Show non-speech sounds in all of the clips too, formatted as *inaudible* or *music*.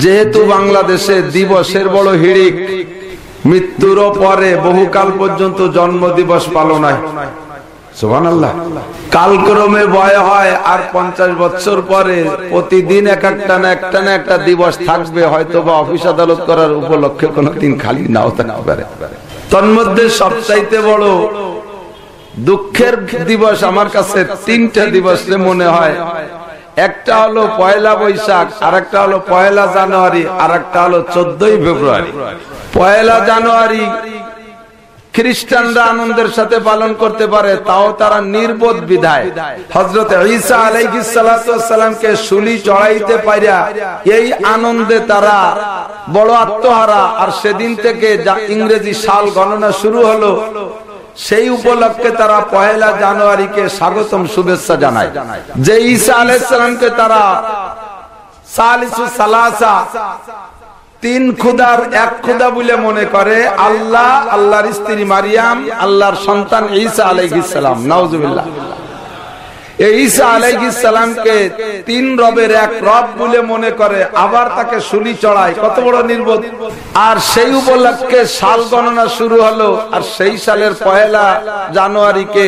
যেহেতু বাংলাদেশে দিবসের বড় হিড়িক, মৃত্যুর পরে বহুকাল পর্যন্ত জন্ম দিবস পালন কালক্রমে বয় হয়, আর পঞ্চাশ বছর পরে প্রতিদিন এক একটা না একটা না একটা দিবস থাকবে হয়তো বা অফিস আদালত করার উপলক্ষে কোনো দিন খালি নাও থাকতে পারে। তন্মধ্যে সবচাইতে বড় দুঃখের দিবস আমার কাছে তিনটা দিবস মনে হয়। একটা হলো পয়লা বৈশাখ আর একটা হলো পয়লা জানুয়ারি আর একটা হলো চোদ্দই ফেব্রুয়ারি। পয়লা জানুয়ারি খ্রিস্টানরা আনন্দের সাথে পালন করতে পারে, তাও তারা নির্বোধ বিধায়। হজরত ঈসা আলাইসালামকে শুলি চড়াইতে পারিয়া এই আনন্দে তারা বড় আত্মহারা। আর সেদিন থেকে ইংরেজি সাল গণনা শুরু হলো সেই উপলক্ষে তারা পয়লা জানুয়ারিকে স্বাগতম শুভেচ্ছা জানায়। যে ঈসা আলাইসালামকে তারা সালিসু তিন খুদার এক খুদা বলে মনে করে, আল্লাহ, আল্লাহর স্ত্রী মারিয়াম, আল্লাহর সন্তান ঈসা আলাইহিসসালাম নাউজুবিল্লাহ। তিন রবের এক রব বলে মনে করে, আবার তাকে চড়ায়। কত বড় সেই সাল গণনা শুরু হলো, আর সেই সালের পয়লা জানুয়ারিকে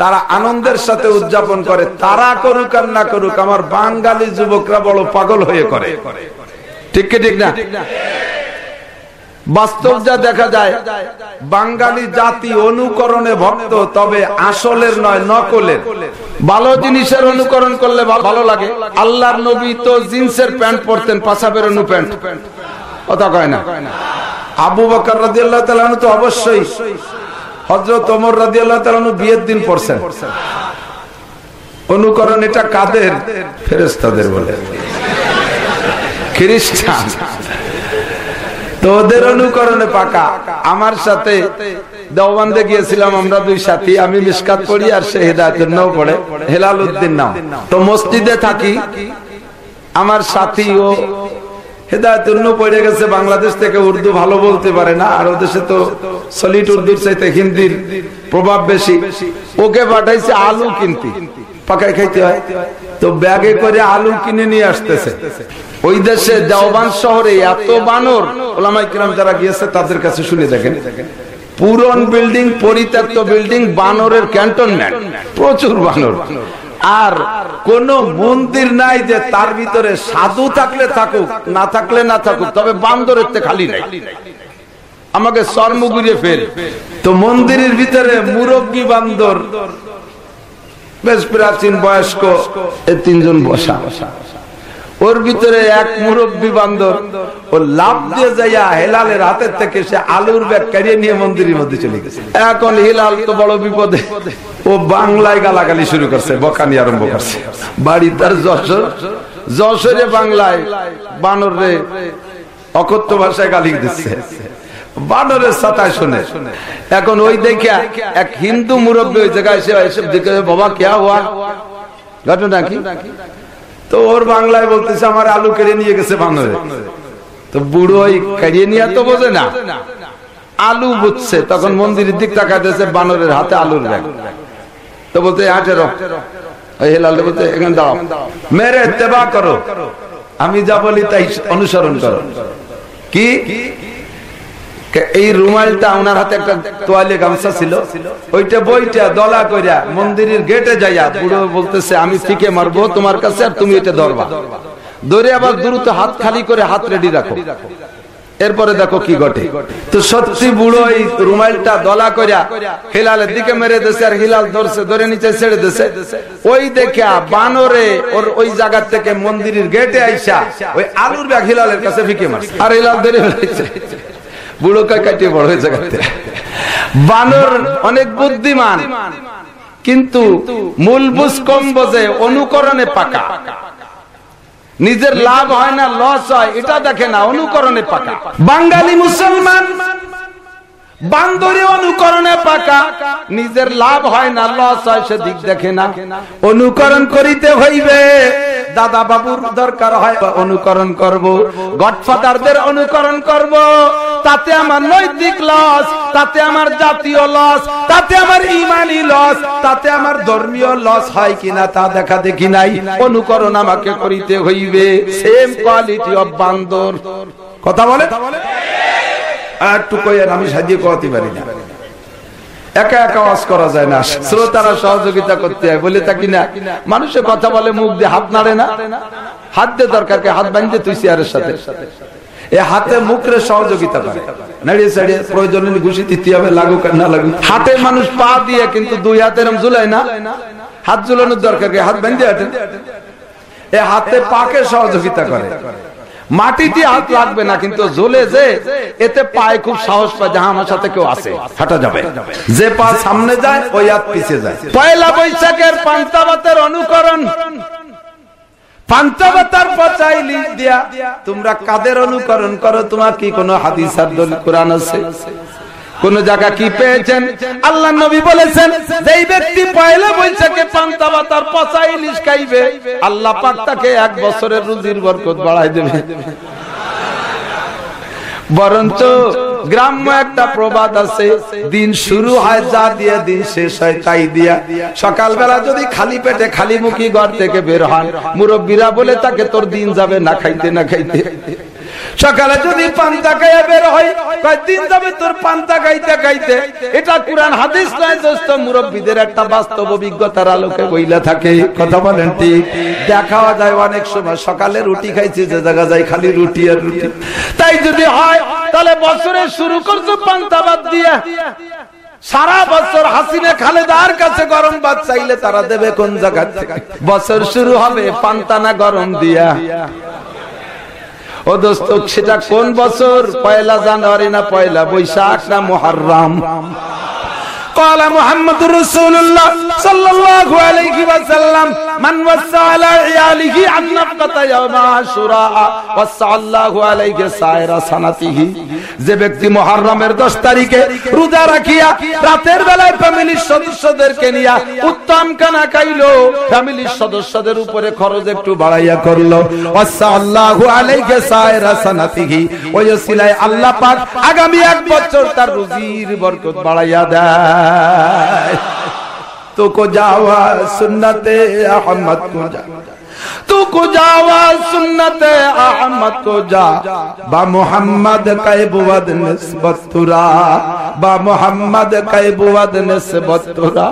তারা আনন্দের সাথে উদযাপন করে। তারা করুক আর না করুক, আমার বাঙালি যুবকরা বড় পাগল হয়ে করে। ঠিক কি ঠিক না? বাস্তব যা দেখা যায়, বাঙালি জাতি অনুকরণে ভক্ত, তবে আসলের নয়, নকলের। ভালো জিনিসের অনুকরণ করলে ভালো লাগে। আল্লাহর নবী তো জিন্সের প্যান্ট পরতেন পাশাবের অনু প্যান্ট। কথা কয় না। আবু বকর রাজি আল্লাহ তো অবশ্যই হজরত ওমর রাজি আল্লাহ বিয়ের দিন পড়ছেন অনুকরণ এটা কাদের? ফেরেস্তাদের বলে। খ্রিস্টান। তো ওদের অনুকরণে পাকা। আমার সাথে দেওবান্ধে গিয়েছিলাম আমরা দুই সাথী, আমি মিসকাত পড়ি আর সে হেদায়তের নাও পড়ে। হেলাল উদ্দিন নাম তো মসজিদে থাকি। আমার সাথী ও হেদায়ত অন্য পড়ে গেছে। বাংলাদেশ থেকে উর্দু ভালো বলতে পারে না, আর ওদেশে তো সলিড উর্দুর চাইতে হিন্দির প্রভাব বেশি। ওকে পাঠাইছে আলু কিনতে। পাকাই খাইতে হয়। তো ব্যাগে করে আলু কিনে নিয়ে আসতেছে। ওই দেশে দেওবান শহরে এত বানর ওলামাই কিরাম যারা গিয়েছে তাদের কাছে শুনে দেখেন। পুরন বিল্ডিং, পরিত্যক্ত বিল্ডিং, বানরের ক্যান্টনমেন্ট, প্রচুর বানর। আর কোন মন্দির নাই যে তার ভিতরে সাধু থাকলে থাকুক, না থাকলে না থাকুক, তবে বান্দরের খালি নাই। আমাকে চর্ম ঘুরিয়ে ফেল। তো মন্দিরের ভিতরে মুরব্বী বান্দর, বেশ প্রাচীন বয়স্ক এই তিনজন বসা বসা। ওর ভিতরে এক মুরব্বী বান্দর, ও লাভ দিয়ে যাইয়া হেলালের হাতের থেকে সে আলুর ব্যাগ কারিয়ে নিয়ে মন্দিরের মধ্যে চলে গেছে। এখন হেলাল তো বড় বিপদে। ও বাংলায় গালাগালি শুরু করছে, বকানি আরম্ভ করছে। বাড়ি তার যশোর, যশোরে বাংলায় বানর রে অকথ্য ভাষায় গালি দিচ্ছে। বানরের সাতায় শুনে। এখন ওই দেখে এক হিন্দু মুরব্বী ওই জায়গায় এসে এসব দেখে, বাবা, কে হওয়া? ঘটনা কি? তো ওর বাংলায় বলতেছে, আমার আলু কেড়ে নিয়ে গেছে বানরে তো বুড়ো ওই কেড়িয়ে নিয়ে তো বোঝে না। আলু বুঝছে, তখন মন্দিরের দিক তাকাতেছে বানরের হাতে আলুর ব্যাগ। তো বলতে হাটে আমি যা বলি তাই অনুসরণ করো। কি? এই রুমালটা ওনার হাতে একটা তোয়ালে গামছা ছিল। ওইটা বইটা দলা কইরা মন্দিরের গেটে যাইয়া বুড়ো বলতেছে, আমি ফিকে মারবো, তোমার কাছে আর তুমি এটা ধরবা। ধরে আবার দ্রুত হাত খালি করে হাত রেডি রাখো। এরপরে দেখো কি ঘটে। তো সত্যি বুড়ো এই রুমালটা দলা করিয়া হিলালের দিকে মেরে দেশে আর হিলাল ধরছে, ধরে নিচে ছেড়ে দেশে ওই দেখা বানরে ওর ওই জায়গা থেকে মন্দিরের গেটে আইসা ওই আলুর ব্যাগ হিলালের কাছে ফিকে মারছে। আর হিলাল ধরে ফেলেছে বুড়ো কাটিয়ে বড় হয়েছে বানর অনেক বুদ্ধিমান, কিন্তু মূল বুঝ কম বোঝে অনুকরণে পাকা। নিজের লাভ হয় না, লস হয়, এটা দেখে না, অনুকরণে পাকা। বাঙালি মুসলমান বান্দরে অনুকরণে পাকা। নিজের লাভ হয় না লস হয়, সে দিক দেখে না। অনুকরণ করিতে হইবে। দাদা বাবুর দরকার হয়, অনুকরণ করব। গডফাদারদের অনুকরণ করব। তাতে আমার নৈতিক লস তাতে আমার জাতীয় লস তাতে আমার ইমানি লস তাতে আমার ধর্মীয় লস হয় কিনা তা দেখা দেখি নাই। অনুকরণ আমাকে করিতে হইবে। সেম কোয়ালিটি অফ বান্দর। কথা বলে কইয়ের আমি পারি না। একা একা ওয়াজ করা যায় না। শ্রোতারা সহযোগিতা করতে হয়, বলে থাকি না। মানুষের কথা বলে, মুখ দিয়ে হাত নাড়ে না। হাত দিয়ে দরকারকে হাত বাঁধতে তুই চেয়ারের সাথে। এ হাতে মুখরে সহযোগিতা করে। নাড়িয়ে সাড়িয়ে প্রয়োজনে ঘুষি দিতে হবে, লাগুক আর না লাগুক। হাতে মানুষ পা দিয়ে কিন্তু দুই হাতে ঝুলায় না। হাত ঝুলানোর দরকার হাত বাঁধতে হাঁটেন এ হাতে পাকে সহযোগিতা করে। মাটিতে হাত লাগবে না কিন্তু জ্বলে যে এতে পায়ে খুব সাহস পায় যাহা আমার সাথে কেউ আছে। হাঁটা যাবে। যে পা সামনে যায় ওই হাত পিছিয়ে যায়। পয়লা বৈশাখের পান্তাবাতের অনুকরণ। পাঞ্চাবাতার পচাই লিখ দিয়া তোমরা কাদের অনুকরণ করো? তোমার কি কোনো হাদিস আর কোরআন আছে? কোন জায়গা কি পেয়েছেন? আল্লাহ নবী বলেছেন, যেই ব্যক্তি পয়লা বৈশাখে পান্তা বাতার পচা ইলিশ খাইবে, আল্লাহ পাক তাকে এক বছরের রুজির বরকত বাড়াই দেবে। বরঞ্চ গ্রাম্য একটা প্রবাদ আছে, দিন শুরু হয়, যা দিয়ে দিন শেষ হয়, তাই দিয়া। সকালবেলা যদি খালি পেটে খালি মুখী ঘর থেকে বের হন, মুরব্বীরা বলে, তাকে তোর দিন যাবে না, খাইতে না খাইতে। সকালে যদি পান্তা খাইয়া বের হয় দিন যাবে তোর পান্তা খাইতে খাইতে। এটা কোরআন হাদিস নয় দোস্ত, মুরব্বীদের একটা বাস্তব অভিজ্ঞতার আলোকে বইলা থাকে। কথা বলেন ঠিক? দেখাওয়া যায় অনেক সময়, সকালে রুটি খাইছি, যে জায়গা যায় খালি রুটি আর রুটি। তাই যদি হয়, তাহলে বছরে শুরু করছ পান্তা বাদ দিয়া। সারা বছর হাসিনে খালেদার কাছে গরম ভাত চাইলে তারা দেবে কোন জায়গা থেকে? বছর শুরু হবে পান্তানা গরম দিয়া। ও দোস্ত সেটা কোন বছর? পয়লা জানুয়ারি না পয়লা বৈশাখ না মহারাম قال محمد رسول الله صلى الله عليه وسلم من وسع على عياله عن نفقة يوم عاشوراء وسع الله عليه سائر سنته যে ব্যক্তি মুহররমের 10 তারিখে রোজা রাখিয়া রাতের বেলায় ফ্যামিলির সদস্যদেরকে নিয়া উত্তম খানা খাইলো ফ্যামিলির সদস্যদের উপরে খরচ একটু বাড়াইয়া করলো ওয়াসা আল্লাহু আলাইহি সাইরা সানাতিহি ওই ওসিলায় আল্লাহ পাক আগামী এক বছর তার রুজির বরকত বাড়াইয়া দেয় तो को जावा सुन्नते अहमद को जा। तू को जावा सुन्नत अहमद को जा। बा मोहम्मद कैबुवद निस्बत तुरा। बा मोहम्मद कैबुवद निस्बत तुरा।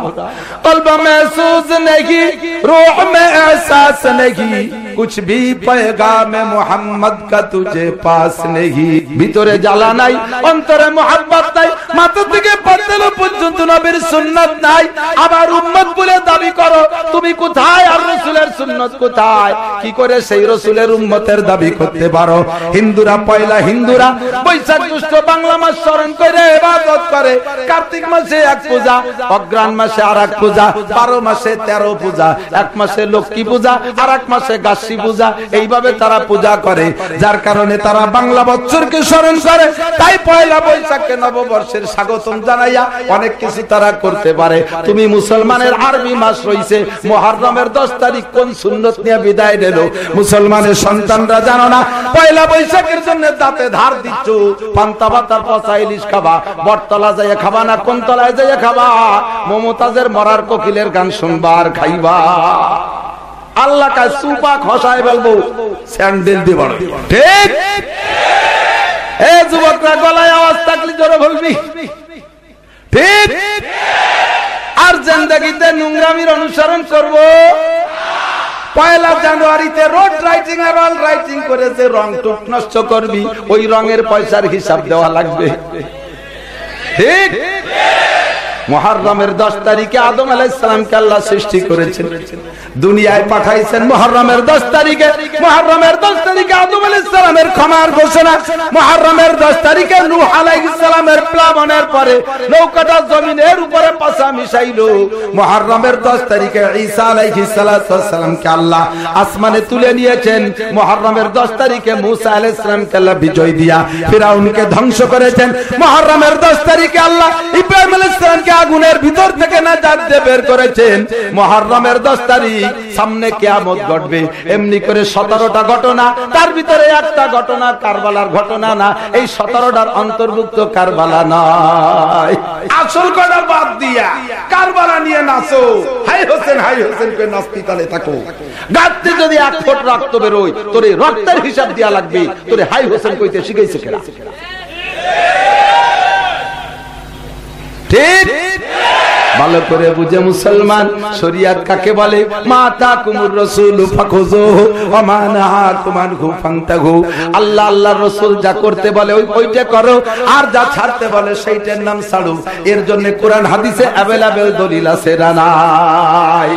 कल्ब महसूस नहीं, रूह में एहसास नहीं। कुछ भी पैगाम मोहम्मद का तुझे पास नहीं ভিতরে জ্বালা নাই অন্তরে মোহাব্বত নাই মাথা থেকে পাতল পর্যন্ত নবীর সুন্নাত নাই আবার উম্মত বলে দাবি করো তুমি কোথায় আর রাসূলের সুন্নাত কোথায় কি করে সেই রসুলের উম্মতের দাবি করতে পারো হিন্দুরা পয়লা হিন্দুরা বৈশাখ জ্যৈষ্ঠ বাংলা মাস স্মরণ করে ইবাদত করে কার্তিক মাসে এক পূজা অগ্রাণ মাসে আর এক পূজা বারো মাসে তেরো পূজা এক মাসে লক্ষ্মী পূজা আর এক মাসে গাছি পূজা এইভাবে তারা পূজা করে যার কারণে তারা বাংলা বছরকে স্মরণ করে। তাই পয়লা বৈশাখকে নববর্ষের স্বাগতম জানাইয়া অনেক কিছু তারা করতে পারে। তুমি মুসলমানের আরবি মাস রয়েছে মহারমের দশ তারিখ কোন সুন্নত নিয়ে বিদায় নিল? মুসলমানের সন্তানরা জানো না পয়লা বৈশাখের জন্য দাঁতে ধার দিচ্ছ পান্তা ভাতার পচা ইলিশ খাবা বটতলা যাইয়া খাবা না কোন তলায় যাইয়া খাবা? মমতাজের মরার কোকিলের গান শুনবার খাইবা। আল্লাহ সুপা খসায় বলব স্যান্ডেল দিয়ে ঠিক? এ যুবকরা, গলায় আওয়াজ থাকলে জোরে বলবি। ঠিক? আর জিন্দগিতে নোংরামির অনুসরণ করব। পয়লা জানুয়ারিতে রোড রাইটিং আর অল রাইটিং করেছে রং টুক নষ্ট করবি, ওই রঙের পয়সার হিসাব দেওয়া লাগবে। ঠিক? মহারমের দশ তারিখে আদম আলাইসালামকে আল্লাহ সৃষ্টি করেছেন। দুনিয়ায় পাঠাইছেন মহারমের দশ তারিখে। মহারমের দশ তারিখে আদম আলাইসালামের ক্ষমার ঘোষণা। মহারমের দশ তারিখে নূহ আলাইসালামের প্লাবনের পরে নৌকাটা জমিনের উপরে পাশা মিশাইল। মহারমের দশ তারিখে ঈসা আলাইহিসালামকে আল্লাহ আসমানে তুলে নিয়েছেন। মহারমের দশ তারিখে মুসা আলাইসালামকে আল্লাহ বিজয় দিয়া ফিরাউনকে ধ্বংস করেছেন। মহারমের দশ তারিখে আল্লাহ ইব্রাহিম আলাইসালামকে আগুনের ভিতর থেকে না যাতে বের করেছেন মহারমের দশ তারিখ সামনে কেয়ামত ঘটবে। এমনি করে সতেরোটা ঘটনা তার ভিতরে একটা ঘটনা কারবালার ঘটনা না এই সতেরোটার অন্তর্ভুক্ত কারবালা নয় আসল কটা বাদ দিয়া কারবালা নিয়ে নাচো। হাই হোসেন হাই হোসেন করে নাস্তি তালে থাকো। গাতে যদি এক ফুট রক্ত বেরোয় তোর রক্তের হিসাব দিয়া লাগবে। তোরে হাই হোসেন কইতে শিখাইছে কেনা ঠিক ভালো করে বুঝে মুসলমান, শরিয়াত কাকে বলে? মাতা কুমুর রসুল আল্লাহ আল্লাহ রসুল যা করতে বলে ওই ওইটা করো, আর যা ছাড়তে বলে সেইটার নাম ছাড়ো। এর জন্য কোরআন হাদিসে অ্যাভেলেবেল দলিল আছে রানাই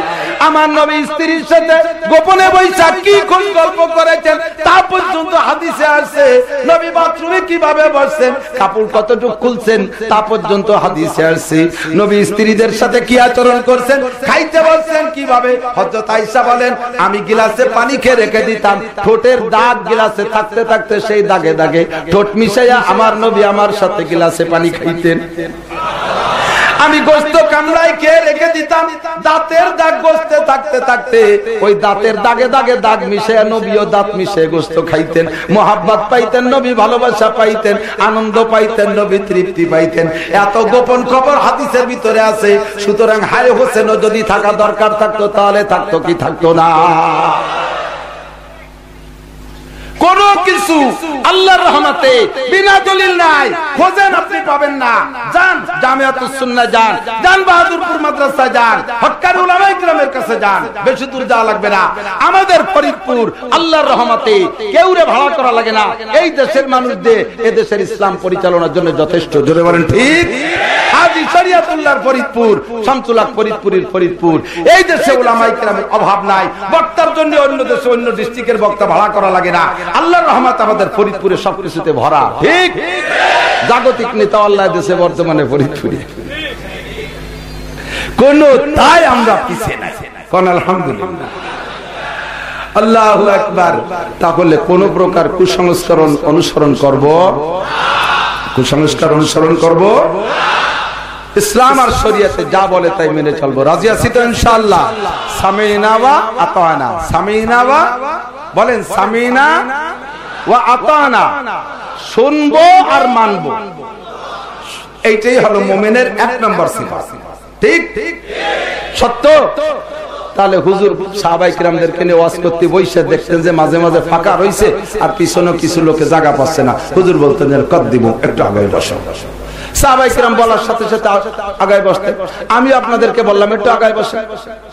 আমার নবী স্ত্রীর সাথে গোপনে বৈশা কি কোন গল্প করেছেন তা পর্যন্ত হাদিসে আসছে নবী বাথরুমে কীভাবে বসছেন, কাপড় কতটুকু খুলছেন তা পর্যন্ত হাদিসে আসছে নবী স্ত্রীদের সাথে কি আচরণ করছেন? খাইতে বলছেন কীভাবে? হযরত আয়েশা বলেন, আমি গিলাসে পানি খেয়ে রেখে দিতাম। ঠোঁটের দাগ গিলাসে থাকতে থাকতে সেই দাগে দাগে ঠোঁট মিশাইয়া আমার নবী আমার সাথে গিলাসে পানি খাইতেন। আমি গোস্ত কামড়ায় খেয়ে রেখে দিতাম। দাঁতের দাগ গোস্তে থাকতে থাকতে ওই দাঁতের দাগে দাগে দাগ মিশে নবীও দাঁত মিশে গোস্ত খাইতেন। মোহাব্বত পাইতেন, নবী ভালোবাসা পাইতেন, আনন্দ পাইতেন, নবী তৃপ্তি পাইতেন। এত গোপন খবর হাদিসের ভিতরে আছে। সুতরাং হায় হোসেনও যদি থাকা দরকার থাকতো, তাহলে থাকতো কি থাকতো না? কোন কিছু আল্লাহর রহমতে বিনা দলিল নাই। খোঁজেন, আপনি পাবেন না। যান, জামিয়াতুস সুন্নাহ যান। যান, বাহাদুরপুর মাদ্রাসা যান। হক্কার উলামায়ে কিরামের কাছে যান। বেশি দূর যাওয়া লাগবে না। আমাদের ফরিদপুর আল্লাহর রহমতে কেউ রে ভাড়া করা লাগে না। এই দেশের মানুষদের এ দেশের ইসলাম পরিচালনার জন্য যথেষ্ট। জোরে বলেন ঠিক? হাজি শরিয়াতুল্লাহর ফরিদপুর, শামসুল্লাহ ফরিদপুরের ফরিদপুর। এই দেশে উলামায়ে কিরামের অভাব নাই। বক্তার জন্য অন্য দেশে অন্য ডিস্ট্রিক্টের বক্তা ভাড়া করা লাগে না। আল্লাহর রহমত আমাদের ফরিদপুরে সবকিছুতে ভরা। ঠিক? জাগতিক নেতা আল্লাহ দেশে বর্তমানে ফরিদপুরে। কোন তাই আমরা পিছিয়ে নাই। কোন আলহামদুলিল্লাহ। আল্লাহ একবার তাহলে কোন প্রকার কুসংস্করণ অনুসরণ করব? কুসংস্কার অনুসরণ করব? ইসলাম আর শরিয়াতে যা বলে তাই মেনে চলবো। রাজি আছি তো ইনশাআল্লাহ? সামিনা ওয়া আতানা। সামিনা ওয়া বলেন সামিনা ওয়া আতানা। শুনব আর মানবো। এইটাই হলো মোমেনের এক নম্বর সিফাত। ঠিক? সত্য? তাহলে হুজুর সাহাবাই কিরামদেরকে নিয়ে ওয়াজ করতে বইসে দেখতেন যে মাঝে মাঝে ফাঁকা রয়েছে আর পিছনে কিছু লোকে জায়গা পাচ্ছে না। হুজুর বলতেন কদ দিব একটু আগে বসো। সাহাবাই আমি আপনাদেরকে বললাম, একটু আগায় বসে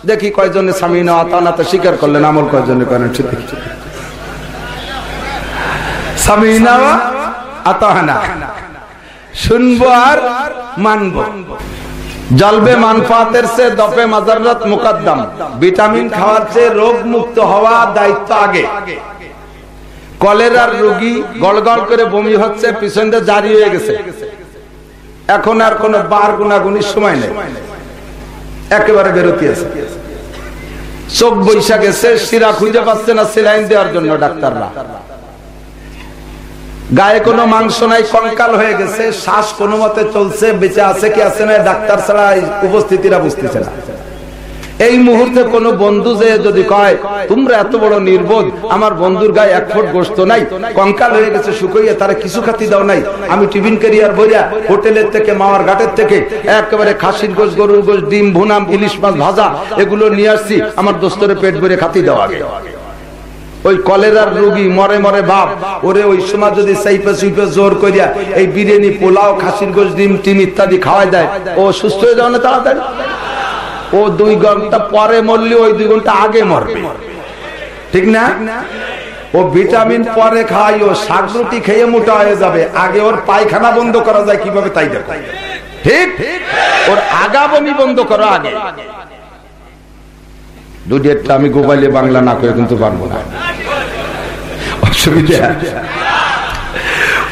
দেখি কয়জনে স্বামী না আতানাতে স্বীকার করলেন, আমল কয়জনে করেন, ঠিক স্বামী শুনব আর জলবে মানফাতের সে দফে মাজারত মুকদ্দম। ভিটামিন খাওয়ার চেয়ে রোগ মুক্ত হওয়া দায়িত্ব আগে। কলেরার রোগী গড়গড় করে বমি হচ্ছে পিছনটা জারি হয়ে গেছে। এখন আর কোন বার গুণাগুনির সময় নেই। একেবারে বেরোতে আছে। চোখ বৈশা গেছে শিরা খুঁজে পাচ্ছে না সেলাইন দেওয়ার জন্য ডাক্তাররা। গায়ে কোনো মাংস নাই, কঙ্কাল হয়ে গেছে, শ্বাস কোনো মতে চলছে, বেঁচে আছে কি আছে না, ডাক্তার ছাড়া উপস্থিতিরা বুঝতেছে না। এই মুহূর্তে কোন বন্ধু যে যদি কয়, তোমরা এত বড় নির্বোধ, আমার বন্ধুর গায়ে এক ফুট গোস্ত নাই, কঙ্কাল হয়ে গেছে শুকাইয়া, তারা কিছু খাতি দাও নাই, আমি টিফিন ক্যারিয়ার বইয়া হোটেলের থেকে মাওয়ার ঘাটের থেকে, একেবারে খাসির গোস গরুর গোস ডিম, ভুনাম, ইলিশ মাছ ভাজা, এগুলো নিয়ে আসছি, আমার দোস্তরে পেট ভরে খাতি দেওয়া আগে। ওই কলেরার রোগী, মরে মরে বাপ, ওরে ওই সময় যদি সাইপে সুইপে জোর করিয়া এই বিরিয়ানি, পোলাও, খাসির গোস ডিম, টিম ইত্যাদি খাওয়াই দেয়, ও সুস্থ হয়ে যাও না তাড়াতাড়ি? ও দুই ঘণ্টা পরে মরলে, ওই দুই ঘণ্টা আগে মরবে। ঠিক না? ও ভিটামিন পরে খাই ও শাক রুটি খেয়ে মোটা হয়ে যাবে। আগে ওর পায়খানা বন্ধ করা যায়, কীভাবে তাই দেখো। ঠিক? ওর আগা বমি বন্ধ করো আগে। দুটিয়ারটা আমি গোপালে বাংলা না করে কিন্তু পারব না। অসুবিধা।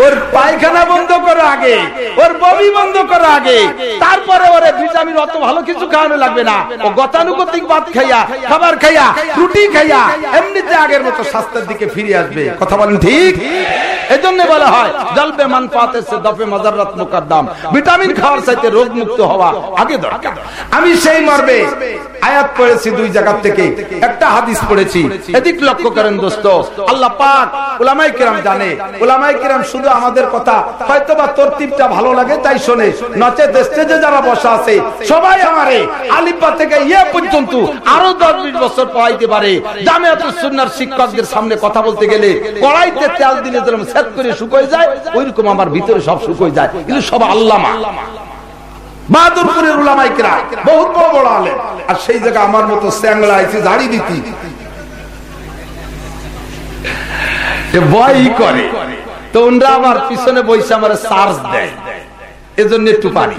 ওর পায়খানা বন্ধ করো আগে, ওর বমি বন্ধ করো আগে, তারপরে ওরে ভিটামিন অত ভালো কিছু খাওয়ানো লাগবে না। ও গতানুগতিক ভাত খাইয়া, খাবার খাইয়া, রুটি খাইয়া, এমনিতে আগের মতো স্বাস্থ্যের দিকে ফিরে আসবে। কথা বলেন ঠিক? এজন্য বলা হয়, জলবে ভিটামিন খাওয়ার রোগ মুক্ত হওয়া আগে দরকার। আমি সেই মর্মে আয়াত পড়েছি দুই জায়গা থেকে। একটা হাদিস পড়েছি। এদিক লক্ষ্য করেন দোস্ত, আল্লাহ পাক উলামাই কিরাম জানে। উলামাই কিরাম শুধু আমাদের কথা হয়তো বা তরতিবটা ভালো লাগে, তাই শোনে। নচে স্টেজে যারা বসা আছে, সবাই আমারে আলিপা থেকে ইয়ে পর্যন্ত আরও দশ বিশ বছর পড়াইতে পারে। জামিয়াতুল সুন্নার শিক্ষকদের সামনে কথা বলতে গেলে কড়াইতে তেল দিলে যেরকম সেট করে শুকোয় যায়, ওইরকম আমার ভিতরে সব শুকোয় যায়। কিন্তু সব আল্লামা। বাহাদুরপুরের উলামাই কিরা বহুত বড় বড় আলে আর সেই জায়গা আমার মতো স্যাংলা আছে ঝাড়ি দিতি। ভয় করে। তো ওনরা আমার পিছনে বসে আমার চার্জ দেয়। এজন্য একটু পানি।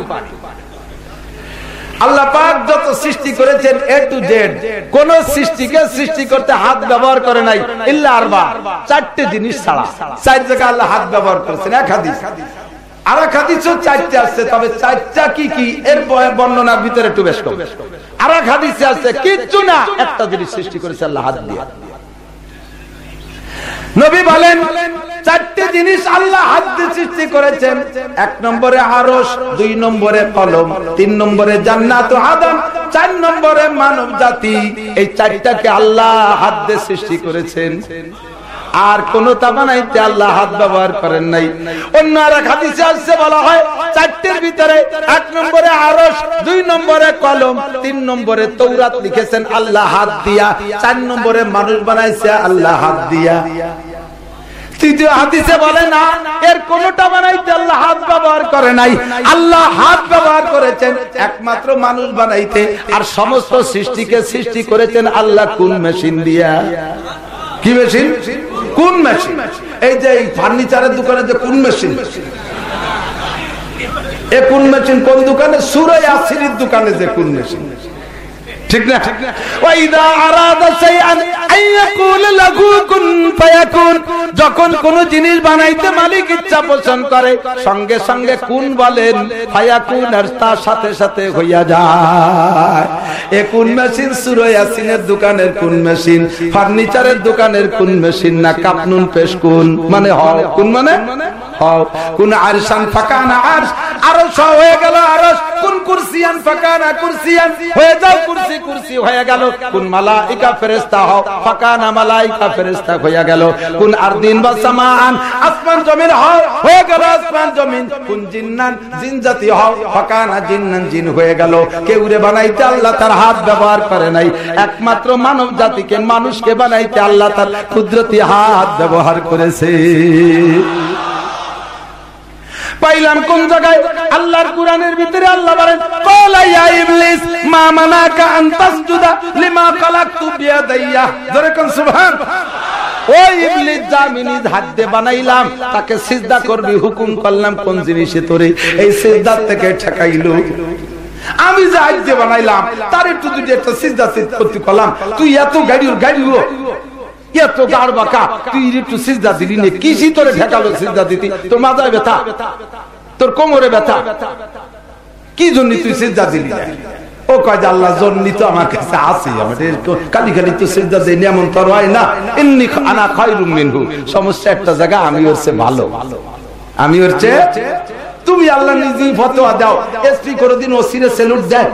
আল্লাহ পাক যত সৃষ্টি করেছেন এ টু জেড কোন সৃষ্টিকে সৃষ্টি করতে হাত ব্যবহার করে নাই, ইল্লা আরবা, চারটে জিনিস ছাড়া। চার জায়গায় আল্লাহ হাত ব্যবহার করেছেন, এক হাদিস। আর এক হাদিসও চারটে আসছে তবে চারটা কি কি, এর বর্ণনার ভিতরে একটু বেশ কম। আর এক হাদিসে আসছে কিচ্ছু না, একটা জিনিস সৃষ্টি করেছে আল্লাহ হাত দিয়ে। নবী বলেন, চারটি জিনিস আল্লাহ হাত দিয়ে সৃষ্টি করেছেন। এক নম্বরে আরস দুই নম্বরে কলম, তিন নম্বরে জান্নাত আদম, চার নম্বরে মানব জাতি এই চারটাকে আল্লাহ হাত দিয়ে সৃষ্টি করেছেন। আর কোন আল্লাহ হাত ব্যবহার করেন নাই। অন্য আর এক হাদিসে আসছে, বলা হয় ভিতরে এক নম্বরে আরস দুই নম্বরে কলম, তিন নম্বরে তৌরাত লিখেছেন, আল্লাহ হাত দিয়া। চার নম্বরে মানুষ বানাইছে, আল্লাহ হাত দিয়া। তৃতীয় বলে, না, এর কোনটা বানাইতে আল্লাহ হাত ব্যবহার করে নাই। আল্লাহ হাত ব্যবহার করেছেন, একমাত্র মানুষ বানাইতে, আর সমস্ত সৃষ্টিকে সৃষ্টি করেছেন আল্লাহ কোন মেশিন দিয়া। কি মেশিন? কোন মেশিন এই যে এই ফার্নিচারের দোকানে যে কোন মেশিন এ কোন মেশিন কোন দোকানে? সুরাই আসির দোকানে যে কোন মেশিন মেশিন ঠিক না? ওয়াইদা আরাদা শাইআন আইয়াকুল লাহু কুন ফায়াকুন। যখন কোন জিনিস বানাইতে মালিক ইচ্ছা পোষণ করে, সঙ্গে সঙ্গে কুন বলেন, ফায়াকুন আর তার সাথে সাথে হইয়া যায়। এ কোন মেশিন সূরা ইয়াসিনের দোকানের কোন মেশিন, ফার্নিচারের দোকানের কোন মেশিন না কাপনুন পেশ কোন মানে হও। কোন মানে? হও। কোন আরশান ফাকানা আরশ? আরশ হয়ে গেল আরশ। কোন কুরসিয়ান? ফাকানা কুরসিয়ান। হয়ে যাও, কুরসি কুরসি হয়ে গেল। কোন মালাইকা ফেরেশতা হও, ফাকানা মালাইকা ফেরেশতা হয়ে গেল। কোন আরদিন বা সামান, আসমান জমিন হও, হয়ে গেল আসমান জমিন। কোন জিন্নান, জিন জাতি হও, ফাকানা জিন্নান, জিন হয়ে গেল। কেউ রে বানাইতে আল্লাহ তার হাত ব্যবহার করে নাই। একমাত্র মানব জাতিকে, মানুষকে বানাইতে আল্লাহ তার কুদরতি হাত ব্যবহার করেছে। পাইলাম কোন জায়গায়? আল্লাহর কোরআনের ভিতরে আল্লাহ বলেন ক্বালা ইয়া ইবলিস, মা মানাকা আন তাসজুদা লিমা খালাকতু বিয়াদাইয়া। জোরে কোন সুবহান। ওই ইবলিস হাত দিয়ে বানাইলাম আমি যে বানাইলাম, তার একটু যদি একটা সিজদা সিজ করতে করলাম তুই এত গাড়ি গাড়িও ও এমন সমস্যা একটা জায়গা, আমি ওর চেয়ে ভালো। আমি ওর চেয়ে তুমি আল্লাহ নিজেই ফতোয়া দাও। এসপি কোনদিন ওসিরে সেলুট দেয়?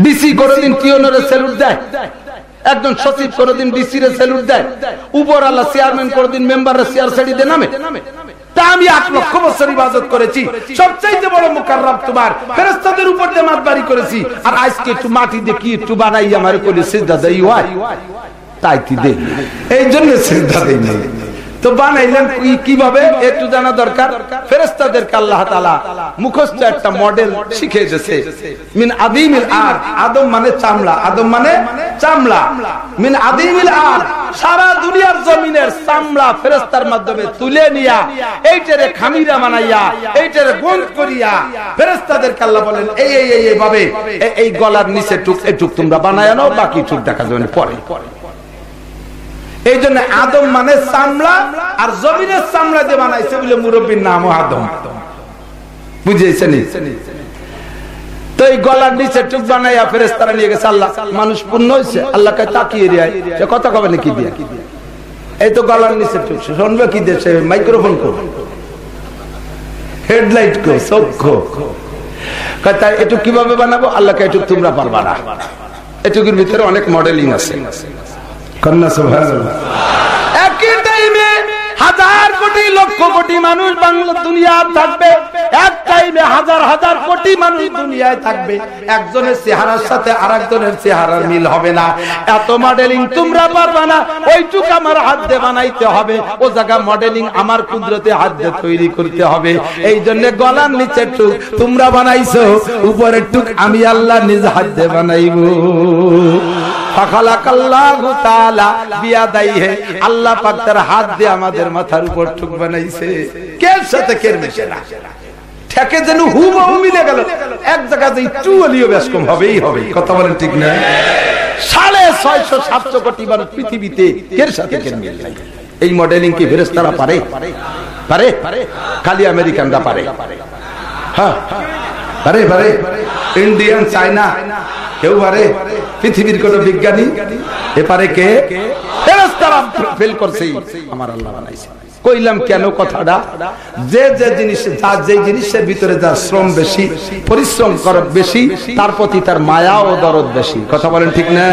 ডিসি কোনদিন টিওনরে সেলুট দেয়? একজন সচিব কোনদিন ডিসি রে সেলুট দেয়, উপর আল্লাহ চেয়ারম্যান মেম্বার রে চেয়ার দে নামে। তা আমি বড় ফেরেস্তাদের উপর দিয়ে করেছি। আর একটু মাটি একটু আমার হয় তাই এই জন্য তো বানাইলেন কীভাবে? একটু জানা দরকার। ফেরেস্তাদেরকে আল্লাহ তালা মুখস্থ একটা মডেল শিখে এসেছে মিন আদিমিল আর আদম মানে চামড়া। আদম মানে চামড়া। মিন আদিমিল আর সারা দুনিয়ার জমিনের চামড়া ফেরেস্তার মাধ্যমে তুলে নিয়া, এইটারে খামিরা বানাইয়া, এইটারে বন্ধ করিয়া ফেরেস্তাদেরকে আল্লাহ বলেন, এই এই এই, এইভাবে, এই গলার নিচে টুক এটুক তোমরা বানায় নাও, বাকি টুক দেখা যাবে পরে পরে। এই জন্য আদম মানে চামড়া আর জমিনের চামড়া যে বানাইছে বলে মুরব্বীর নামও আদম। বুঝেছেন? তো এই গলার নিচে মানুষ পূর্ণ গলার নিচে কি মাইক্রোফোন কো হেডলাইট তাই একটু কীভাবে বানাবো? আল্লাহকে একটু তোমরা পারবা না। এটুকুর ভিতরে অনেক মডেলিং আছে। একজনের চেহারার সাথে আর একজনের এত মডেলিং তোমরা ওইটুক আমার হাত দিয়ে বানাইতে হবে। ও জায়গা মডেলিং আমার কুদরতে হাত দিয়ে তৈরি করতে হবে। এই জন্য গলার নিচে টুক তোমরা বানাইছো। উপরের টুক আমি আল্লাহ নিজ হাত দিয়ে বানাইব। আল্লাহ পাক তার হাত দিয়ে আমাদের মাথার উপর টুক বানাইছে। কের সাথে কের মেশে না? ঠেকে যেন হুবহু মিলে গেল। এক জায়গাতে একটু হলেও বেশ হবেই হবে। কথা বলেন ঠিক না? সাড়ে ছয়শো সাতশো কোটি পৃথিবীতে এই মডেলিং কি পারে? খালি আমেরিকানরা পারে। হ্যাঁ। পারে পারে। ইন্ডিয়ান, চায়না, কেউ পারে? পৃথিবীর কোন বিজ্ঞানী এপারে কে? ফেল করছে আমার আল্লাহ বানাইছে। কইলাম কেন কথাটা? যে যে জিনিস যার যে জিনিসের ভিতরে যার শ্রম বেশি, পরিশ্রম কর বেশি, তার প্রতি তার মায়া ও দরদ বেশি। কথা বলেন ঠিক না?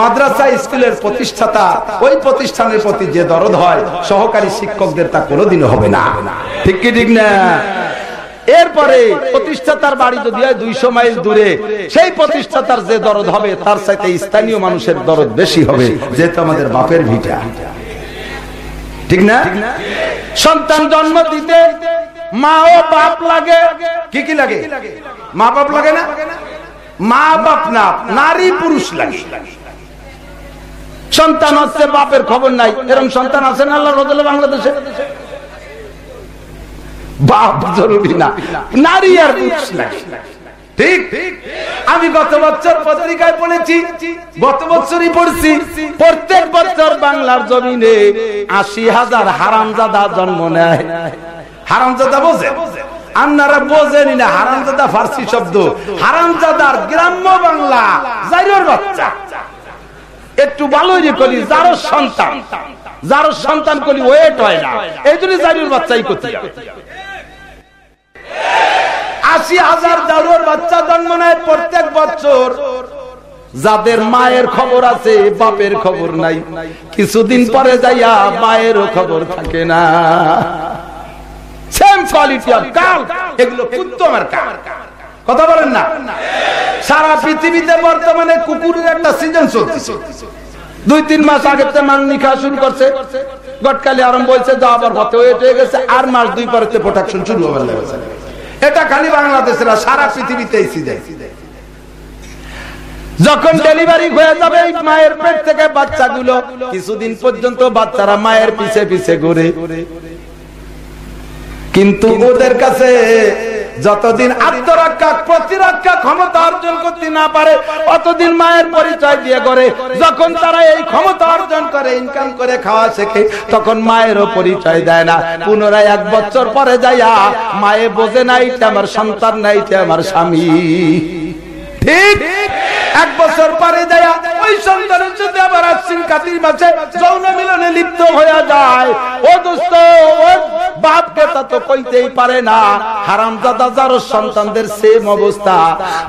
মাদ্রাসা, স্কুলের প্রতিষ্ঠাতা, ওই প্রতিষ্ঠানের প্রতি যে দরদ হয়, সহকারী শিক্ষকদের তা কোনোদিনও হবে না। ঠিক কি ঠিক না? এরপরে প্রতিষ্ঠাতার বাড়ি যদি হয় দুইশো মাইল দূরে, সেই প্রতিষ্ঠাতার যে দরদ হবে, তার সাথে স্থানীয় মানুষের দরদ বেশি হবে, যেহেতু আমাদের বাপের ভিটা। ঠিক না? সন্তান জন্ম দিতে মা ও বাপ লাগে। কি কি লাগে? মা বাপ লাগে না? মা বাপ না, নারী পুরুষ লাগে। সন্তান হচ্ছে বাপের খবর নাই। এরকম সন্তান আছে না আল্লাহ রদলে বাংলাদেশে? বাপ জরুরি না, নারী আর পুরুষ ঠিক? আমি গত বছর পত্রিকায় পড়েছি, গত বছরই পড়ছি, প্রত্যেক বছর বাংলার জমিনে আশি হাজার হারামজাদা জন্ম নেয়। হারামজাদা বোঝে? আপনারা বোঝেনি না, হারামজাদা ফার্সি শব্দ। হারামজাদার গ্রাম্য বাংলা, জাইরোর বাচ্চা। একটু ভালোই করি যার সন্তান। যার সন্তান করি ওয়েট হয় না। এই জন্য জাইরোর বাচ্চাই করতে আশি হাজার দারুর বাচ্চা জন্ম নেয় প্রত্যেক বছর। যাদের মায়ের খবর আছে, বাপের খবর নাই। কিছুদিন পরে যাইয়া মায়েরও খবর থাকে না। দুই, তিন মাস আগে গটকালি আর মাস দুই পরে প্রোটেকশন শুরু লেগেছে এটা খালি বাংলাদেশের সারা পৃথিবীতে যখন ডেলিভারি হয়ে যাবে মায়ের পেট থেকে বাচ্চা গুলো কিছুদিন পর্যন্ত বাচ্চারা মায়ের পিছে পিছে ঘুরে। কিন্তু ওদের কাছে যতদিন আত্মরক্ষা, প্রতিরক্ষা ক্ষমতা অর্জন করতে না পারে, অতদিন মায়ের পরিচয় দিয়ে করে যখন তারা এই ক্ষমতা অর্জন করে ইনকাম করে, খাওয়া শেখে, তখন মায়েরও পরিচয় দেয় না। পুনরায় এক বছর পরে যাইয়া, মায়ে বোঝে না এটা আমার সন্তান না এটা আমার স্বামী। ঠিক? এক বছর পরে ওই সন্তানের আবার কাতির মাঝে যৌন মিলনে লিপ্ত হয়ে যায়। ও দোস্ত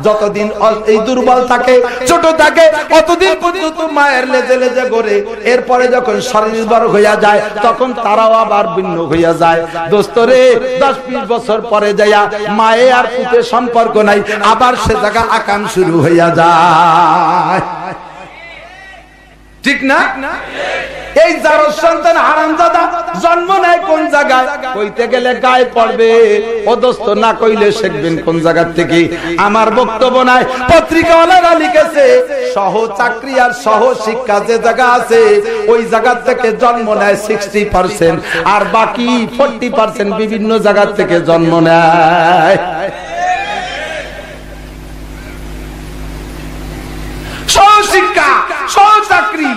যতদিন এই দুর্বল থাকে, ছোট থাকে, অতদিন পর্যন্ত মায়ের লেজে লেজে গড়ে। এরপরে যখন শরীর বড় হইয়া যায়, তখন তারাও আবার ভিন্ন হইয়া যায়। দোস্ত রে, দশ বছর পরে যাইয়া মায়ে আর পুতে সম্পর্ক নাই, আবার সে জায়গা আকাম শুরু হইয়া যায়। ঠিক না? এই যার সন্তান হারাম দাদা জন্ম নেয় কোন জায়গায়? কইতে গেলে গায়ে পড়বে। অদস্ত না কইলে শিখবেন কোন জায়গা থেকে। আমার বক্তব্য নাই। পত্রিকাওয়ালারা লিখেছে, সহ চাকরি আর সহ শিক্ষা যে জায়গা আছে, ওই জায়গা থেকে জন্ম নেয় সিক্সটি পার্সেন্ট আর বাকি ফোরটি পার্সেন্ট বিভিন্ন জায়গা থেকে জন্ম নেয়। চাকরি।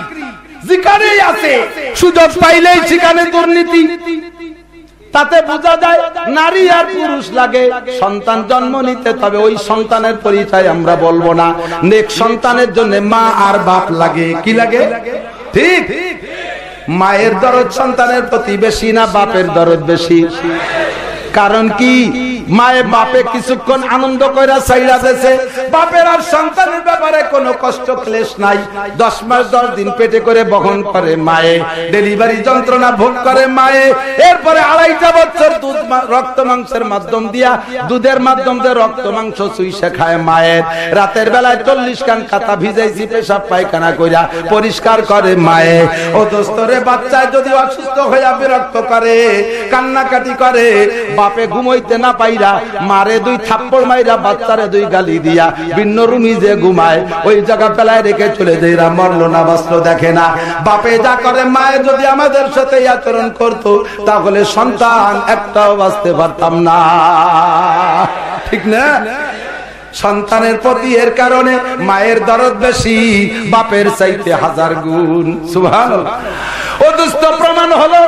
যেখানেই আছে, সুযোগ পাইলেই সেখানে দুর্নীতি। তাতে বোঝা যায় নারী আর পুরুষ লাগে। সন্তান জন্ম নিতে তবে ওই সন্তানের পরিচয় আমরা বলব না। নেক সন্তানের জন্য মা আর বাপ লাগে। কি লাগে? ঠিক? মায়ের দরদ সন্তানের প্রতি বেশি না বাপের দরদ বেশি? কারণ কি? মায়ে বাপে কিছুক্ষণ আনন্দ কইরা চাইরা দেছে। বাপের আর সন্তানের ব্যাপারে কোনো কষ্ট, ক্লেশ নাই। দশ মাস, দশ দিন পেটে করে বহন করে মায়ে। ডেলিভারি যন্ত্রণা ভোগ করে মায়ে। এরপরে আড়াইটা বছর দুধ রক্ত মাংসের মাধ্যম দিয়া দুধের মাধ্যম দিয়ে রক্ত মাংস সুইসে খায় মায়ের রাতের বেলায় চল্লিশ কান কাতা ভিজাইছি, পেশাব পায়খানা কইরা পরিষ্কার করে মায়ে। ও দোস্তরে বাচ্চায় যদি অসুস্থ হইয়া বিরক্ত করে, কান্নাকাটি করে, বাপে ঘুমাইতে না পাইরা মারে দুই থাপ্পড় মাইরা, বাচ্চারে দুই গালি দিয়া ভিন্ন রুমি যে ঘুমায়, ওই জায়গা পেলায় রেখে চলে যায় মরলো না, বাঁচলো দেখে না। বাপে যা করে, মায়ে যদি আমাদের সাথে আচরণ করতো, তাহলে সন্তান একটাও বাঁচতে পারতাম না। ঠিক না? সন্তানের প্রতি এর কারণে মায়ের দরদ বেশি, বাপের চাইতে হাজার গুণ। সুভান প্রমাণ হলো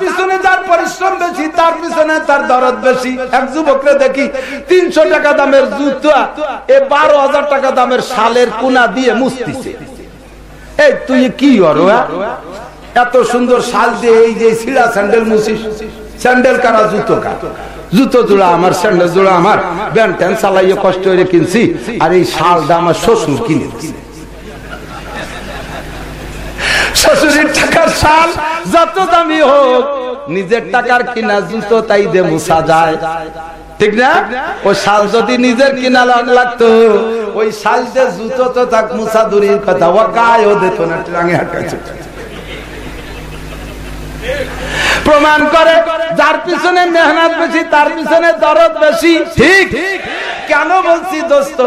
পিছনে যার পরিশ্রম বেশি, তার পিছনে তার দরদ বেশি। এক যুবকরে দেখি, তিনশো টাকা দামের জুতা এ বারো হাজার টাকা দামের শালের কুনা দিয়ে মুস্তিছে এই, তুই কি এত সুন্দর শাল দিয়ে এই যে সিরা স্যান্ডেল মুসিস স্যান্ডেল কারা জুতো কা জুতো জোড়া আমার স্যান্ডেল জোড়া আমার ব্যান ট্যান চালাইয়ে কষ্ট করে কিনছি, আর এই শালটা আমার শ্বশুর কিনে শ্বশুরের টাকার শাল যত দামি হোক, নিজের টাকার কিনা জুতো তাই দে মুসা যায়। ঠিক না? ওই শাল যদি নিজের কিনা লাগতো, ওই শাল যে জুতো তো থাক মুসা দূরের কথা। ও গায়ে ও দিত না টাঙে হাঁটাচ্ছে প্রমাণ করে, যার পিছনে মেহনত বেশি, তার পিছনে দরদ বেশি। ঠিক? কেন বলছি, দোস্ত?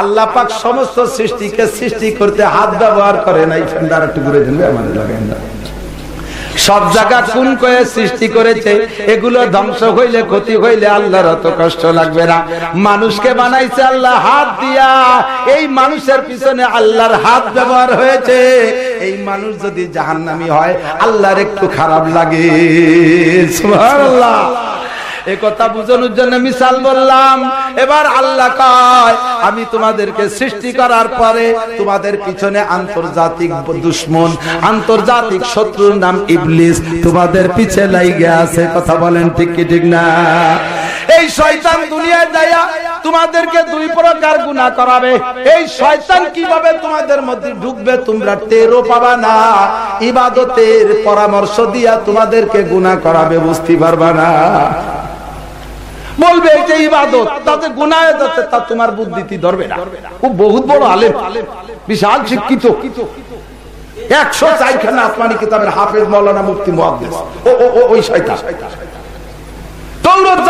আল্লাহ পাক সমস্ত সৃষ্টিকে সৃষ্টি করতে হাত ব্যবহার করে নাই ফেন্ডার একটু ঘুরে দিন আমাদের লাগাই সব জায়গা কোন করে সৃষ্টি করেছে, এগুলো ধ্বংস হইলে ক্ষতি হইলে আল্লাহর অত কষ্ট লাগবে না। মানুষকে বানাইছে আল্লাহ হাত দিয়া, এই মানুষের পিছনে আল্লাহর হাত ব্যবহার হয়েছে। এই মানুষ যদি জাহান্নামি হয়, আল্লাহর একটু খারাপ লাগে। সুবহানাল্লাহ। এ বুঝানোর জন্য মিসাল বললাম, এবার আল্লাহ কয়, আমি তোমাদেরকে সৃষ্টি করার পরে তোমাদের পিছনে আন্তর্জাতিক দুশ্মন, আন্তর্জাতিক শত্রুর নাম ইবলিস তোমাদের পিছে লাইগে আছে। কথা বলেন ঠিক কি, ঠিক না? এই শয়তান দুনিয়ায় যাইয়া তোমাদেরকে দুই প্রকার গুণা করাবে। এই শয়তান কীভাবে তোমাদের মধ্যে ঢুকবে তোমরা টেরও পাবা না। ইবাদতের পরামর্শ দিয়া তোমাদেরকে গুণা করাবে, বুঝতে পারবা না? বলবে যে ইবাদত, তাতে গুনায় যাচ্ছে তা তোমার ধরবে না। বহুত বড় আলেম, বিশাল শিক্ষিত। একশো চাইখানে কিতাবের হাফেজ মৌলানা তৌরত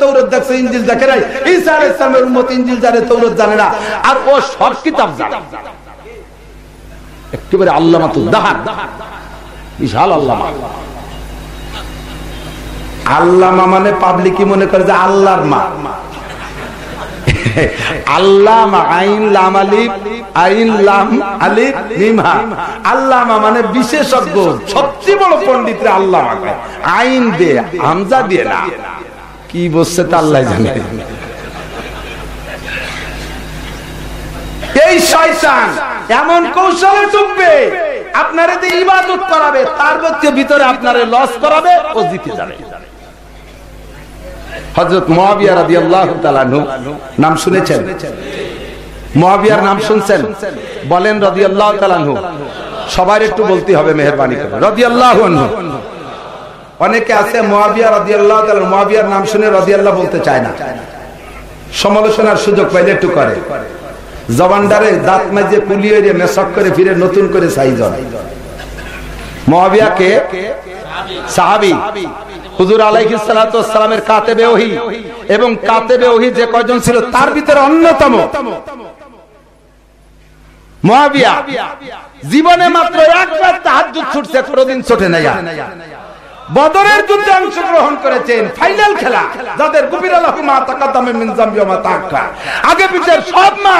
তৌরত দেখছে দেখে জানে জানে না। আর ও সব কিতাব জানে। একেবারে আল্লামাতুদ্দাহার বিশাল আল্লামা। আল্লামা মানে পাবলিকই মনে করে যে আল্লাহর মা? আল্লামা আল্লামা মানে বিশেষজ্ঞ, সবচেয়ে বড় আল্লামা আইন হামজা দিয়ে না। কি বলছে তা আল্লাহ জানে। এই শয়তান, এমন কৌশলে আপনার ইবাদত করাবে, তার মধ্যে ভিতরে লস করাবে ও জিতে যাবে। সবার একটু বলতে হবে রাদিয়াল্লাহু আনহু। অনেকে আছে মুয়াবিয়া রাদিয়াল্লাহু তাআলা মুয়াবিয়ার নাম শুনে রাদিয়াল্লাহু বলতে চায় না। সমালোচনার সুযোগ পাইলে একটু করে। জবানদারে দাঁত মাঝে পুলিয়ে মেসক করে ফিরে নতুন করে সাইজ মহাবিয়াকে সাহাবি, হুজুর আলাইহিস সালাতু ওয়াসসালামের কাতেবে ওহী এবং কাতেবে ওহী যে কয়জন ছিল তার ভিতরে অন্যতম। মহাবিয়া, জীবনে মাত্র একবার তাহাজ্জুদ ছুটছে, কোনদিন ছোটে নাই বদরের যুদ্ধে অংশগ্রহণ করেছেন ফাইনাল খেলা, যাদের মা তাকাদ্দামে মিন জামবি মা আগে পিছের সব মা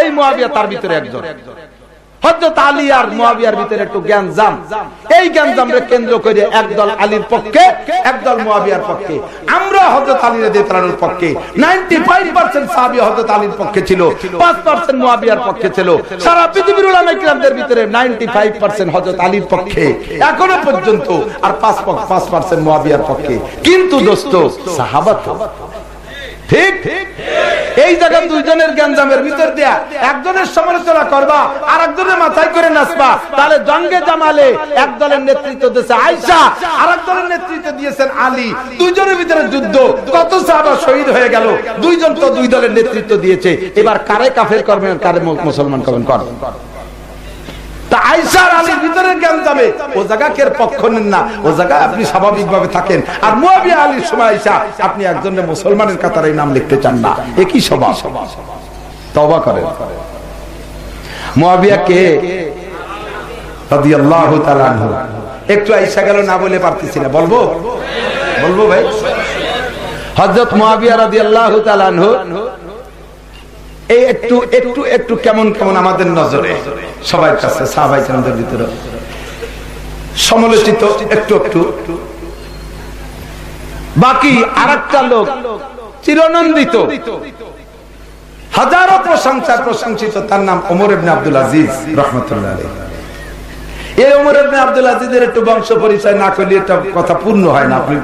এই মুয়াবিয়া তার ভিতরে একজন। আর ভিতরে পক্ষে, একদল মুয়াবিয়ার পক্ষে। আমরা হজরত আলী রাদিয়াল্লাহুর পক্ষে। 95% সাহাবী হজরত আলীর পক্ষে ছিল 5% মুয়াবিয়ার পক্ষে ছিল। সারা পৃথিবীর ভিতরে 95% হজরত আলীর পক্ষে। এখনও পর্যন্ত আর 5 5% মুয়াবিয়ার পক্ষে। কিন্তু দোস্ত ঠিক? এই জায়গায় দুইজনের গ্যাঞ্জামের ভিতর দেয়া একজনের সমালোচনা করবা আর একজনের মাথায় করে নাচবা। তাহলে জঙ্গে জামালে এক দলের নেতৃত্ব দিয়েছে আয়সা আর এক দলের নেতৃত্ব দিয়েছেন আলী। দুইজনের ভিতরে যুদ্ধ। কত সাহাবা শহীদ হয়ে গেল। দুইজন তো দুই দলের নেতৃত্ব দিয়েছে। এবার কারে কাফের করবেন কারে মুসলমান করবেন? করবেন আপনি নাম লিখতে চান না। একই স্বভাব। তবা করেন। কে? একটু আইসা গেল, না বলে পারতেছি না। বলব? বলব ভাই। হযরত মুয়াবিয়া রাদিয়াল্লাহু এই একটু একটু একটু কেমন কেমন আমাদের নজরে? সবার কাছে, সাহাবাই কেরামদের ভিতরে। সমালোচিত, একটু একটু। বাকি আর লোক চিরনন্দিত। হাজারো প্রশংসা প্রশংসিত, তার নাম ওমর ইবনে আব্দুল আজিজ, রহমতুল্লাহ এই ওমর ইবনে আব্দুল আজিজের একটু বংশ পরিচয় না করলে এটা কথা পূর্ণ হয় না। আপনি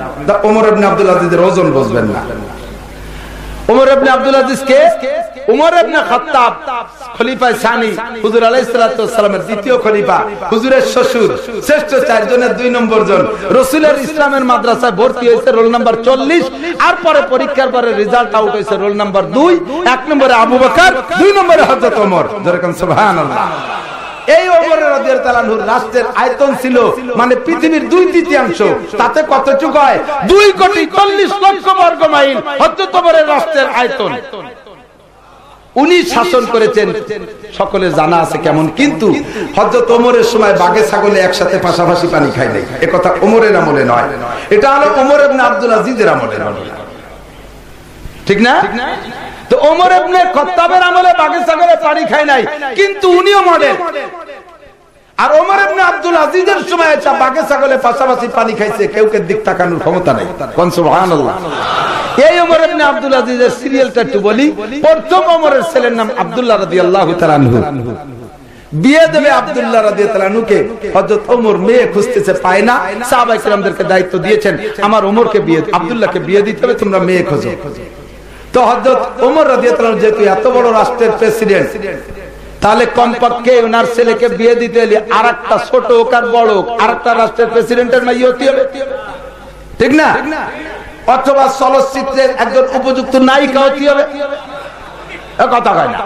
ওমর ইবনে আব্দুল আজিজের ওজন বুঝবেন না। উমর ইবনে আব্দুল আজিজ কে উমর ইবনে খাত্তাব, খলিফা সানি, হুজুর আলাইহিস সালাতু ওয়াসালামের দ্বিতীয় খলিফা, হুজুরের শ্বশুর, শ্রেষ্ঠ চারজনের দুই নম্বর জন। রাসূলের ইসলামের মাদ্রাসায় ভর্তি হয়েছে রোল নাম্বার 40 আর পরে পরীক্ষার পরে রেজাল্ট আউট হয়েছে রোল নাম্বার 2 এক নম্বরে আবু বকর, দুই নম্বরে হযরত ওমর। যেরকম সুবহানাল্লাহ। এই রাষ্ট্রের আয়তন ছিল মানে পৃথিবীর দুই তৃতীয়াংশ। তাতে কতটুকু হয়? দুই কোটি চল্লিশ লক্ষ বর্গ মাইল। ওমরের রাষ্ট্রের আয়তন। উনি শাসন করেছেন। সকলে জানা আছে কেমন, কিন্তু হজরত ওমরের সময় বাগে ছাগলে একসাথে পাশাপাশি পানি খাই নাই। কথা ওমরের আমলে নয়। এটা হলো ওমর এবনে আব্দুল আজিজের আমলে। ঠিক না? তো ওমর এবনে খত্তাবের আমলে বাগে ছাগলে পানি খায় নাই। কিন্তু উনিও মডেল। আর ওমর ইবনে আব্দুল আজিজের সময় বাগে ছাগলে পাশাপাশি পানি খাইছে, কেউ কে দিক তাকানোর ক্ষমতা নাই। এই ওমর ইবনে আব্দুল আজিজের সিরিয়ালটা একটু বলি। প্রথম ওমরের ছেলের নাম আব্দুল্লাহ তাআলা আনহু। বিয়ে দেবে আব্দুল্লাহ হযরত ওমর মেয়ে খুঁজতেছে, পায় না। দায়িত্ব দিয়েছেন, আমার বিয়ে, আব্দুল্লাহকে বিয়ে দিতে হবে, তোমরা মেয়ে খোঁজো। তো হযরত ওমর রাদিয়াল্লাহু যেহেতু এত বড় রাষ্ট্রের প্রেসিডেন্ট তাহলে কমপক্ষে ওনার ছেলেকে বিয়ে দিতে হলে আর একটা ছোট হোক আর বড় হোক আর একটা রাষ্ট্রের প্রেসিডেন্টের মাই হতে হবে। ঠিক না? অথবা চলচ্চিত্রের একজন উপযুক্ত নায়িকা হতে হবে। কথা হয় না।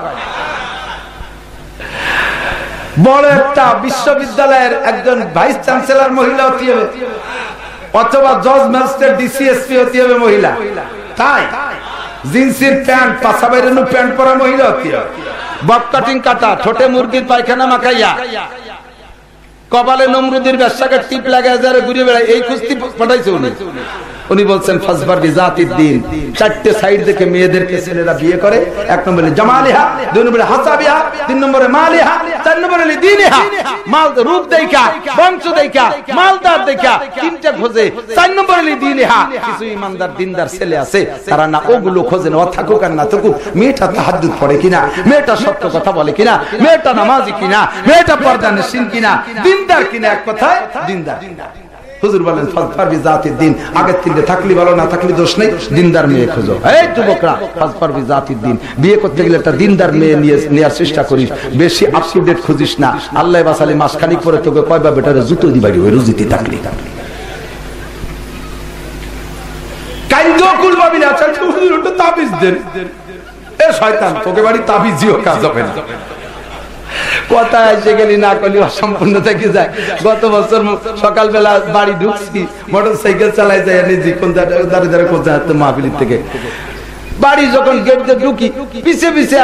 বড় একটা বিশ্ববিদ্যালয়ের একজন ভাইস চ্যান্সেলর মহিলা হতে হবে। অথবা জজ ম্যাজিস্ট্রেট, ডিসিএসপি হতে হবে মহিলা। তাই জিন্সের প্যান্ট পাশা বাইরে প্যান্ট পরা মহিলা হতে হবে। বব কাটিং কাটা, ঠোঁটে মুরগির পায়খানা মাখাইয়া। কপালে নমরুদির ব্যবসাকে টিপ লাগায় যারা ঘুরে বেড়ায়, এই কুস্তি পাঠাইছে উনি। উনি বলছেন ফাসবার জাতির দিন। চারটে সাইড দেখে মেয়েদেরকে ছেলেরা বিয়ে করে, এক নম্বরে জামালিহা, দুই নম্বরে হাসাবিহা, তিন নম্বরে মালিহা, চার নম্বরে দিনেহা মাল রূপ দেখা, বংশ দেখা, মালদার দেখা, তিনটা খোঁজে, চার নম্বরে দিনেহা কিছু ইমানদার, দিনদার ছেলে আছে, তারা না ওগুলো খোঁজেন ও থাকুক আর না থাকুক, মেয়েটা তাহাজ্জুদ পড়ে কিনা, মেয়েটা সত্য কথা বলে কিনা, মেয়েটা নামাজি কিনা, মেয়েটা পর্দা নিশ্চিন কিনা, দিনদার কিনা এক কথায়, দিনদার। হুজুর বলেন, ফাজফারবি জাতির দিন। আগের তিনটে থাকলি ভালো, না থাকলি দোষ নেই। দিনদার মেয়ে খোঁজো। এই যুবকরা, ফাজফারবি জাতির দিন। বিয়ে করতে গেলে একটা দিনদার মেয়ে নিয়ে নেওয়ার চেষ্টা করিস। বেশি আপ খুঁজিস না। আল্লাহ বাসালি মাসখানিক পরে তোকে কয়বা বেটারে জুতো দিবাড়ি ওই রুজিতি থাকলি। তাবিজ দেন। এ শয়তান, তোকে বাড়ি তাবিজ দিও কাজ হবে না। কথা এসে গেলি, না করলি অসম্পূর্ণ থেকে যায়। গত বছর সকালবেলা বাড়ি ঢুকছি মোটর সাইকেল চালাই যায় নিজে কোন দাঁড়িয়ে দাঁড়িয়ে কোথায় হাতে মাহফিলির থেকে। বাড়ি যখন গেট দিয়ে ঢুকি, পিছে পিছে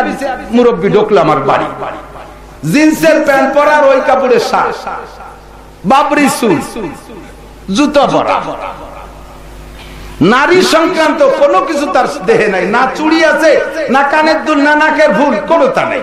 মুরব্বী ঢুকলো আমার বাড়ি। জিন্সের প্যান্ট পরার ওই কাপড়ের শ্বাস বাবরি সুল জুতো পরা। নারী সংক্রান্ত কোনো কিছু তার দেহে নাই, না চুড়ি আছে, না কানের দুল, না নাকের ভুল, কোনো তা নাই।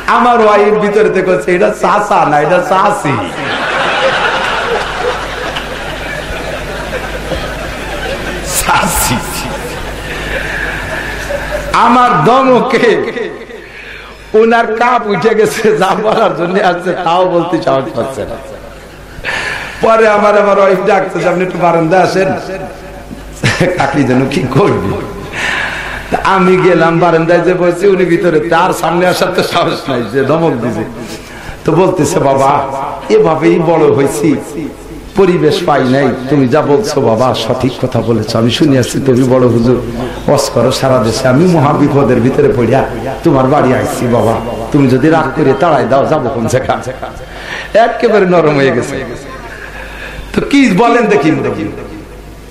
আমার ওয়াইফ ভিতরে থেকে এটা চাষা না, এটা চাষি আমার দমকে ওনার কাপ উঠে গেছে, যা বলার জন্য আসছে, তাও বলতে সাহস পাচ্ছে না। পরে আমার আমার ওয়াইফ ডাকছে আপনি একটু বারান্দা আসেন। কাকি যেন কি করবি? আমি গেলাম, বারান্দায় যে বসে উনি ভিতরে তার সামনে আসার তো সাহস নাই, যে ধমক দিছে। তো বলতেছে, বাবা, এভাবেই বড় হয়েছি, পরিবেশ পাই নাই, তুমি যা বলছো, বাবা, সঠিক কথা বলেছ, আমি শুনে আসছি, তুমি বড় হুজুর বস করো সারা দেশে, আমি মহা বিপদের ভিতরে পড়িয়া তোমার বাড়ি আসছি বাবা, তুমি যদি রাগ করে তাড়াই দাও, যাব কোন শেখা একেবারে নরম হয়ে গেছে। তো কি বলেন দেখি দেখি।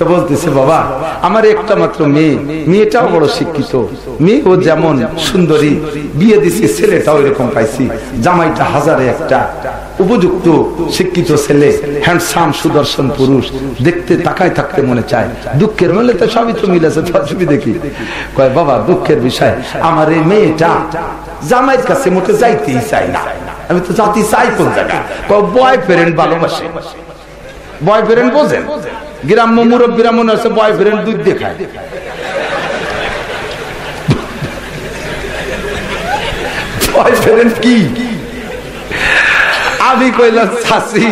তো বলতেছে, বাবা, আমার একটা মাত্র মেয়ে, মেয়েটাও বড় শিক্ষিত মেয়ে ও যেমন সুন্দরী, বিয়ে দিছি, ছেলেটাও এরকম পাইছি, জামাইটা হাজারে একটা উপযুক্ত শিক্ষিত ছেলে হ্যান্ডসাম সুদর্শন পুরুষ, দেখতে, তাকায় থাকতে মনে চায়, দুঃখের মেলে তো সবই তো মিলেছে তুমি দেখি। কয়, বাবা, দুঃখের বিষয়, আমার এই মেয়েটা জামাইয়ের কাছে মোটে যাইতেই চাই না। আমি তো জাতি চাই কোন জায়গায়? বয়ফ্রেন্ড ভালোবাসে। বয়ফ্রেন্ড বোঝেন? গ্রাম্য মুরব্বীরা মনে হচ্ছে বয়ফ্রেন্ড দুধ দেখায় কি? আমি কইলাম শাসি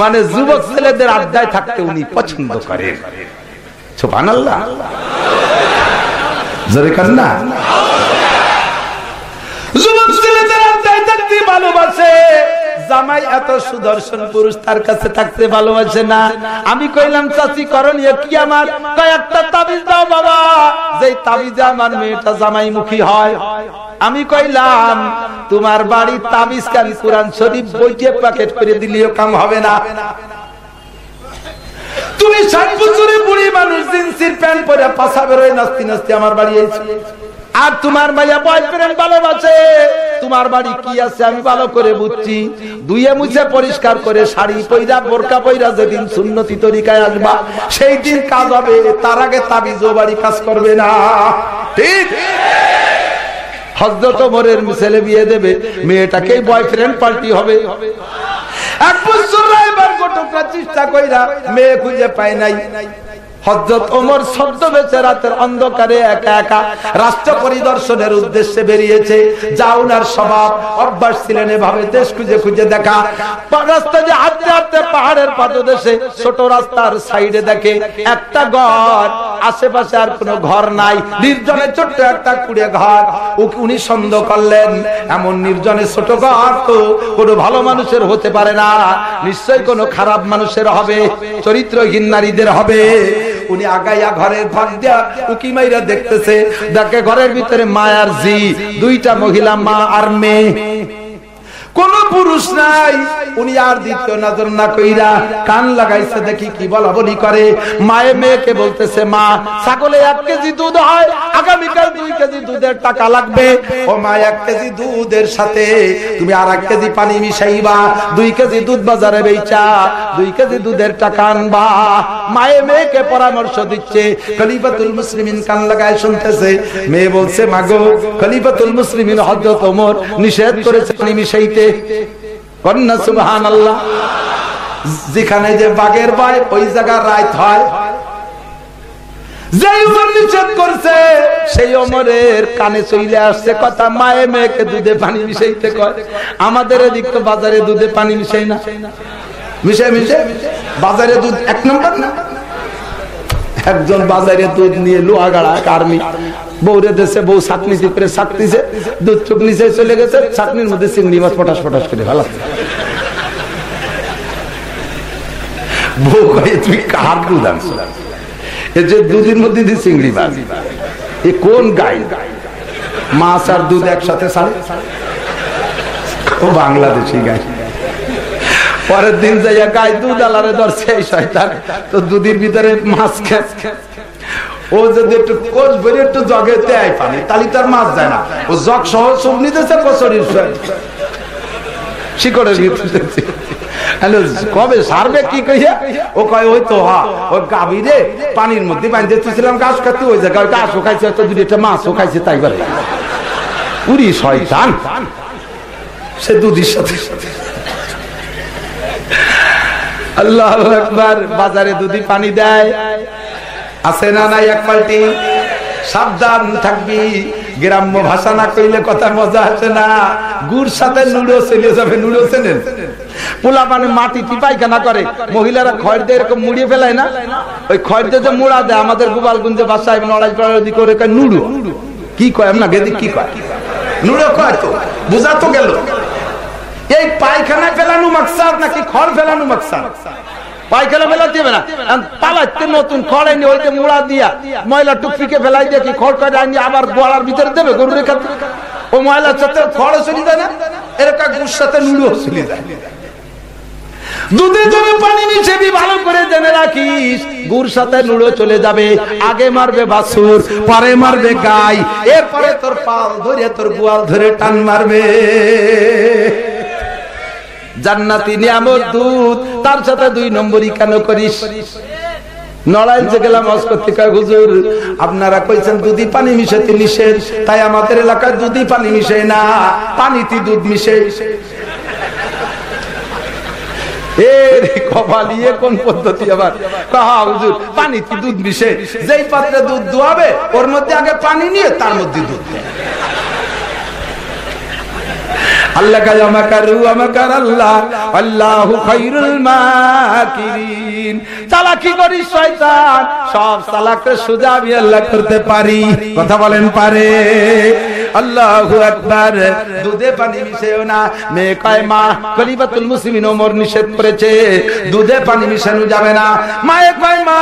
মানে যুবক ছেলেদের আড্ডায় থাকতে উনি পছন্দ করেন। না। যুবক ছেলেদের আড্ডায় থাকতে ভালোবাসে। জামাই এত সুদর্শন পুরুষ তার কাছে থাকতে ভালোবাসে না। আমি কইলাম, চাচি, করণীয় কি আমার? কয়েকটা তাবিজ দাও বাবা। যে তাবিজে আমার মেয়েটা জামাই মুখী হয়। আমি কইলাম, তোমার বাড়ি তাবিজ কান কোরআন শরীফ বইটে প্যাকেট করে দিলেও কাম হবে না। তুমি ষাট বছরে বুড়ি মানুষ, জিন্সির প্যান্ট পরে পাশা বেরোয় নাস্তি নাস্তি আমার বাড়ি এসে আর তোমার মাইয়া বয়ফ্রেন্ড ভালোবাসে। তোমার বাড়ি কি আছে আমি ভালো করে বুঝছি। দুইয়ে মুছে পরিষ্কার করে শাড়ি পইরা, বোরকা পইরা যেদিন সুন্নতি তরিকায় আসবা, সেই দিন কাজ হবে। তার আগে তাবিজ ও বাড়ি কাজ করবে না। ঠিক? হজরত ওমরের ছেলে বিয়ে দেবে, মেয়েটাকেই বয়ফ্রেন্ড পাল্টি হবে। এক বছর এবার গোটকরা চেষ্টা কইরা মেয়ে খুঁজে পায় নাই। হজরত ওমর বেচে রাতের অন্ধকারে একা একা রাষ্ট্র পরিদর্শনের উদ্দেশ্যে বেরিয়েছে। যা উনার স্বভাব, অভ্যাস ছিলেন এভাবে দেশ খুঁজে খুঁজে দেখা। রাস্তা যে হাঁটতে হাঁটতে পাহাড়ের পাদদেশে ছোট রাস্তার সাইডে দেখে একটা ঘর, আশেপাশে আর কোনো ঘর নাই। নির্জনে ছোট্ট একটা কুড়ে ঘর। উনি সন্দেহ করলেন, এমন নির্জনে ছোট ঘর তো কোনো ভালো মানুষের হতে পারে না। নিশ্চয় কোনো খারাপ মানুষের হবে, চরিত্রহীন নারীদের হবে। উনি আগাইয়া ঘরের ভাগ দেয়া উকি মাইরা দেখতেছে। দেখে ঘরের ভিতরে মায়ার জি দুইটা মহিলা মা আর মেয়ে। কোন পুরুষ নাই। উনি আর দ্বিতীয় নজর না কইরা কান লাগাইছে, দেখি কি বলা বলি করে। মায়ে মেয়েকে বলতেছে, মা, ছাগলে এক কেজি দুধ হয়, আগামীকাল দুই কেজি দুধের টাকা লাগবে। ও মা, এক কেজি দুধের সাথে তুমি আর এক কেজি পানি মিশাইবা। দুই কেজি দুধ বাজারে বেচা দুই কেজি দুধের টাকা আনবা। মায়ে মেয়েকে পরামর্শ দিচ্ছে, খলিফাতুল মুসলিমিন কান লাগায় শুনতেছে। মেয়ে বলছে মাগো খলিফাতুল মুসলিমিন হযরত ওমর নিষেধ করেছে পানি মিশাইতে। কন্যা সুবহান আল্লাহ যেখানে যে বাই ওই হয়। সেই অমরের কানে আসছে কথা, মায়ে দুধে পানি মিশাইতে আমাদের এদিক তো বাজারে দুধে পানি মিশাই না। মিশে মিশে বাজারে দুধ এক নম্বর না? একজন বাজারে দুধ নিয়ে লোহাগাড়া আর্মি বৌরে দেশে বউ চাটনি করে চাটনিছে দুধ চুক নিচে চলে গেছে চাটনির মধ্যে চিংড়ি মাছ পটাশ পটাশ করে ভালো বাংলাদেশি গাই। পরের দিন যাইয়া গায়ে দুধ আলারে ধরছে এই শয়তান। তো দুধের ভিতরে মাছ খেয়ে ও যদি একটু কোচ ভরে একটু জগে দেয় পানি, তাহলে তার মাছ যায় না। ও জগ সহ সব নিতেছে কচুরির শিকড়ের ভিতরে হ্যালো কবে সারবে কি কইয়া? ও কয়, ওই তো হা ওই গাভী রে, পানির মধ্যে তুইছিলাম ঘাস খাতে ওই জায়গায় ঘাসও খাইছে হয়তো একটা মাছও খাইছে তাই বলে পুরি শয়তান। সে দুধের সাথে আল্লাহ একবার বাজারে দুধি পানি দেয়। আছে না নাই এক পাল্টি সাবধান থাকবি। গ্রাম্য ভাষা না কইলে কথা মজা আছে না। গুড় সাথে নুড়ো চলে যাবে নুড়ো চেনেন পোলা মানে মাটি পায়খানা করে? মহিলারা খড় দিয়ে এরকম মুড়িয়ে ফেলায় না? ওই খড় দিয়ে যে মুড়া দেয়, আমাদের গোপালগঞ্জে বাসায় নড়াই পড়াই করে নুড়ো। কি কয় আপনার গেদি কি কয়? নুড়ো কয় তো? বুঝা তো গেল। এই পায়খানায় ফেলানো মাকসাদ নাকি খড় ফেলানো মাকসাদ? পায়খানা ফেলা দিবে না। নতুন খড় এনে মুড়া দিয়া ময়লা ফেলাই কি খড় আনি আবার গোয়ালার ভিতরে দেবে গরুর ও সাথে খড় না? গুর সাথে নুড়ো জমে পানি ভালো করে জেনে রাখিস, গুড় সাথে নুড়ো চলে যাবে। আগে মারবে বাসুর পরে মারবে গাই। এরপরে তোর পাল ধরে তোর গোয়াল ধরে টান মারবে। জান্নাতি নিয়ামত দুধ তার সাথে দুই নম্বরই কেন করিস? আপনারা কইছেন দুধি পানি মিশাতে নিষেধ, তাই আমাদের এলাকায় দুধি পানি মিশে না, পানিতে দুধ মিশে। কোন পদ্ধতি আবার? হুজুর, পানিতে দুধ মিশে। যেই পাত্রে দুধ দোয়াবে ওর মধ্যে আগে পানি নিয়ে তার মধ্যে দুধ আল্লাহ কামাকারু আমাকার আল্লাহ, আল্লাহু খায়রুল মাকিরিন। চালাকি করি শয়তান? সব চালাকে সোজা আমি আল্লাহ করতে পারি। কথা বলেন পারে? আল্লাহু আকবার। দুধে পানি মিশাইও না। মেয়ে কয়, মা কলিবাতুল মুসলিমিন ওমর নিষেধ করেছে। দুধে পানি মিশানো যাবে না। মায়ে কয়, মা,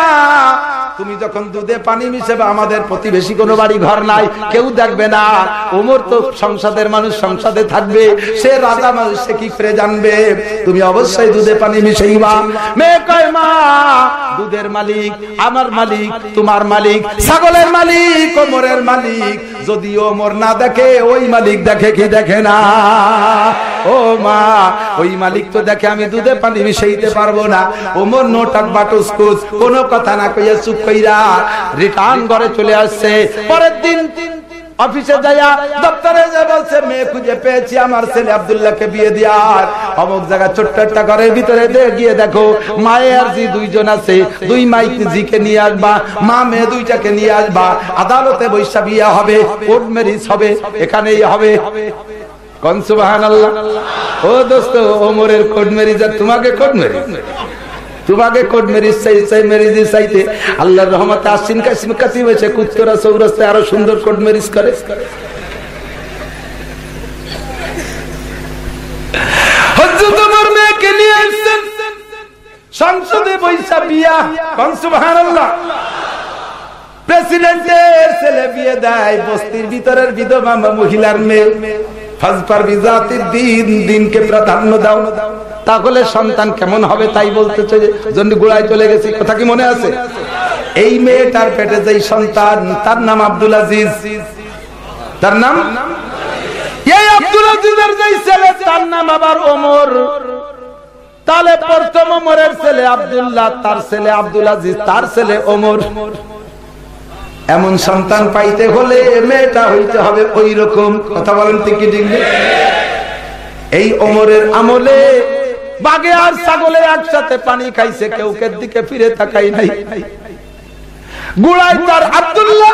তুমি যখন দুধে পানি মিশাবে, আমাদের প্রতিবেশী কোনো বাড়ি ঘর নাই, কেউ দেখবে না। ওমর তো সংসদের মানুষ, সংসদে থাকবে। সে রাজা মানুষ, সে কি করে জানবে? তুমি অবশ্যই দুধে পানি মিশাইবা। মেয়ে কয়, মা, দুধের মালিক, আমার মালিক, তোমার মালিক, ছাগলের মালিক, ওমরের মালিক। যদি ওমর না দেখে, ওই মালিক দেখে কি দেখে না? ও মা, ওই মালিক তো দেখে আমি দুধে পানি মিশাইতে পারব না। ওমর নোটাক বাটুসকুস কোনো কথা না কইয়া চুপ কইরা রিটার্ন করে চলে আসছে। পরের দিন অফিসে যাইয়া দপ্তরে যে বলছে, মেয়ে খুঁজে পেয়েছি আমার ছেলে আবদুল্লাহকে বিয়ে দিয়ার অমুক জায়গা ছোট্ট একটা ঘরের ভিতরে গিয়ে দেখো মায়ে আর জি দুইজন আছে। দুই মাইক জিকে নিয়ে আসবা, মা মেয়ে দুইটাকে নিয়ে আসবা। আদালতে বৈশা বিয়ে হবে, কোর্ট ম্যারিজ হবে, এখানেই হবে। কনসুবাহান আল্লাহ ও দোস্ত, ওমরের কোর্ট ম্যারিজ আর তোমাকে কোর্ট ম্যারিজ? তোমাকে কোট মেরিজ চাই চাই মেরিজ চাইতে? আল্লাহর রহমতে আসিন কাসিম কাসিম হয়েছে, কুত্তরা আরও সুন্দর মেরিজ করে? প্রেসিডেন্টের ছেলে বিয়ে দেয়, বস্তির ভিতরের বিধবা মহিলার মেয়ে। তাহলে সন্তান কেমন হবে তাই বলতেছে জন্য গোড়ায় চলে গেছি। কথা কি মনে আছে? এই মেয়েটার পেটে সন্তান, তার নাম আব্দুল আজিজ। তার নাম? ছেলে আবার ওমর। ছেলে তার ছেলে আব্দুল আজিজ, তার ছেলে ওমর। এমন সন্তান পাইতে হলে মেয়েটা হইতে হবে ওই রকম কথা বলেন টিকি টিকি এই অমরের আমলে বাগে আর ছাগলে একসাথে পানি খাইছে কেউ দিকে ফিরে তাকাই নাই। গুড়াই তার আব্দুল্লাহ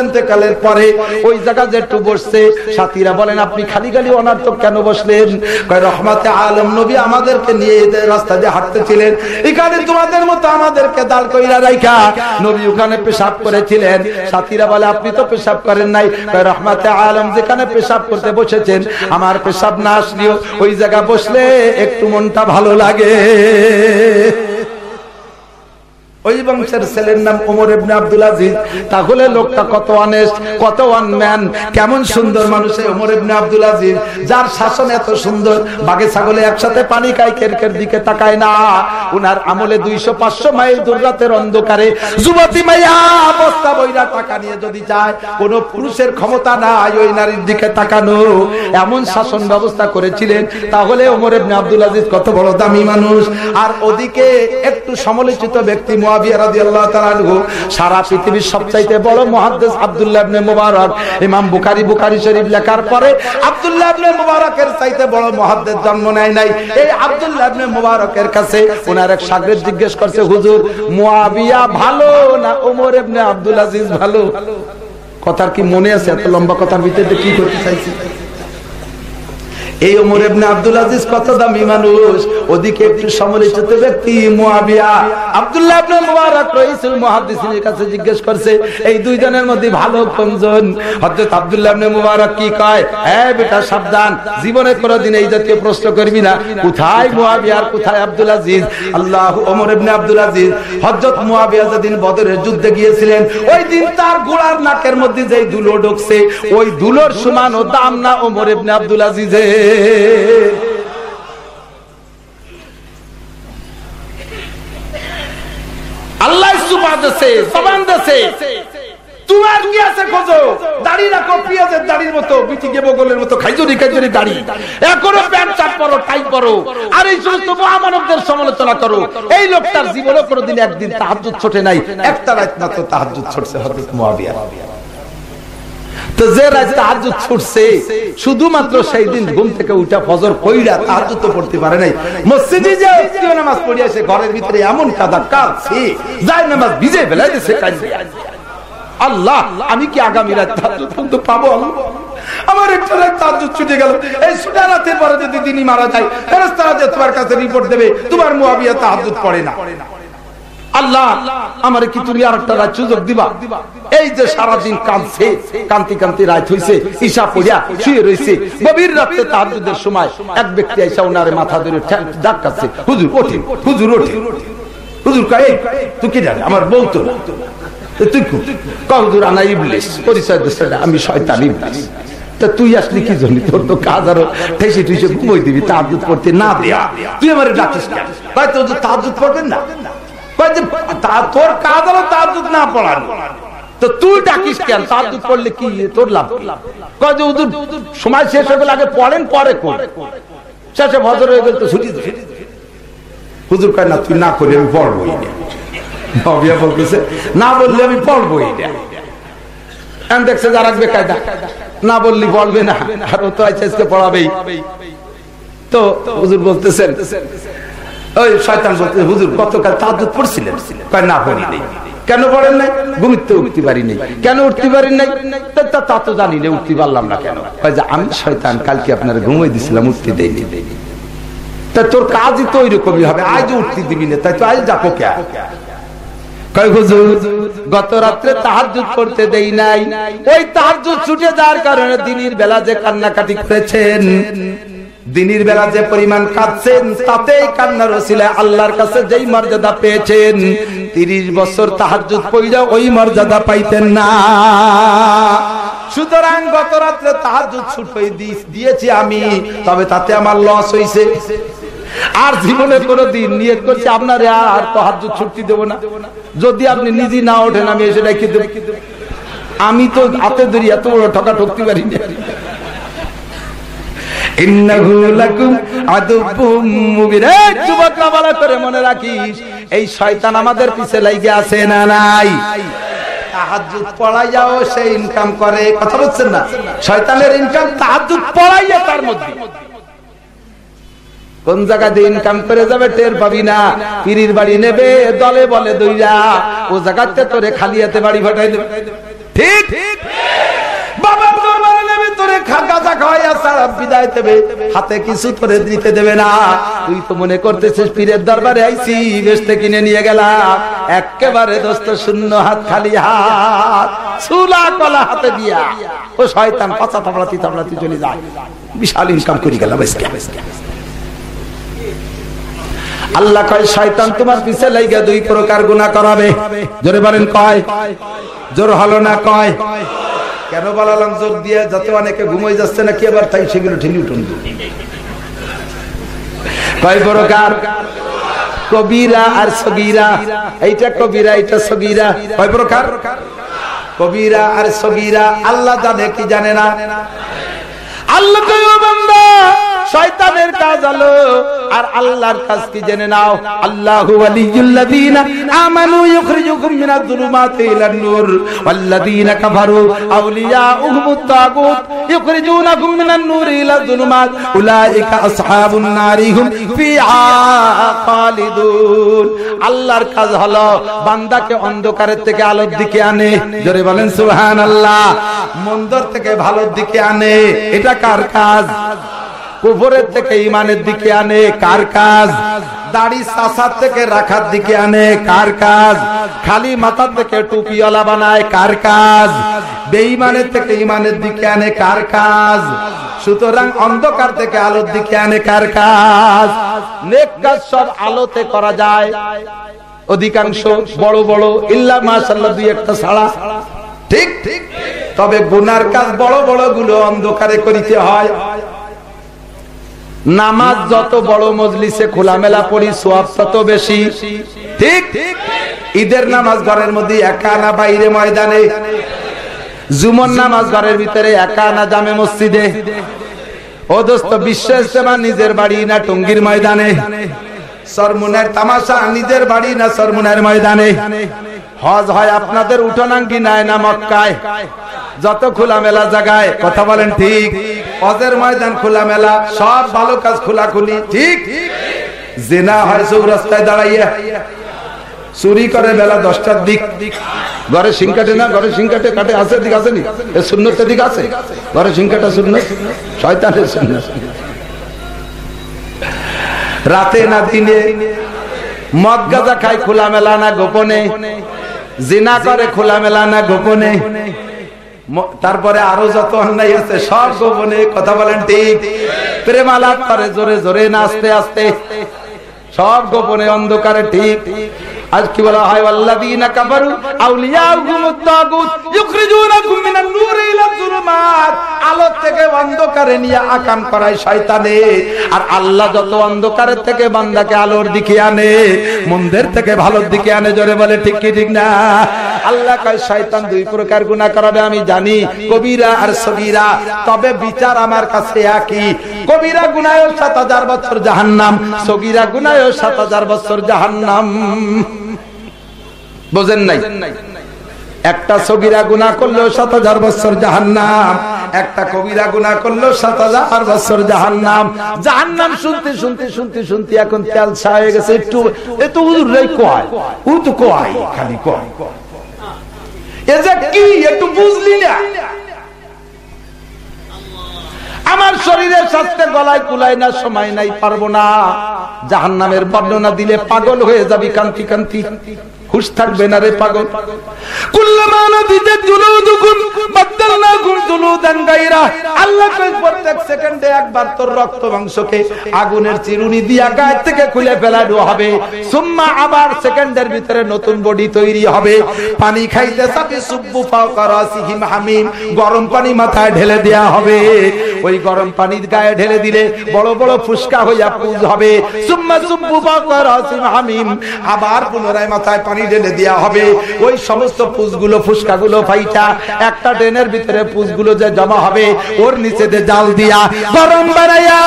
ইন্তেকালের পরে ওই জায়গা যে একটু বসছে। সাথীরা বলেন, আপনি খালি খালি অনার্থক কেন বসলেন? রহমাতে আলম নবী আমাদেরকে নিয়ে রাস্তা দিয়ে হাঁটতেছিলেন। এখানে তোমাদের মতো আমাদেরকে দাঁড় কইরা রাইখা। নবী ওখানে পেশাব করেছিলেন। সাথীরা বলে, আপনি তো পেশাব করেন নাই। রহমাতে আলম যেখানে পেশাব করতে বসেছেন, আমার পেশাব না আসলেও ওই জায়গা বসলে একটু মনটা ভালো লাগে। ওই বংশের ছেলের নাম ওমর ইবনে আব্দুল আজিজ। তাহলে লোকটা কত অনেস্ট কত ম্যান কেমন সুন্দর মানুষ ওমর ইবনে আব্দুল আজিজ। যার শাসন এত সুন্দর বাগে ছাগলে একসাথে পানি খায়, কেরকের দিকে তাকায় না। উনার আমলে দুইশো পাঁচশো মাইল দুর্রাতের অন্ধকারে যুবতী মাইয়া বস্তা বইরা টাকা নিয়ে যদি যায়, কোন পুরুষের ক্ষমতা নাই ওই নারীর দিকে তাকানো। এমন শাসন ব্যবস্থা করেছিলেন, তাহলে ওমর ইবনে আব্দুল আজিজ কত বড় দামি মানুষ। আর ওদিকে একটু সমালোচিত ব্যক্তি সারা পৃথিবীর সবচাইতে বড় আব্দুল্লাহ মুবারক। ইমাম শরীফ লেখার পরে আব্দুল্লাহ মুবারকের চাইতে বড় মহাদ্দেশ জন্ম নেয় নাই। এই আব্দুল্লাহ ইবনে মুবারকের কাছে ওনার এক জিজ্ঞেস করছে, হুজুর মুয়াবিয়া ভালো না ওমর ইবনে আব্দুল আজিজ ভালো? কথার কি মনে আছে? এত লম্বা কথার ভিতরে কি করতে চাইছি? এই ওমর ইবনে আব্দুল আজিজ কত দামি মানুষ। ওদিকে একটু সমালোচিত ব্যক্তি যেদিন বদরের যুদ্ধে গিয়েছিলেন, ওই দিন তার গোড়ার নাকের মধ্যে যেই ধুলো ঢুকছে, ওই ধুলোর সমান ও দাম না ওমর ইবনে আব্দুল আজিজের। আল্লাহ সমালোচনা করো। এই জীবনে একদিন তাহাজুদ ছোটে নাই। একটা রাত মাত্র তাহাজুদ ছড়ছে হজরত মুয়াবিয়া তো যে রাত ছুটছে, শুধুমাত্র সেই দিন ঘুম থেকে উঠা ফজর কইরা তাহাজুদ তো পড়তে পারে নাই। মসজিদে যে প্রিয় নামাজ পড়িয়া সে ঘরের ভিতরে এমন কাদা কাঁদছে যায় নামাজ ভিজে ফেলাই দিছে আল্লাহ, আমি কি আগামী রাত তাহাজুদ পাবো আমার একটা রাত ছুটে গেল। এই রাতের পরে যদি তিনি মারা যায়, ফেরেশতারা যে তোমার কাছে রিপোর্ট দেবে, তোমার তাহাজুদ পড়ে না। আল্লাহ, আমার কি তুমি আর একটা রাত সুযোগ দিবা? এই যে সারাদিন কাঁদছে কান্তি কান্তি রাত হইছে, ঈশা পড়িয়া শুয়ে রয়েছে গভীর রাতে তাহাজুদের সময় এক ব্যক্তি এসে ওনারে মাথা ধরে ডাকাচ্ছে হুজুর, ওঠে হুজুর ওঠে। হুজুর কয় তুই কি জানে, আমার বউ তো তুই হুজুর, আনা ইবলিস, পরিচয় আমি শয়তান ইবলিস। তা তুই আসলি কি জন্য? তোর তো কাজ আরও ঠেসে ঠেসে ঘুমোই দিবি তাহাজুদ পড়তে না দেয়া। তুই আমার ডাকিস কেন? ভাই, তোর তাহাজুদ পড়বেন না? তোর কাজ হলো না পড়ানো। তো তুই ডাকিস কেন? পড়লে কি তোর লাভ সময় শেষ হয়ে গেলে আগে পড়েন, পরে শেষে হয়ে গেল, তো ছুটি হুজুর তুই না করি, আমি পড়বই না বলতেছে, না বললে আমি পড়বই না দেখছে যারা বেকায়দা, না বললি পড়বে না, আর ও তো আজকে পড়াবেই। তো হুজুর বলতেছেন ওই শয়তান হুজুর, গতকাল পড়ছিলেন। কয়, না, পড়ি নেই। কেন পড়েন নাই? উঠতে পারি নাই। কেন উঠতে পারি নাই? তা, তো জানি না, উঠতে পারলাম না কেন। কয় যে, আমি শয়তান, কালকে আপনার ঘুমাই দিছিলাম, উঠতে দেয়নি তা তোর কাজই তো ওইরকমই হবে, আজ উঠতে দিবি না, তাই তো আজ যাব কে? গত রাত্রে তাহাজুদ করতে দেই নাই। ওই তাহাজুদ ছুটে যাওয়ার কারণে দিনের বেলা যে কান্নাকাটি করেছেন দিনের বেলা যে পরিমাণ কাঁদছেন, তাতেই কান্নার ওসিলে আল্লাহর কাছে যেই মর্যাদা পেয়েছেন, তিরিশ বছর তাহাজুদ পইরা ওই মর্যাদা পাইতেন না। সুতরাং গত রাত্রে তাহাজুদ ছুট দিয়েছি আমি, তবে তাতে আমার লস হয়েছে আর জীবনে কোনো দিন নিয়ে করছি, আপনার আর তাহাজুদ ছুটি দেবো না। যদি আপনি নিজে না ওঠেন, আমি এসে রেখে দেব। আমি তো হাতে ধরি, এত বড় ঠকা ঠকতে পারি না। মনে রাখিস, এই শয়তান আমাদের পিছে আছে না নাই? করে কোন ইনকাম করে যাবে টের বাড়ি নেবে, দলে বলে দইরা, ও জায়গাতে তোরে খালিয়াতে বাড়ি ফাটাই দেবে। ঠিক? ঠিক নেবে তোরে গাঁজা খাওয়াইয়া বিদায় দেবে। হাতে কিছু তোরে দিতে দেবে না। তুই তো মনে করতেছিস পীরের দরবারে আইছি, বেশতে কিনে নিয়ে গেলাম একেবারে দোস্ত, শূন্য হাত, খালি হাত। সুলা কলা হাতে দিয়া। ও শয়তান, পাচা তাবলাতি তাবলাতি চলে যায়। বিশাল ইনকাম করে গেলাম আল্লাহ কয়, শয়তান, তোমার পিছে লাইগা দুই প্রকার গুনাহ করাবে। জোরে বলেন, কয়? জোর হলো না, কয়? কেন বালালাম জোর দিয়ে? যাতে অনেকে ঘুমাই যাচ্ছে নাকি আবার তাই সেগুলো ঠেলি উঠুন কবিরা আর সগিরা। এইটা কবিরা এটা সগিরা। কয় প্রকার কবিরা আর সগিরা, আল্লাহ জানে কি জানে না? আল্লাহ বান্দা। শয়তানের কাজ হলো আর আল্লাহর কাজ কি জেনে নাও? আল্লাহু আমানু যুলুমাতি ইলান নূর। কাফারু তাগুত মিনান যুলুমাত উলাইকা আসহাবুন নারি হুম ফিহা খালিদুন। আল্লাহর কাজ হলো বান্দাকে অন্ধকারের থেকে আলোর দিকে আনে। জোরে বলেন, সুবহানাল্লাহ। মন্দর থেকে ভালোর দিকে আনে। এটা কার কাজ? কুফরের থেকে ইমানের দিকে আনে, কার কাজ? দাড়ি সাসার থেকে রাখার দিকে আনে, কার কাজ? খালি মাথার থেকে টুপিওয়ালা বানায়, কার কাজ? বেঈমানের থেকে ইমানের দিকে আনে, কার কাজ? সুতরাং অন্ধকার থেকে আলোর দিকে আনে, কার কাজ? নেক কাজ সব আলোতে করা যায়। অধিকাংশ বড় বড়, ইল্লা মাশাল্লাহ দুই একটা ছাড়া। ঠিক? ঠিক তবে গুনার কাজ বড় বড়গুলো অন্ধকারে করিতে হয়। নামাজ যত বড় মজলিসে খোলামেলা পড়ি, সোয়াব তত বেশি। ঠিক? ঈদের নামাজ ঘরের মধ্যে একা না বাইরে ময়দানে। জুমন নামাজ ঘরের ভিতরে একা না জামে মসজিদে। ও দোস্ত বিশ্ব ইস্তেমা নিজের বাড়ি না টঙ্গির ময়দানে। সরমুনের তামাশা নিজের বাড়ি না সরমুনের ময়দানে। হজ হয় আপনাদের উঠোনাঙ্গি নাই না মক্কায়। যত খোলা মেলা জায়গায় কথা বলেন ঠিক। হজের ময়দান খোলা মেলা সব ভালো কাজ খোলা খুলি ঠিক? জেনা হয় সব রাস্তায় দাঁড়াইয়া। চুরি করে বেলা দশটার দিক। ঘরে সিং কাটে না? ঘরে সিং কাটে? আছে দিক, আছে নি? শূন্যতের দিক আছে? ঘরে সিং কাটা শূন্য শয়তানের শূন্য রাতে না দিনে মদ গাজা খায় খোলা মেলা না গোপনে। জিনা করে খোলা মেলা না গোপনে। তারপরে আরও যত অন্যায় আছে, সব গোপনে কথা বলেন, ঠিক? প্রেম আলাপ করে জোরে জোরে না আসতে আস্তে সব গোপনে অন্ধকারে, ঠিক? আজ কি বলা হয় আল্লাযীনা কাফারু আউলিয়াউহুমুত তাগুত, ইউখরিজুনাকুম মিনান নূরি ইলা যুলুমাত। আলো থেকে অন্ধকারে নিয়ে আকাম করায় শয়তানে। আর আল্লাহ যত অন্ধকারের থেকে বান্দাকে আলোর দিকে আনে, মন্দের থেকে ভালোর দিকে আনে, জোরে বলে ঠিক কি, ঠিক না? আল্লাহ কয়, শয়তান দুই প্রকার গুনাহ করাবে, আমি জানি, কবিরা আর সগীরা। তবে বিচার আমার কাছে একই। কবিরা গুনাহও 7000 বছর জাহান্নাম, সগীরা গুনাহও 7000 বছর জাহান্নাম। বোঝেন নাই? একটা সগিরা গুণা করলেও সাত হাজার বছর জাহান্নাম, একটা কবিরা গুণা করলেও সাত হাজার বছর জাহান্নাম। জাহান্নাম শুনতে শুনতে শুনতে শুনতে এখন তেল ছা হয়ে গেছে। একটু এত উদুর কয়? ও তো কয়, খালি কয়। এ যে কি? একটু বুঝলি না। আমার শরীরের স্বাস্থ্যে গলায় কুলায় না, সময় নাই, পারব না। জাহান নামের বর্ণনা দিলে পাগল হয়ে যাবি, কান্তি কান্তি। হুশ থাকবে না রে পাগল। আল্লাহ প্রত্যেক সেকেন্ডে একবার তোর রক্ত আগুনের চিরুনি দিয়া থেকে খুলে হবে। সুম্মা আবার সেকেন্ডের ভিতরে নতুন বডি তৈরি হবে। পানি খাইতে সাথে সুব্বু ফাওকা রাসিহিম হামিম, গরম পানি মাথায় ঢেলে দেয়া হবে। ওই গরম পানির গায়ে ঢেলে দিলে বড় বড় ফুসকা হইয়া পুজ হবে। সুম্মা সুব্বু রাসিহিম হামিম, আবার পুনরায় মাথায় পানি ঢেলে দেওয়া হবে। ওই সমস্ত পুষগুলো ফুসকাগুলো ফাইটা, একটা ড্রেনের ভিতরে পুষগুলো যে জমা হবে, ওর নিচে দিয়ে জাল দিয়া গরম বানাইয়া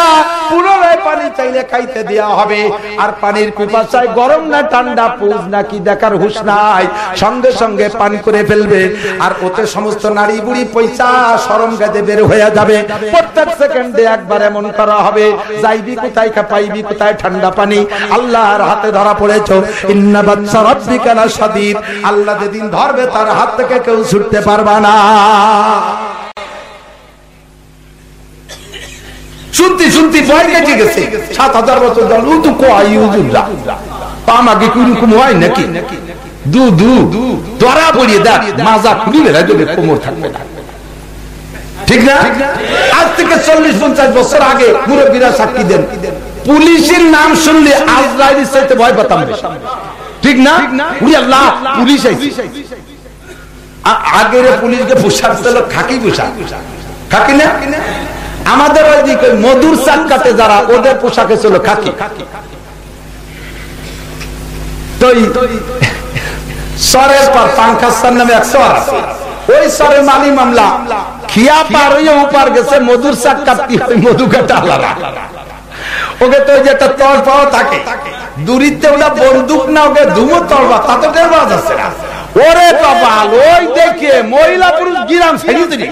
পুনরায় পানি চাইলে খাইতে দেওয়া হবে। আর পানির পিপাসায় গরম না ঠান্ডা, পুজ নাকি দেখার হুশ নাই। সঙ্গে সঙ্গে পান করে ফেলবে। আর ওতে সমস্ত নারী বুড়ি পয়সা, সরম গাদে বের হয়ে যাবে। প্রত্যেক সেকেন্ডে একবার এমন করা হবে, যাইবি কোথায় পাইবি কোথায় ঠান্ডা পানি। আল্লাহর হাতে ধরা পড়েছ। ইন্না বাচ্চা না সাদিদ। আল্লাহ যেদিন ধরবে, তার হাত থেকে কেউ ছুটতে পারবা না। ভয় কেটে গেছে। সাত হাজার বছর জল ও তো কয় হুজুররা আমাকে কীরকম হয় নাকি? দু দু, ধরা পড়িয়ে দেখ, মাজা খুলি বেলা যদি কোমর থাকবে। না ঠিক না? আজ থেকে চল্লিশ, পঞ্চাশ বছর আগে মুরব্বীরা সাক্ষী দেন। পুলিশের নাম শুনলে আজরাইলের চাইতে ভয় পেতাম। ঠিক না? উনি আল্লাহ পুলিশ আইছে। আগের পুলিশকে পোশাক ছিল খাকি পোশাক। খাকি না? আমাদের ওই দিকে মধুর কাটে যারা ওদের পোশাকে ছিল খাকি। সরের পর পাঙ্কাস্তান নামে এক সর ওই সরে মালি মামলা খিয়া পার হইয়া উপার গেছে মধুর ওই মধু কাটা আলাদা। ওকে তো ওই যে একটা তল পাওয়া থাকে। দূরিতে ওটা বন্দুক না, ওকে ধুমো তলবা তা তো টের পাওয়া যাচ্ছে না। ওরে বাবা ওই দেখে মহিলা পুরুষ গিরাম ছেড়ে দিলি।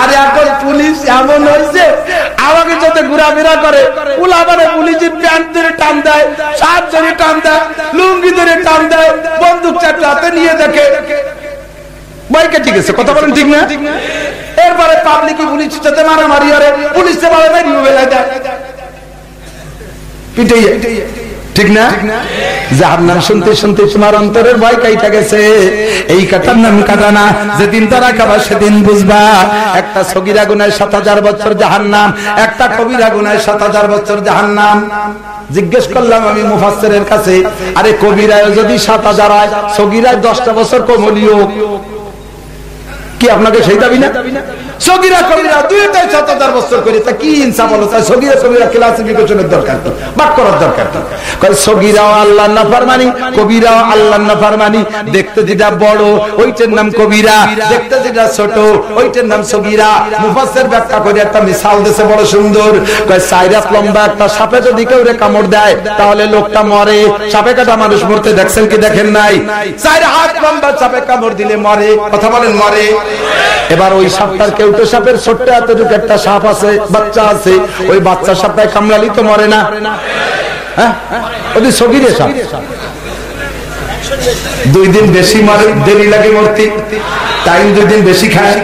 আর এখন পুলিশ এমন হয়েছে, আমাকে যাতে ঘোরাফেরা করে উলাবারে পুলিশের প্যান্ট ধরে টান দেয় শার্ট ধরে টান দেয়, লুঙ্গি ধরে টান দেয়, বন্দুক চারটে হাতে নিয়ে দেখে। ঠিক আছে কথা বলেন ঠিক না? এরপরে পাবলিক পুলিশ মারামারি করে পুলিশ বলে ঠিক না? যার নাম শুনতে শুনতে তোমার অন্তরের ভয় কাইটা গেছে। এই কাটার নাম কাটা না যেদিন তারা খাবা সেদিন বুঝবা। একটা সগিরা গুনায় সাত হাজার বছর জাহান নাম একটা কবিরা গুনায় সাত হাজার বছর জাহান নাম জিজ্ঞেস করলাম আমি মুফাসসিরের কাছে, আরে কবিরায় যদি সাত হাজার হয়, সগিরায় দশটা বছর কমলীয় কি আপনাকে সেই দাবি না? সগিরা কবিরা, দুইটাই হাজার বছর করে। কি ইনসাফ হলো তাই সগিরা কবিরা দরকার বাক করার দরকার সগিরাও আল্লাহ কবিরাও আল্লাহ দেখতে যেটা বড়, ওইটার নাম কবিরা। দেখতে যেটা ছোট, ওইটার নাম সগিরা। ব্যাখ্যা করে একটা দেশে বড় সুন্দর। কয় সাইরাত লম্বা একটা সাপে যদি কেউ রে কামড় দেয়, তাহলে লোকটা মরে। সাপে কাটা মানুষ মরতে দেখছেন কি দেখেন নাই? হাত লম্বা সাপে কামড় দিলে মরে। কথা বলেন, মরে। এবার ওই সাপটার কেউটো সাপের ছোট্ট এতটুকু একটা সাপ আছে, বাচ্চা আছে, ওই বাচ্চা সাপটায় কামড়ালি তো মরে না। হ্যাঁ? সাপ। দুই দিন বেশি মারে, দেরি লাগে মূর্তি। টাইম দুই দিন বেশি খায়।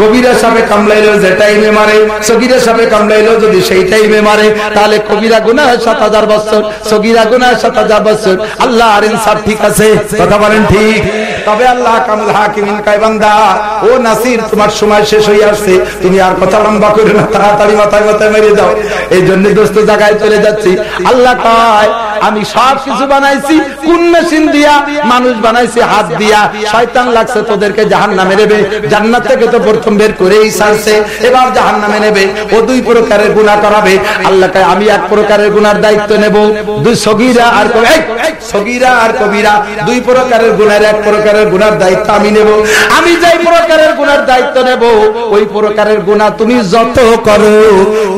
কবিরা সাপে কামলাইলো যে টাইমে মারে, সগিরা সাপে কামলাইলো যদি সেই টাইমে মারে, তাহলে কবিরা হয় সাত হাজার বছর, সগিরা হয় সাত হাজার বছর আল্লাহ আর ইনসাফ ঠিক আছে? কথা বলেন ঠিক? তবে আল্লাহ কামুল হাকিমিন কাই বান্দা, ও নাসির, তোমার সময় শেষ হয়ে আসছে। তুমি আর কথা লম্বা করে না, তাড়াতাড়ি মাথায় মাথায় মেরে দাও। এই জন্য দোস্ত জায়গায় চলে যাচ্ছি। আল্লাহ কয়, আমি সব কিছু বানাইছি, কোন মেশিন দিয়া? মানুষ বানাইছি হাত দিয়া। শয়তান লাগছে তোদেরকে জাহান নামে নেবে। জান্নাত থেকে তো প্রথম বের করেই ছাড়ছে এবার নেবে, ও দুই প্রকারের গুণা করাবে। আমি এক প্রকারের দায়িত্ব নেব। দুই সগিরা আর সগিরা আর কবিরা, দুই প্রকারের গুণের এক প্রকারের গুনার দায়িত্ব আমি নেব। আমি যেই প্রকারের গুনার দায়িত্ব নেব, ওই প্রকারের গুণা তুমি যত করো,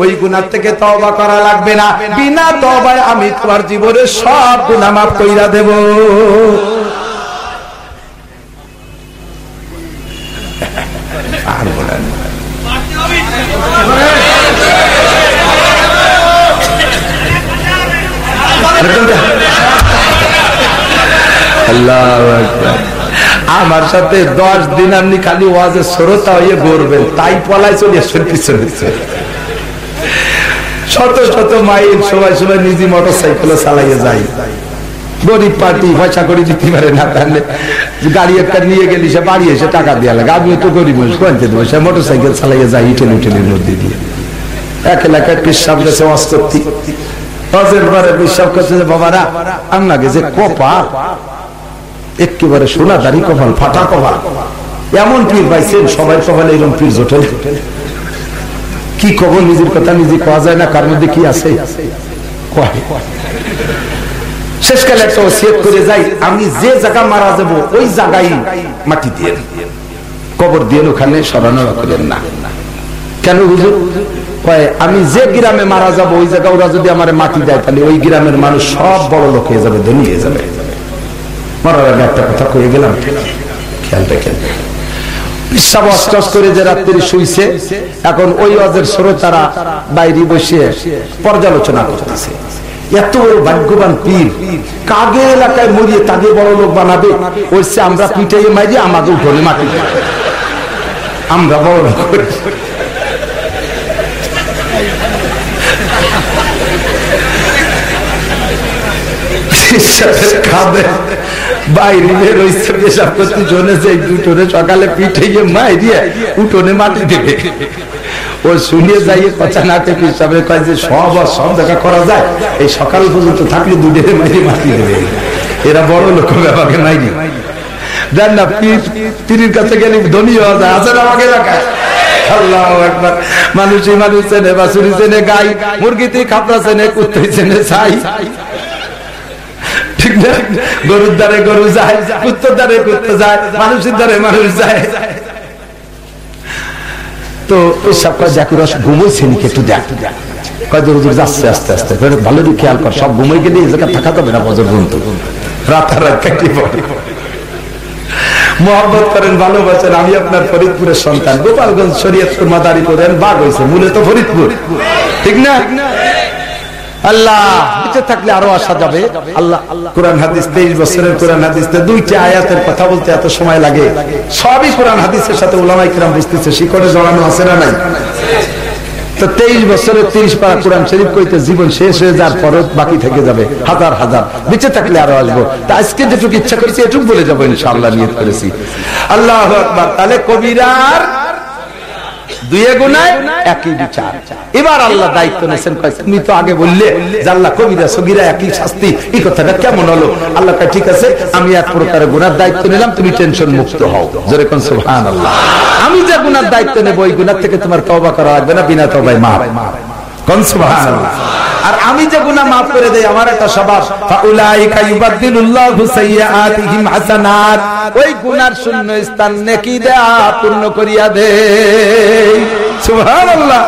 ওই গুনার থেকে তওবা করা লাগবে না। বিনা তওবায় আমি তোমার জীবনের সব গুনাহ মাফ কইরা দেব। সাথে দশ দিন আপনি খালি ওয়াজের শ্রোতা হয়ে গড়বেন তাই পলাই চলে আসবেন পিছনে শত শত মাইল সবাই সবাই নিজে মোটর সাইকেল চালাইয়ে যায়। গরিব পার্টি, পয়সা করে দিতে পারে না তাহলে। গাড়ি একটা নিয়ে গেলি, সে বাড়ি এসে টাকা দেওয়া লাগে। আমিও তো গরিব মানুষ দেবো? সে মোটর সাইকেল চালাইয়ে যায় ইটেল ইটেলের মধ্যে দিয়ে। এক এলাকায় পিসাব গেছে অস্তর্তি হজের পরে পিসাব করছে বাবারা, আপনাকে যে কপা একেবারে সোনা দাড়ি কপাল ফাটা কপাল এমন পীর পাইছেন, সবাই কপালে এরকম পীর জোটে কি কব নিজের কথা নিজে কোয়া যায় না, কার মধ্যে কি আছে? শেষকালে একটা করে যাই, আমি যে জায়গা মারা যাব, ওই জায়গায় মাটি দিয়ে। কবর দিয়ে ওখানে সরানো করেন না। কেন আমি যে গ্রামে মারা যাব, ওই জায়গা ওরা যদি আমার মাটি দেয়, তাহলে ওই গ্রামের মানুষ সব বড় লোক হয়ে যাবে, ধনী হয়ে যাবে। মরার আগে একটা কথা কয়ে গেলাম। খেয়াল বসে পর্যালোচনা করতেছে। এত ভাগ্যবান পীর, কাগে এলাকায় মরিয়ে তাকে বড় লোক বানাবে সে আমরা পিঠে মারি আমাকে উঠোনে মাটি। আমরা বড় করি। *laughs* খাবে। জনে সকালে পিঠে গিয়ে মাই দিয়ে উঠোনে মাটি দেবে। ও শুনিয়ে যাই কথা না থেকে যে সব আর সব দেখা করা যায়। এই সকাল পর্যন্ত থাকলে দুধের মাইরে মাটি দেবে। এরা বড় লোক ব্যাপারে মাইরি। দেন না পীরের কাছে গেলে ধনী হওয়া যায়। আছে আমাকে এলাকায়? মানুষই মানুষ চেনে বাসুরি চেনে, গাই। মুরগিতে খাপড়া চেনে কুত্তে চেনে, ছাই। ঠিক না? গরুর দ্বারে গরু যায়, কুত্তর দ্বারে কুত্তে যায়, মানুষের দ্বারে মানুষ যায়। তো সব কয় দেখো রস ঘুমোইছে নাকি একটু দেখ। ভালো আমি আপনার ফরিদপুরের সন্তান। গোপালগঞ্জ শরীয়তপুর করেন বাঘ হয়েছে মূলে তো ফরিদপুর। ঠিক না? পারা জীবন শেষ হয়ে যাওয়ার পরও বাকি থেকে যাবে, হাজার হাজার। বেঁচে থাকলে আরও আসব। তা আজকে যেটুকু ইচ্ছা করেছি, এটুকু বলে যাব, ইনশাআল্লাহ, নিয়ত করেছি। আল্লাহ তাহলে কবিরার এই কথাটা কেমন হলো? আল্লাহ ঠিক আছে, আমি এক প্রকারের গুনার দায়িত্ব নিলাম, তুমি টেনশন মুক্ত হও। জোরে আল্লাহ আমি যে গুনার দায়িত্ব নেব, ওই গুনার থেকে তোমার তওবা করা লাগবে না, বিনা তওবায় মার কোন সুবহান আল্লাহ আর আমি যে গুনাহ মাফ করে দেই, আমার একটা স্বভাব। ফাউলাইকা ইউবাদদিলুল্লাহু সাইয়্যাতিহিম হাসানাত। ওই গুনার শূন্য স্থান নেকি দেয়া পূর্ণ করিয়া দেই। সুবহানাল্লাহ।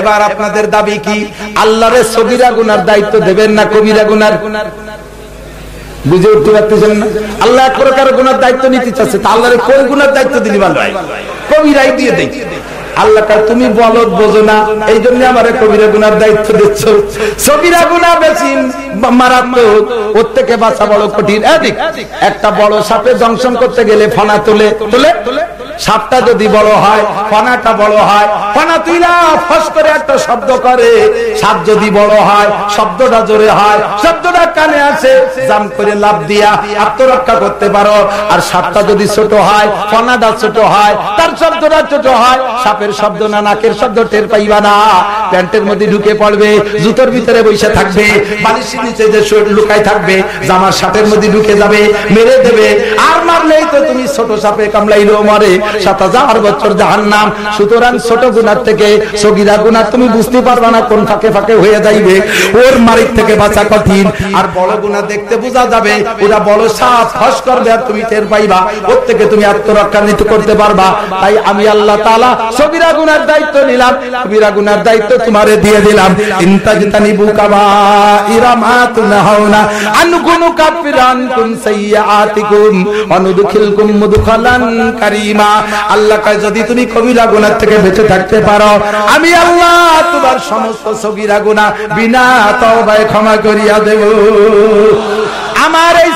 এবার আপনাদের দাবি কি? আল্লাহরে সগীরা গুনার দায়িত্ব দেবেন না কবিরা গুনার? বুঝে উঠতে পারতেছেন না? আল্লাহ এক প্রকার গুনার দায়িত্ব নিতে চাচ্ছে, তা আল্লাহরে কোন গুনার দায়িত্ব দিলি ভালো কবিরাই দিয়ে দেয় আল্লাহ তুমি বলদ বোঝো না। এই জন্য আমার কবিরা গুনার দায়িত্ব দিচ্ছ। সবিরা গুনা বেশি মারাত্মক, ওর থেকে বাঁচা বড় কঠিন। একটা বড় সাপে দংশন করতে গেলে ফনা তুলে তুলে সাপটা যদি বড় হয়, ফনাটা বড় হয়, ফনা তুইলা ফস করে একটা শব্দ করে। সাপ যদি বড় হয়, শব্দটা জোরে হয়, শব্দটা কানে আসে, জাম করে লাভ দিয়া আত্মরক্ষা করতে পারো। আর সাপটা যদি ছোট হয়, ফনাটা ছোট হয়, তার শব্দটা ছোট হয়, সাপের শব্দ না, নাকের শব্দ টের পাইবা না। প্যান্টের মধ্যে ঢুকে পড়বে, জুতোর ভিতরে বসে থাকবে, বালিশের নিচে যে লুকাই থাকবে, জামার সাপের মধ্যে ঢুকে যাবে, মেরে দেবে। আর মারলেই তো তুমি ছোট সাপে কামলাইলেও মারে। সাত হাজার বছর জাহান নাম সুতরাং ছোট গুনার থেকে সগিরা গুনার তুমি বুঝতে না কোন ফাঁকে ফাঁকে হয়ে যাইবে। ওর থেকে বাঁচা কঠিন। আর বড় দেখতে বোঝা যাবে, ওরা বড় সাপ ফস করবে আর তুমি টের পাইবা। ওর থেকে তুমি করতে পারবা। তাই আমি আল্লাহ তালা গুনার দায়িত্ব নিলাম। গুনার দায়িত্ব তোমারে দিয়ে দিলাম। আল্লাহ কয়, যদি তুমি কবিরা গুনার থেকে বেঁচে থাকতে পারো, আমি আল্লাহ তোমার সমস্ত সগীরা গুনাহ বিনা তওবায় ক্ষমা করিয়া দেব। আমার এই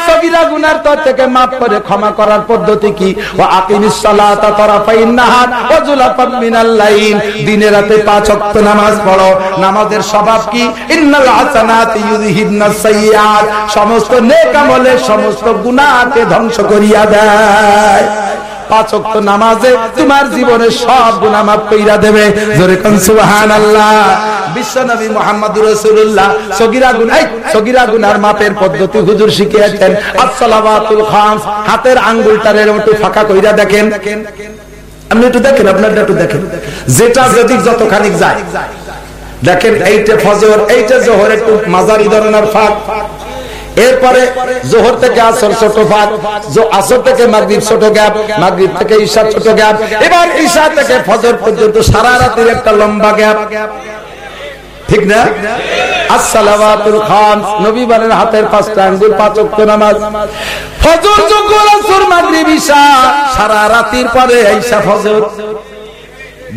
গুনার থেকে মাফ করে ক্ষমা করার পদ্ধতি কি? ও দিনে রাতে পাঁচ নামাজ পড়ো। নামাজের স্বভাব কি? সমস্ত সমস্ত ধ্বংস করিয়া দেয়। পাঁচ ওয়াক্ত নামাজে তোমার জীবনের সব মাফ কইরা দেবে। জোরে যেটা যেদিক যতখানি যায়। দেখেন, এইটা ফজর, এইটা জোহর মাঝারি ধরনের ফাঁক। এরপরে জোহর থেকে আসর ছোট ফাঁক আসর থেকে মাগরীব ছোট গ্যাপ, মাগরীব থেকে ঈশা ছোট গ্যাপ, এবার ঈশা থেকে ফজর পর্যন্ত সারা রাতের একটা লম্বা গ্যাপ। ঠিক না? আসসালামাতুল খান, নবী বলেন হাতের পাঁচটা আঙ্গুল, পাঁচ ওয়াক্ত নামাজ। ফজর যখন আসর, মাগরিব, ঈশা, সারা রাতের পরে ঈশা ফজর।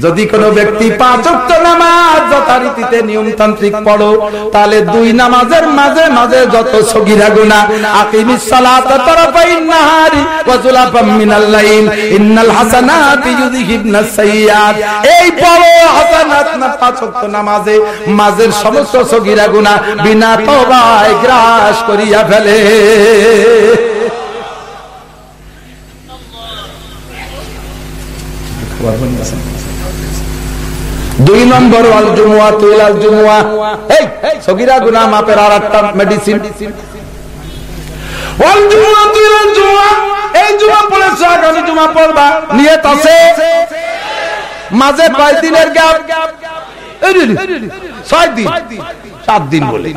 যদি কোন ব্যক্তি পাঁচ নামাজ যথারীতিতে নিয়মতান্ত্রিক পড়ো, তাহলে দুই নামাজের মাঝে মাঝে যত সগীরা গুনাহ, আকিমিস সালাত তারাফাইন নাহারি ওয়াজুলাফাম মিনাল লাইল, ইন্নাল হাসানাতি ইউযহিবনাস সাইয়্যাত। এই বড় হাসানাত না পাঁচ নামাজে, মাঝের সমস্ত সগীরা গুনাহ বিনা তওবায় গ্রাস করিয়া ফেলে। দুই নম্বর আল জুমুয়া তুল আল জুমুয়া। এই সগীরা গুনাহ মাপের আর একটা মেডিসিন ওয়াল জুমুয়া তুল আল জুমুয়া। এই জুমা জুমা পড়বা। নিয়ত আছে? মাঝে কয় দিনের গ্যাপ? ছয় দিন। সাত দিন বলে।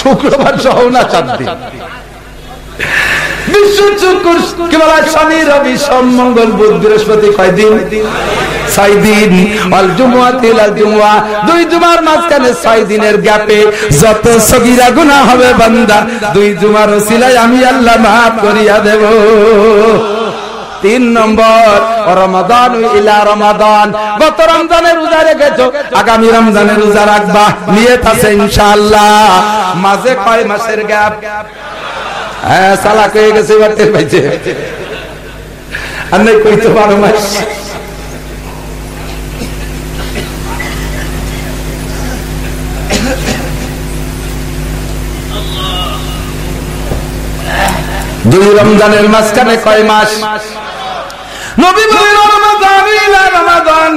শুক্রবার সহ না চার দিন? গ্যাপে আমি আল্লাহ মাফ করিয়া দেব। তিন নম্বর, রমাদান ইলা রমাদান। গত রমজানের রোজা রেখেছো? আগামী রমজানের রোজা রাখবা। নিয়ে আছে ইনশাআল্লাহ। মাঝে কয় মাসের গ্যাপ? হ্যাঁ সালাক হয়ে গেছে, এবার টের পাইছে। আর নেই কইতে বারো মাস। দুই রমজানের মাঝখানে কয় মাস? নবী রমাদান রমাদান।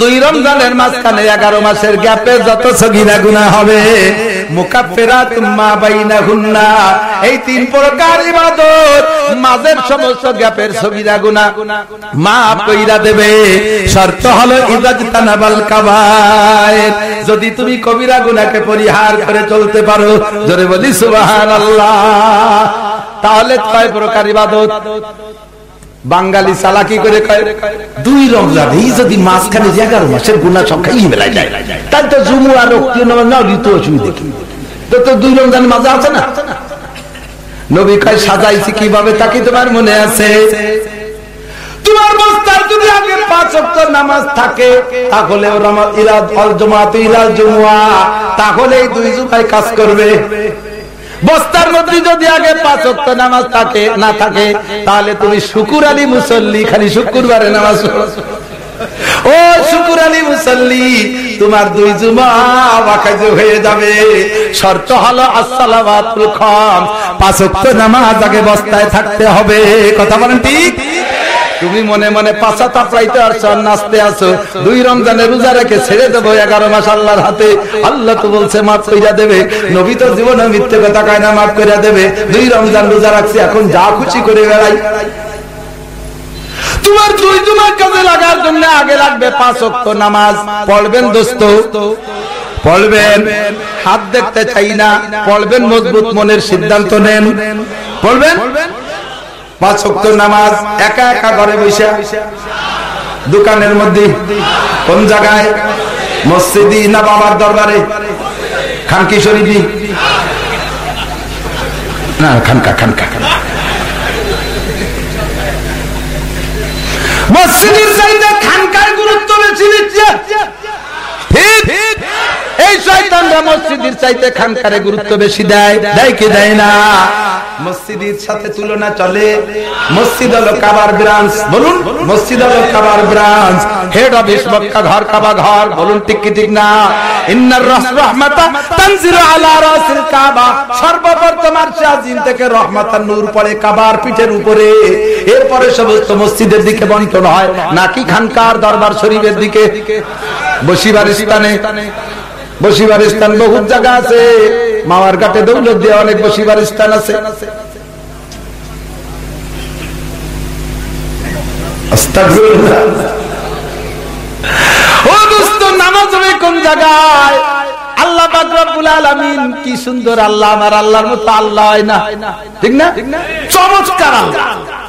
দুই রমজানের মাঝখানে এগারো মাসের গ্যাপে যত সগিরা গুণা হবে মা দেবে যদি তুমি কবিরা গুনাকে পরিহার করে চলতে পারো, জোরে বলি সুবহানাল্লাহ। তাহলে কয় প্রকার ইবাদত। বাঙালি চালাকি করে দুই রমজান, এই যদি মাঝখানে এগারো মাসের গুণা সংখ্যা ই মেলায় যায়। তাই তো জুমু আর ঋতু অসুবিধা কি তো তো দুই রমজান মাঝে আছে না? নবী কয়, সাজাইছি কীভাবে তাকে তোমার মনে আছে? তাহলে তাহলে দুই জুমায় কাজ করবে। বস্তার মধ্যে যদি আগে পাঁচ অক্ট নামাজ থাকে, না থাকে, তাহলে তুমি শুকুর আলী মুসল্লি, খালি শুক্রবারে নামাজ ও শুকুর আলী মুসল্লি, তোমার দুই জুমা হয়ে যাবে। শর্ত হলো আসসালামাতুল খাম। পাঁচ অক্ট নামাজ আগে বস্তায় থাকতে হবে। কথা বলেন ঠিক? তুমি মনে মনে পাশা তাপড়াইতে আসছো নাচতে আসো দুই রমজানের রোজা রেখে ছেড়ে দেবো এগারো মাস আল্লাহর হাতে। আল্লাহ তো বলছে, মাফ কইরা দেবে। নবী তো জীবনে মিথ্যে কথা কয় না, মাফ কইরা দেবে। দুই রমজান রোজা রাখছি, এখন যা খুশি করে বেড়াই। তোমার দুই তোমার কাজে লাগার জন্য আগে লাগবে পাঁচ অক্ট নামাজ। পড়বেন দোস্ত। পড়বেন। হাত দেখতে চাই না। পড়বেন মজবুত মনের সিদ্ধান্ত নেন। পড়বেন? পাঁচ শক্ত নামাজ, একা একা ঘরে বসে। দোকানের মধ্যে, কোন জায়গায়? মসজিদি না বাবার দরবারে? খানকি শরীফি। না, খানকা খানকা। মসজিদের চাইতে খানকার গুরুত্ব বেশি দিচ্ছে এই শয়তানরা মসজিদের চাইতে খানকারে গুরুত্ব বেশি দেয়। দেয় কি দেয় না? মসজিদের সাথে তুলনা চলে। মসজিদ হলো কাবার ব্রাঞ্চ। বলুন মসজিদ হলো কাবার ব্রাঞ্চ। হেড অফিস মক্কা ঘর কাবা ঘর। বলুন ঠিক কি ঠিক না? ইন্নার রাহমাতা তানজিলু আলা রাসিল কাবা। সর্বপ্রথম আরশে আজিম থেকে নূর পড়ে কাবার পিঠের উপরে। এরপরে সমস্ত মসজিদের দিকে বন্টন হয়। নাকি খানকার দরবার শরীফের দিকে? বসিবার স্থানে বহুত জায়গা আছে। মামার ঘাটে দৌলত দিয়ে অনেক বসিবার স্থান আছে আল্লাহ কি সুন্দর আল্লাহ, আমার আল্লাহর মতো আল্লাহ না। ঠিক না? চমৎকার আল্লাহ।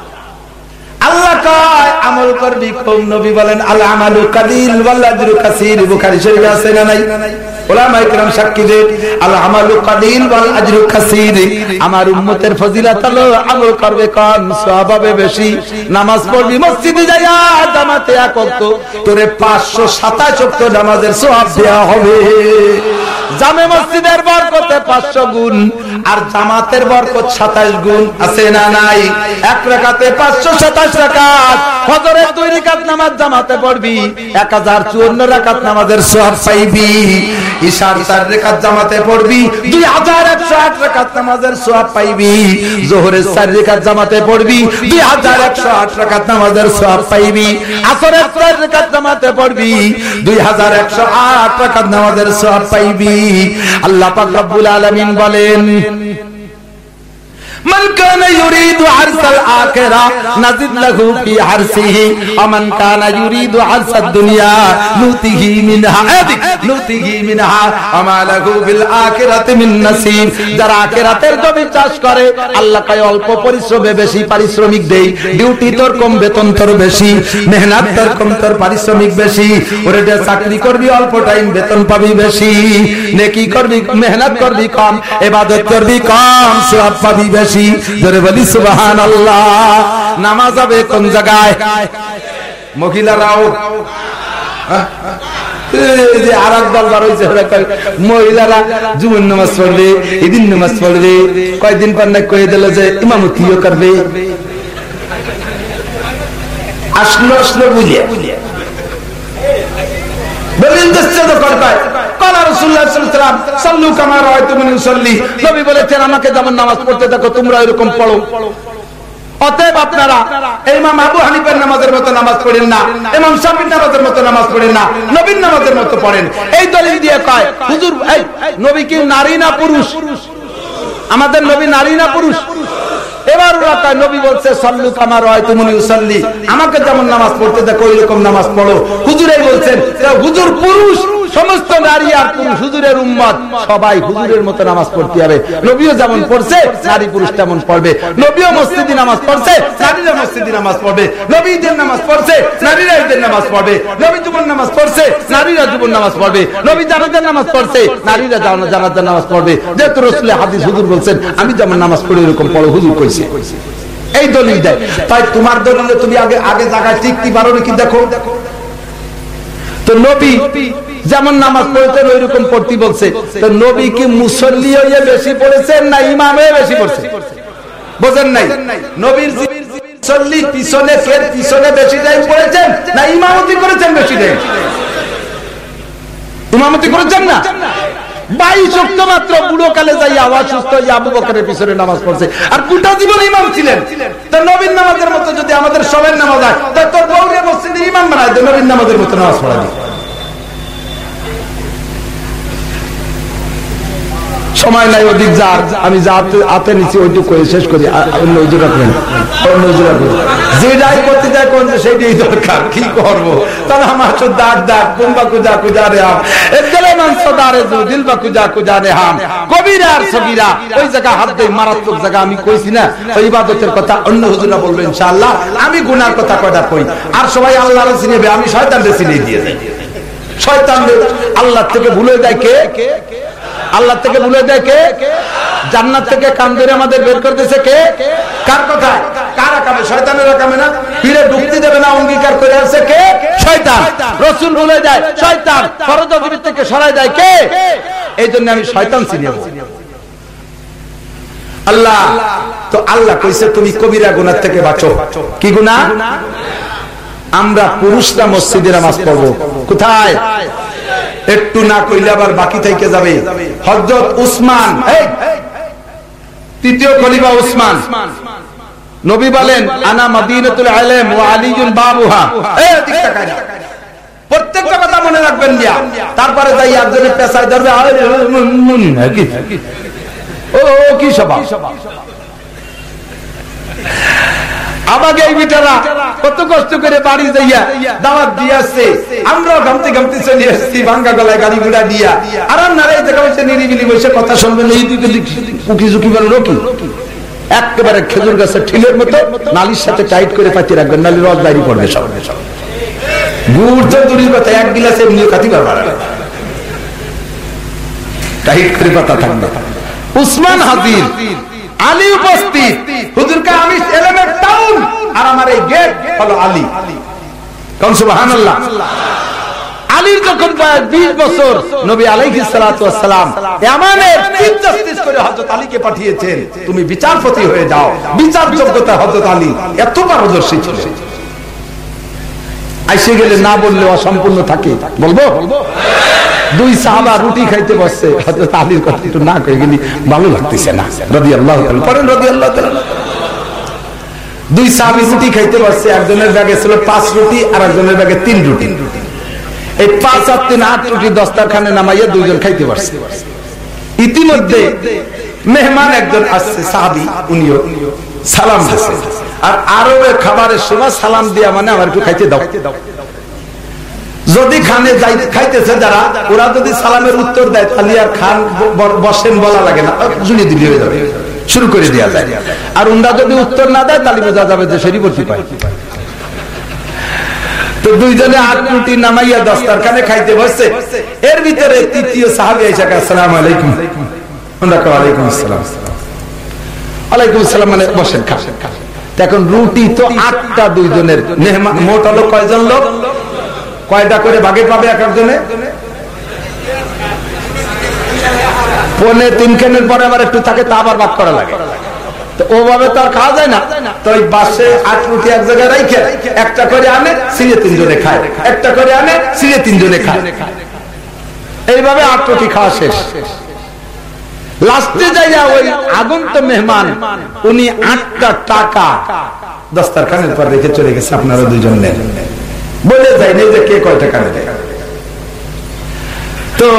আল্লাহ কয়, আমল করবি কম নবী বলেন, আল আমালু কালিল ওয়াল আজরু কাসীর বুখারী শরীফে আছে না নাই? সাক্ষী দেন আল আমালু কালিল ওয়াল আজরু কাসীর আমার উম্মতের ফজিলত হলো, আমল করবে কম সওয়াব হবে বেশি, নামাজ পড়বি মসজিদে যাইয়া জামাতে এক ওয়াক্ত তোরে 527 ওয়াক্ত নামাজের সওয়াব দেয়া হবে। জামে মসজিদের বরকতে পাঁচশো গুণ, আর জামাতের বরকত সাতাশ গুণ, আছে না নাই? এক রেখাতে পাঁচশো সাতাশ রাকাত ফজরের দুই রেখাত নামাজ জামাতে পড়বি, এক হাজার চুয়ান্ন রাকাত নামাজের সব পাইবি, ঈশার চার রেখাত জামাতে পড়বি, দুই হাজার একশো আট রেখাত নামাজের সব পাইবি, জোহরের চার রেখাত জামাতে পড়বি, দুই হাজার একশো আট রেখাত নামাজের পাইবি, আসরের চার রেখাত জামাতে পড়বি, দুই হাজার একশো আট রেখাত নামাজের সব পাইবি। আল্লাহ পাক রব্বুল আলামিন বলেন من كان يريد حرث الآخرة نزد له في حرثه ومن كان يريد حرث الدنيا نؤته منها نؤته منها وما له في الآخرة من نصيب যারা আখিরাতের জমি চাষ করে আল্লাহ কয় অল্প পরিশ্রমে বেশি পারিশ্রমিক দেই ডিউটি তোর কম বেতন তোর বেশি মেহনত তোর কম তোর পারিশ্রমিক বেশি ওরে যে চাকরি করবি অল্প টাইম বেতন পাবি বেশি নেকি করবি মেহনত করবি কম ইবাদত করবি কম সওয়াব পাবি বেশি জোরে বলি, সুবহানাল্লাহ। নামাজ হবে কোন জায়গায়? মহিলারাও। হ্যাঁ? যে আর এক দল বার হয়েছে মহিলারা নামাজ পড়বে নামাজ পড়বে কয়েকদিন পর না কয়ে দিল যে, ইমামতিও করবে। আসলো আসলো বুঝিয়ে বলেন দেশে আমাকে যেমন নামাজ পড়তে তোমরা এরকম পড়ো। অতএব আপনারা নামাজের মতো নামাজ পড়েন না নামাজের মতো নামাজ পড়েন না নামাজের মতো পড়েন। এই দলিল দিয়ে কয়, হুজুর নবী কি নারী না পুরুষ? আমাদের নবী নারী না পুরুষ? এবার ওরা তাই নবী বলছে, সল্লু কামার হয় তুমি উসল্লি। আমাকে যেমন নামাজ পড়তে দেখো ওই রকম নামাজ পড়ো। হুজুরাই বলছেন হুজুর পুরুষ সমস্ত নারী আর পুরুষ, হুজুরের উম্মত। সবাই হুজুরের মতো নামাজ পড়তে হবে। নবীও যেমন পড়ছে, নারী পুরুষ তেমন পড়বে। নবীও মসজিদি নামাজ পড়ছে নারীরা মসজিদি নামাজ পড়বে। নবী ঈদের নামাজ পড়ছে, নারীরা ঈদের নামাজ পড়বে। নবী জীবন নামাজ পড়ছে, নারীরা জীবন নামাজ পড়বে। নবী জানাজার নামাজ পড়ছে, নারীরা জানাজার নামাজ পড়বে। যেহেতু রসুলের হাদিস হুজুর বলছেন, আমি যেমন নামাজ পড়ি, এরকম পড়ো, হুজুর কইছে। এই দলিল দেয়। তাই তোমার দলিলে তুমি আগে আগে জায়গায় টিকতে পারো নাকি দেখো? তো নবী যেমন নামাজ পড়েছেন ওই রকম পড়তে বলছে। তো নবী কি মুসল্লি হয়ে বেশি পড়েছেন না ইমাম বেশি পড়ছে? বোঝেন নাই? নবীর মুসল্লি পিছনে ফের পিছনে বেশি টাইম পড়েছেন না ইমামতি করেছেন বেশি টাইম ইমামতি করেছেন না? বাইশ অক্ট মাত্র বুড়ো কালে যাই আওয়াজ সুস্থ আবু বকরের পিছনে নামাজ পড়ছে। আর গোটা জীবন ইমাম ছিলেন। তো নবীন নামাজের মতো যদি আমাদের সবের নামাজ হয়, তা তোর বউরে মসজিদের ইমাম নবীন নামাজের মতো নামাজ পড়া দিই সময় নাই অধিক যা আমি যা হাতে নিচ্ছি ওইটুকু করে শেষ করি অন্য উজু রাখবেন অন্য রাখবেন যেটাই করতে যায় কোন সেটাই দরকার, কি করব? তাহলে আমার তো দাগ দাগ, কুম্বা কুজা কুজা দারে দু বা কুজা কুজা রে হাম। কবিরা আর সগিরা, ওই জায়গা হাত দেই মারাত্মক জায়গা, আমি কইছি না, ওই কথা অন্য হুজুরা বলবেন আমি গুনার কথা কয়টা কই? আর সবাই আল্লাহর চিনেবে, আমি শয়তানরে চিনে দিয়ে যাই। শয়তান আল্লাহ থেকে ভুলে দেয় কে? আল্লাহ থেকে ভুলে দেয় কে? জান্নাত থেকে কান ধরে আমাদের বের করতেছে কে? কার কথা শয়তানের না? ঢুকতে দেবে না, অঙ্গীকার করে আসছে কে? শয়তান। যায় শয়তান, ফরজ থেকে দেয় কে? এই জন্য আমি শয়তান চিনি আল্লাহ, তো আল্লাহ কইছে, তুমি কবিরা গুনার থেকে বাঁচো। কি গুনাহ? আমরা পুরুষরা মসজিদে নামাজ পড়ব কোথায় একটু না কইলে আবার বাকি থেকে যাবে হজরত উসমান তৃতীয় খলিফা উসমান নবী বলেন আনা মাদিনাতুল ইলম ওয়া আলিয়ুন বাবুহা এই প্রত্যেকটা কথা মনে রাখবেন দিয়া তারপরে যাই একজনে পেশায় ধরবে ও কি সভা আমাকে এই বিটারা কত কষ্ট করে বাড়ি যাইয়া দাওয়াত দিয়ে আসছে আমরাও ঘামতে ঘামতে চলে আসছি ভাঙ্গা গলায় গাড়ি ঘোড়া দিয়া। আরাম না এই জায়গা বসে নিরিবিলি বসে কথা শুনবেন এই দিকে উকি ঝুঁকি বেরোলো কি একেবারে খেজুর গাছের ঠিলের মতো নালির সাথে টাইট করে পাঠিয়ে রাখবেন নালি রস বাইরে পড়বে সব। গুড় তো দূরের কথা এক গিলাসে এমনিও খাতি পারবে টাইট করে পাতা থাকবে। উসমান হাজির আলী উপস্থিত। হুজুরকে আমি এলেমের টাউন আর আমার এই গেট হলো আলী। কোন সুবহানাল্লাহ। আলীর যখন বয়স বিশ বছর নবী আলাইহিস সালাম এমনের চিফ জাস্টিস করে হযরত আলীকে পাঠিয়েছেন। তুমি বিচারপতি হয়ে যাও। বিচার যোগ্যতা হযরত আলী এত পারদর্শী ছিলেন আইসে গেলে না বললে অসম্পূর্ণ থাকে। বলব? দুই সাহাবা রুটি খাইতে বসছে। হযরত আলীর কথা একটু না কয়ে গেলি ভালো লাগতেছে না। রাদিয়াল্লাহু তাআলা পড়েন রাদিয়াল্লাহু তাআলা। দুই সাহাবি রুটি খাইতে বসছে। একজনের ব্যাগে ছিল পাঁচ রুটি আর একজনের ব্যাগে তিন রুটি। এই পাঁচ আর তিন, আট রুটি দস্তারখানে নামাইয়া দুইজন খাইতে পারছে ইতিমধ্যে মেহমান একজন আসছে, সাহাবি, উনিও। সালাম দিচ্ছে আর আরবের খাবারের সময় সালাম দিয়া মানে আমার একটু খাইতে দাও। যদি খানে খাইতেছে যারা, ওরা যদি সালামের উত্তর দেয়, তাহলে আর খান বসেন বলা লাগে না। জুড়ে দিলে হয়ে যাবে। শুরু করে দেওয়া যায়। আর উন্ডা যদি উত্তর না দেয়, তাহলে বোঝা যাবে যে শরীফতি পায়। তো দুইজনে আট রুটি নামাইয়া দস্তার খানে খাইতে বসছে। এর ভিতরে তৃতীয় সাহাবি এসে আসসালাম আলাইকুম। ওয়ালাইকুম আসসালাম। আলাইকুম আসসালাম মানে বসেন, খান। এখন রুটি তো আটটা দুইজনের মোট হলো কয়জন লোক? কয়টা করে ভাগে পাবে এক একজনে? পনে তিন খানের পরে আবার একটু তাকে তা আবার ভাগ করা লাগে। ওভাবে তো আর খাওয়া যায় না। তো ওই বাসে আট রুটি এক জায়গায় রাইখে, একটা করে আনে, সিঁড়ে তিনজনে খায়। একটা করে আনে, সিঁড়ে তিনজনে খায়। এইভাবে আট রুটি খাওয়া শেষ। লাস্টে যাইয়া ওই আগন্ত মেহমান, উনি আটটা টাকা দস্তারখানের পর রেখে চলে গেছে আপনারা দুজন নেন বলে যায় নেই যে কে কয় টাকা নেবে তো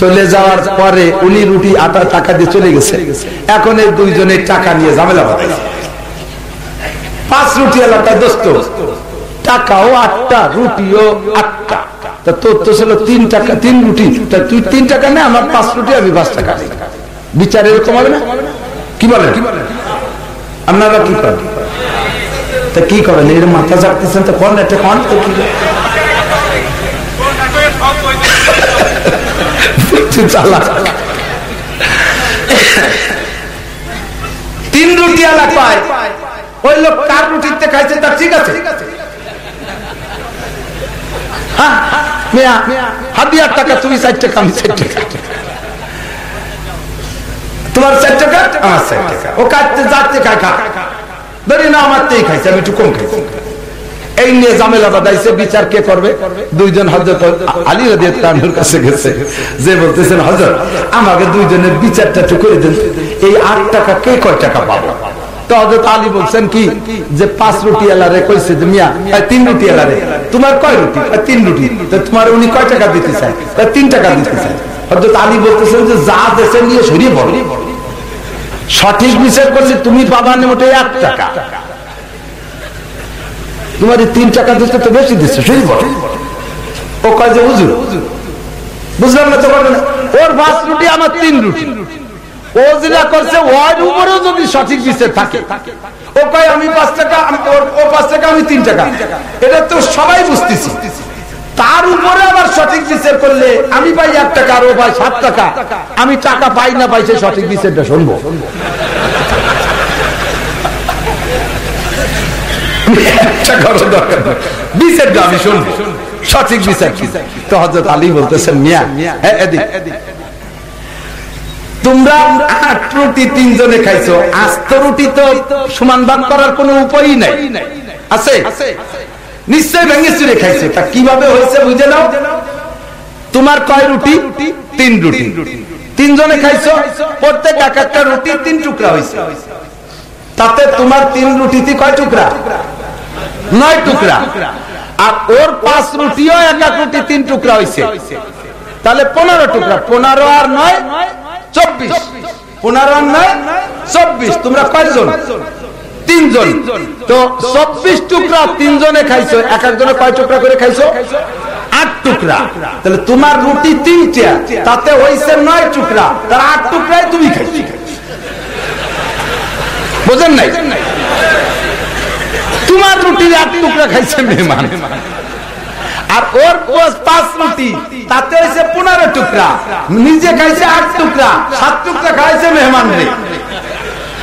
চলে যাওয়ার পরে উনি রুটি আটা টাকা দিয়ে চলে গেছে। এখন এই দুইজনের টাকা নিয়ে ঝামেলা বাঁধাইছে পাঁচ রুটি এলাকায় দোস্ত। টাকাও আটটা, রুটিও আটটা। তোর তো ছিল তিন টাকা, তিন রুটি। তা তুই তিন টাকা নে, আমার পাঁচ রুটি, আমি পাঁচ টাকা বিচার এরকম না? কি বলেন? আপনারা কি করেন? তা কি করেন এর মাথা চাকতেছেন তো কোন একটা কোন? তো কি তিন রুটি আলা পায়। ওই লোক কার খাইছে ঠিক আছে? হাতিয়ার টাকা, তুমি টাকা, আমি টাকা। তোমার চার টাকা? আমার চার টাকা। ও কাটতে যাচ্ছে খা ধরি না খাইছে, আমি একটু কম খাইছি। এই নিয়ে বিচার কে করবে? দুইজন হজরত আলী কাছে গেছে। যে বলতেছেন হজরত আমাকে দুইজনের বিচারটা একটু করে এই টাকা কে কয় টাকা পাবো? বলছেন কি, যে পাঁচ রুটি তিন রুটি তোমার কয় রুটি? তিন রুটি। তো তোমার উনি কয় টাকা দিতে তিন টাকা হজরত আলী বলতেছেন যে, যা দেশে নিয়ে সরিয়ে বড় সঠিক বিচার করলে তুমি পাবা মোটে এক টাকা। তোমার তিন টাকা দিতে তো বেশি দিচ্ছে সেই ও কয় যে বুঝলাম না তো ওর পাঁচ রুটি, আমার তিন রুটি। ও যেটা করছে, ওর উপরেও যদি সঠিক বিচার থাকে। ও কয়, আমি পাঁচ টাকা ও পাঁচ টাকা, আমি তিন টাকা। এটা তো সবাই বুঝতেছি। তার উপরে আবার সঠিক বিচার করলে আমি পাই এক টাকা আর পাই সাত টাকা। আমি টাকা পাই না পাই সে সঠিক বিচারটা শুনব। তিনজনে খাইছো, আস্ত রুটি তো সমান ভাগ করার কোন উপায়ই নাই। আছে? নিশ্চয় ভেঙে চুরে খাইছে। তা কীভাবে হয়েছে বুঝে নাও। তোমার কয় রুটি? তিন রুটি। তিনজনে খাইছো? প্রত্যেক এক একটা রুটি তিন টুকরা হয়েছে তাতে তোমার তিন রুটিতে কয় টুকরা? নয় টুকরা। আর ওর পাঁচ রুটিও এক এক রুটি তিন টুকরা হয়েছে তাহলে পনেরো টুকরা। পনেরো আর নয়, চব্বিশ। পনেরো আর নয়, চব্বিশ। তোমরা কয়জন? তিনজন। তো চব্বিশ টুকরা তিনজনে খাইছো এক একজনে কয় টুকরা করে খাইছো? আট টুকরা। তাহলে তোমার রুটি তিনটা তাতে হয়েছে নয় টুকরা। তার আট টুকরায় তুমি খাইছো। বোঝেন নাই? তোমার রুটির আট টুকরা খাইছে মেহমান। আর ওর পাঁচ রুটি তাতে হয়েছে পনেরো টুকরা। নিজে খাইছে আট টুকরা সাত টুকরা খাইছে মেহমান রে।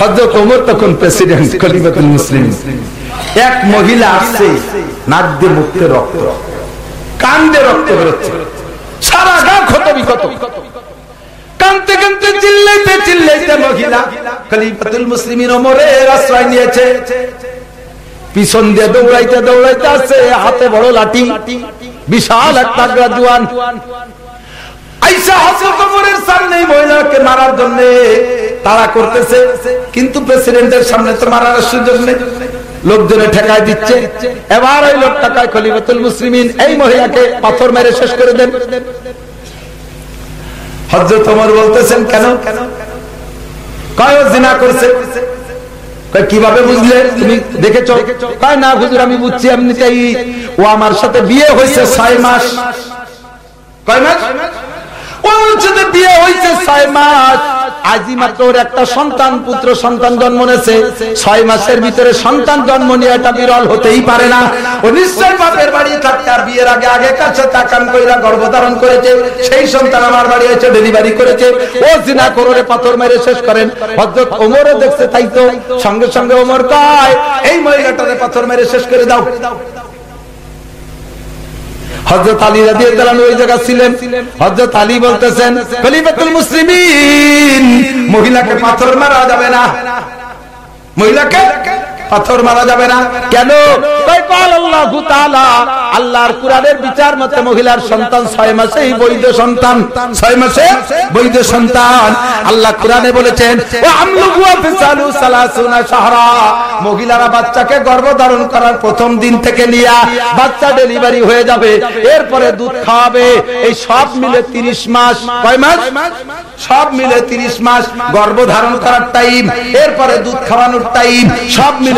হজরত ওমর তখন প্রেসিডেন্ট খলিফাতুল মুসলিম। এক মহিলা আসছে নাক দিয়ে মুখতে রক্ত। কান দিয়ে রক্ত বেরোচ্ছে। সারা গা ক্ষত বিক্ষত। কানতে কানতে চিল্লাইতে চিল্লাইতে মহিলা খলিফাতুল মুসলিমিন ওমরের আশ্রয় নিয়েছে। পিছন দিয়ে দৌড়াইতে দৌড়াইতে আসছে, হাতে বড় লাঠি। বিশাল একটা জোয়ান বলতেছেন, কেন? করছে। কীভাবে বুঝলে? তুমি দেখেছ? কয়, না হুজুর, আমি বুঝছি এমনিতেই। ও আমার সাথে বিয়ে হয়েছে ছয় মাস। কয় মাস? সাথে বিয়ে হয়েছে ছয় মাস। আজই মাত্র ওর একটা সন্তান, পুত্র সন্তান জন্ম নিয়েছে। ছয় মাসের ভিতরে সন্তান জন্ম নিয়ে এটা বিরল হতেই পারে না। ও নিশ্চয় বাপের বাড়ি থাকতে আর বিয়ের আগে আগে কাছে তাকান কইরা গর্ভধারণ করেছে। সেই সন্তান আমার বাড়ি এসে ডেলিভারি করেছে। ও জিনা করে পাথর মেরে শেষ করেন। হযরত ওমরও দেখছে তাই তো। সঙ্গে সঙ্গে ওমর কয়, এই মহিলাটারে পাথর মেরে শেষ করে দাও। হজরত আলী রাজি ওই জায়গা ছিলেন। হজরত আলী বলতেছেন, খলিফাতুল মুসলিমিন, মহিলাকে পাথর মারা যাবে না। মহিলাকে পাথর মারা যাবে না? কেন? আল্লাহর কোরআনের বিচার মতে মহিলার সন্তান 6 মাসেই বৈধ সন্তান। 6 মাসে বৈধ সন্তান। আল্লাহ কোরআনে বলেছেন মহিলারা বাচ্চাকে গর্ভধারণ করার প্রথম দিন থেকে নিয়া বাচ্চা ডেলিভারি হয়ে যাবে। এরপরে দুধ খাওয়াবে। এই সব মিলে 30 মাস। কয় মাস? সব মিলে 30 মাস। গর্ভধারণ করার টাইম এরপরে দুধ খাওয়ানোর টাইম সব মিলে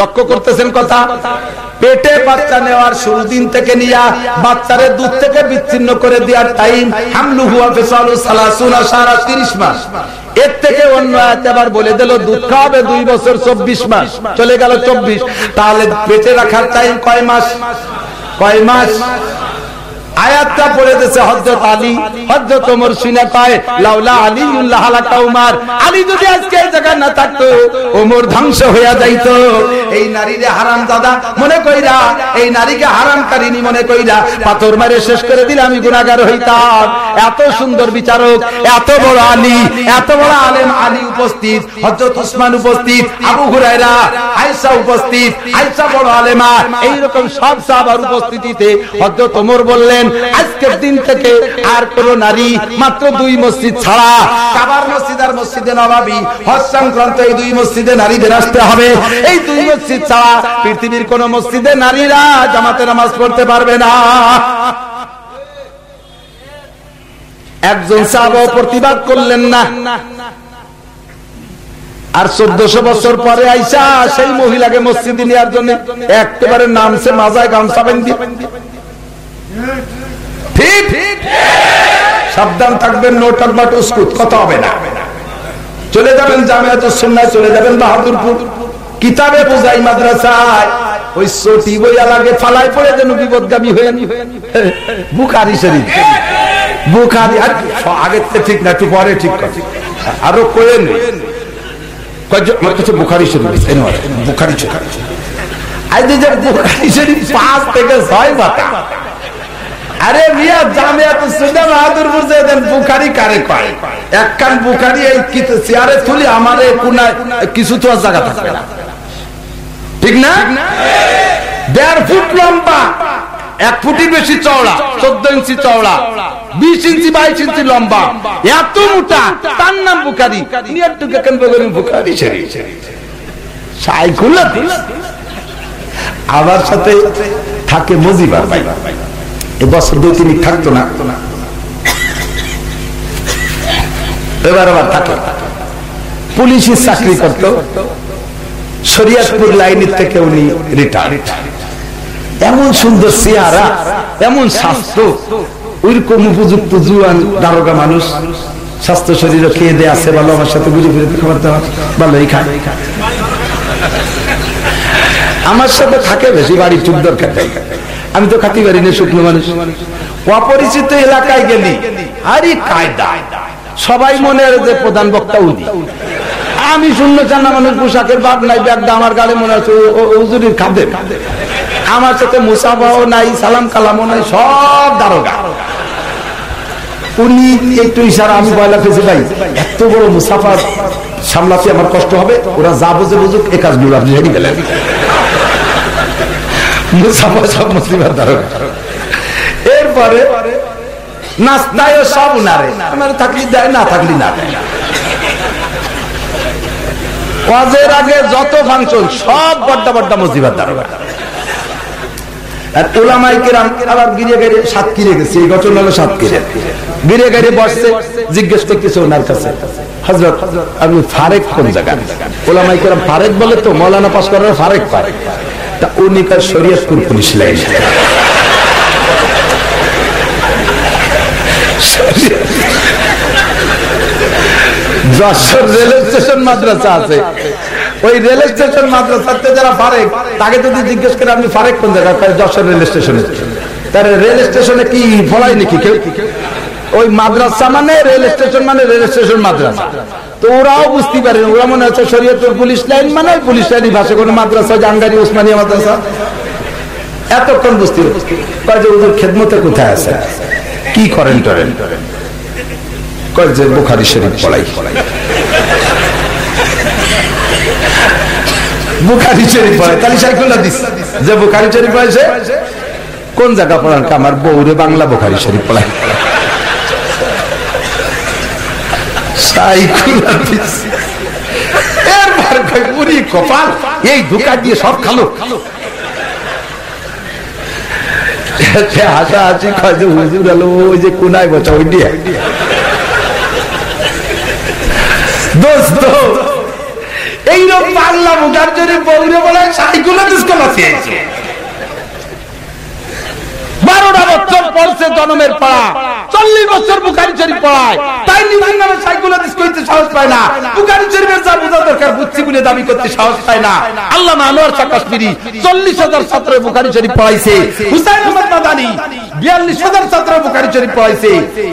লক্ষ্য করতেছেন কথা? পেটে বাচ্চা নেওয়ার শুরু দিন থেকে নিয়া বাচ্চারে দুধ থেকে বিচ্ছিন্ন করে দেওয়ার টাইম হামলু হুয়া ফেসালু সালাসুনা সারা 30 মাস। এর থেকে অন্য আয়াতে আবার বলে দিল, দুধ খাওয়াবে দুই বছর 24 মাস। চলে গেল 24 তাহলে পেটে রাখার টাইম কয় মাস? কয় মাস? আয়াতটা আলী। ওমর শুনে পায়, লাউলা হালাকা উমার। আলী যদি আজকে এই না থাকতো, ওমর ধ্বংস হইয়া যাইতো। এই নারীরে হারাম দাদা, মনে কইরা, এই নারীকে হারামকারিনী মনে কইরা, পাথর মারে শেষ করে দিলে আমি গুনাহগার হইতাম। এত সুন্দর বিচারক, এত বড় আলী, এত বড় আলেম আলী উপস্থিত, হযরত উসমান উপস্থিত, আবু হুরায়রা, আয়েশা উপস্থিত, আয়েশা বড় আলেমা, এইরকম সব সাহাবার উপস্থিতিতে হযরত ওমর বললেন আজকের দিন থেকে আর কোন নারী মাত্র দুই মসজিদ ছাড়া কাবার মসজিদ আর মসজিদে নবাবী, হজ সংক্রান্ত এই দুই মসজিদে নারীদের আসতে হবে। এই দুই মসজিদ ছাড়া পৃথিবীর কোন মসজিদে নারীরা জামাতে নামাজ পড়তে পারবে না। একজন সাহাবা প্রতিবাদ করলেন না। আর চোদ্দশো বছর পরে আইসা সেই মহিলাকে মসজিদে নেওয়ার জন্য একেবারে নামছে, মাজায় গামছা বেঁধে। সাবধান থাকবেন নো টক বাট কথা হবে না। চলে যাবেন জামিয়াত সুন্নাহ চলে যাবেন বাহাদুরপুর। কিতাবে বোঝাই মাদ্রাসায়। ওই সটি বইয়া লাগে ফালাই পড়ে যেন বিপদগামী হয়ে বুখারি শরীফ। বুখারি, আর আগের থেকে ঠিক না, একটু পরে ঠিক আরও কোয়েন আমার কাছে বুখারি শরীফ বুখারি শরীফ। আজ যে বুখারি শরীফ পাঁচ থেকে ছয় পাতা। আরে মিয়া জামিয়া তো সুদা বাহাদুরপুর যে দেন বুখারি কারে কয়? এক কান বুখারি, এই চেয়ারে তুলি, আমারে কোনায় কিছু তো জায়গা থাকবে না। ঠিক না? দেড় ফুট লম্বা, এক ফুটি বেশি চওড়া, চোদ্দ ইঞ্চি চওড়া, বিশ ইঞ্চি, বাইশ ইঞ্চি লম্বা, এত মোটা, তার নাম বুখারি। বুখারি আবার সাথে থাকে মজিবার ভাই। বছর দুই তিনি থাকতো না। এবার আবার থাকে। পুলিশের চাকরি করত। শরিয়াতপুর লাইনের থেকে উনি রিটায়ার্ড এমন সুন্দর চেহারা, এমন স্বাস্থ্য, ওইরকম উপযুক্ত জুয়ান দারোগা মানুষ। স্বাস্থ্য শরীর খেয়ে দেয় আছে ভালো আমার সাথে ঘুরে ফিরে খাবার দাবার ভালোই খায়। আমার সাথে থাকে বেশি বাড়ি চুপ দরকার আমি তো খাতি পারি না, শুকনো মানুষ। অপরিচিত এলাকায় গেলি, আরে কায়দা। সবাই মনে যে প্রধান বক্তা উদি আমি শূন্য চান্না মানুষ, পোশাকের বাদ নাই, ব্যাগটা আমার গালে মনে হচ্ছে হুজুরির খাদ্যের আমার সাথে মুসাফাও নাই, সালাম কালামও নাই, সব দারোগা। উনি একটু ইশারা, আমি বয়লা খেয়েছি ভাই, এত বড় মুসাফার সামলাতে আমার কষ্ট হবে, ওরা যা বুঝে বুঝুক, এ কাজগুলো আপনি রেডি গেলেন এরপরে সব উনারে আমার থাকলি দেয়, না থাকলি না। আগে যত ফাংশন সব বড্ডা বড্ডা মসজিবার দারোগা আর ওলামাই আবার গিরে গিরে সাত কিরে গেছে। এই হলো সাত কিরে গিরে গিরে বসছে, জিজ্ঞেস করতেছে ওনার কাছে ফারেক কোন জায়গা ওলামাই ফারেক বলে তো, মৌলানা পাস করার ফারেক পারে তা উনি কার Shariatpur police line Jessore rail station মাদ্রাসা আছে। ওই রেল স্টেশন মাদ্রাসাতে যারা ফারেক, তাকে যদি জিজ্ঞেস করে, আপনি ফারেক কোন জায়গায়? যশোর রেল স্টেশনে। তার রেল স্টেশনে কি ফলাই নাকি কেউ? ওই মাদ্রাসা মানে রেল স্টেশন মানে রেল স্টেশন মাদ্রাসা। তো ওরাও বুঝতে পারেন ওরা মনে হচ্ছে শরীয়তুল পুলিশ লাইন মানে পুলিশ লাইনই ভাষা, কোনো মাদ্রাসা জাঙ্গারি উসমানিয়া মাদ্রাসা। এতক্ষণ বুঝতে কাজে ওদের খেদমতে কোথায় আছে? কি করেন টরেন? যে বুখারি শরীফ পড়াই। বুখারি শরীফ পড়াই, তাহলে সাইকুল্লা দিস। যে বুখারি শরীফ পড়াইছে, কোন জায়গা পড়ান আমার বউরে বাংলা বুখারি শরীফ পড়াই সাইকুল্লা দিস এরপর পুরি কপাল এই ধোকা দিয়ে সব খালো হাসা ওই যে কোনায় বসা ওই দোস্ত এইরকম বাংলা মুখার জন্য বৌরে বলে সাইকুলো ডিসকল আছে বারোটা বছর পড়ছে জন্মের পড়া। চল্লিশ বছর বুখারি শরীফ পড়ায়। তাই নিজের নামে সাইকুলো করতে সাহস পায় না। বুখারি শরীফের যা বোঝা দরকার, বুঝছি বলে দাবি করতে সাহস পায় না। আল্লাহ আনোয়ার শাহ কাশ্মীরি চল্লিশ হাজার ছাত্র বুখারি শরীফ পড়াইছে। হুসাইন আহমদ মাদানি বিয়াল্লিশ হাজার ছাত্র পড়াইছে।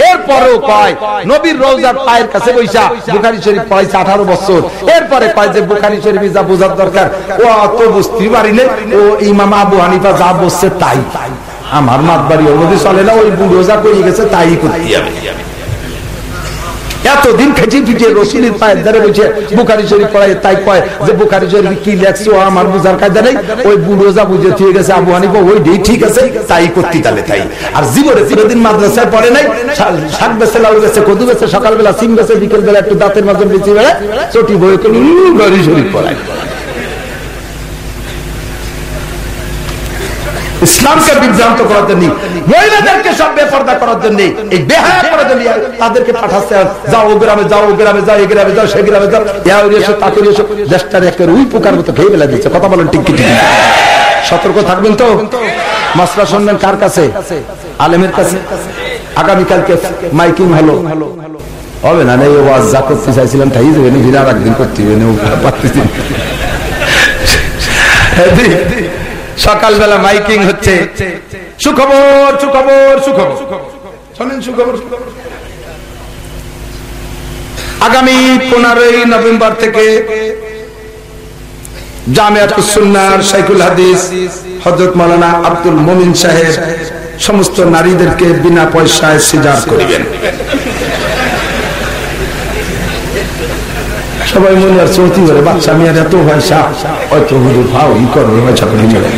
এরপরেও কয়, নবীর রোজার পায়ের কাছে বৈশা বুখারি শরীফ পড়াইছে আঠারো বছর। এরপরে কয় যে বুখারি শরীফ যা বোঝার দরকার, ও অত বুঝতে পারিলে, ও ইমাম আবু হানিফা যা বসছে তাই তাই। আমার মাত বাড়ি ওর চলে না, ওই বুড়ো যা করে গেছে তাই করতে হবে। এতদিন খেঁচি পিটিয়ে রসিনের পায়ের ধারে বলছে বুখারি শরীফ পড়ায় তাই কয় যে বুখারি শরীফ কি লেখছো, আমার বুঝার কায়দা নেই? ওই বুড়ো যা বুঝে ঠিক আছে আবু হানিফা ওই ডেই ঠিক আছে, তাই করতে তাহলে তাই। আর জীবনে চিরদিন মাদ্রাসায় পড়ে নাই শাক বেছে, লাউ বেছে, কদু বেছে, সকালবেলা সিম বেছে বিকেল বেলা একটু দাঁতের মাঝে বেঁচে বেড়ায়, চটি বই করে বুখারি শরীফ পড়ায় ইসলামকে বিভ্রান্ত করার জন্য, মহিলাদেরকে সব বেপর্দা করার জন্য, এই বেহায়া করার জন্য তাদেরকে পাঠাচ্ছে যাও ও গ্রামে, যাও ও গ্রামে, যাও এই গ্রামে, যাও সেই গ্রামে, যাও। ইয়া এসো তা করে এসো। দেশটার একটা উই পোকার মতো খেয়ে ফেলে দিচ্ছে। কথা বলেন টিকি টিকি সতর্ক থাকবেন তো? মাসরা শুনবেন কার কাছে? আলেমের কাছে? আগামীকালকে মাইকিং হলো। হবে না এই ওয়াজ যা করতে চাইছিলাম তাই ভিড় আর একদিন করতে হবে। সকালবেলা মাইকিং হচ্ছে। সুখবর সুখবর সুখবর। শোনেন সুখবর। আগামী পনেরোই নভেম্বর থেকে জামিয়াতুসুন্নার শাইখুল হাদিস হজরত মালানা আব্দুল মমিন সাহেব, সমস্ত নারীদেরকে বিনা পয়সায় সিজার করিবেন। সবাই মনে আর চলতি করে বাচ্চা মেয়ের এত পয়সা অত হুদুর ভাও ই করো পয়সা করে চলে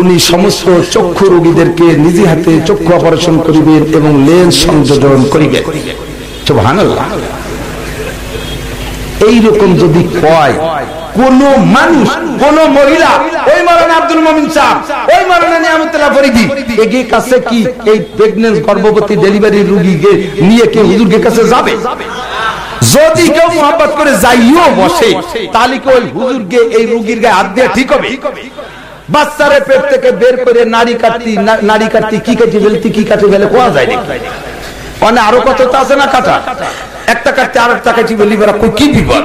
উনি সমস্ত চক্ষু নিজে হাতে চক্ষু করিবেন এবং লেন্স সংযোজন করিবেন। এইরকম যদি কয় কোন মানুষ, কোন মহিলা, ওই মারানা আব্দুল মমিন সাহ ওই মারানা নিয়ামতুল্লাহ ফরিদি, এগিয়ে কাছে কি এই প্রেগনেন্ট গর্ভবতী ডেলিভারি রোগীকে নিয়ে কি হুজুরকে কাছে যাবে? যদি কেউ মোহাম্মত করে যাইও বসে, তাহলে কি ওই হুজুরকে এই রুগীর গায়ে হাত দিয়ে ঠিক হবে? বাচ্চারে পেট থেকে বের করে নারী কাটতি নারী কাটতি কি কাটি ফেলতি, কি কাটি ফেলে কোয়া যায় নাকি? মানে আরও কত আছে না কাটা? একটা কাটতে আর একটা কাটি বলি কি বিপদ?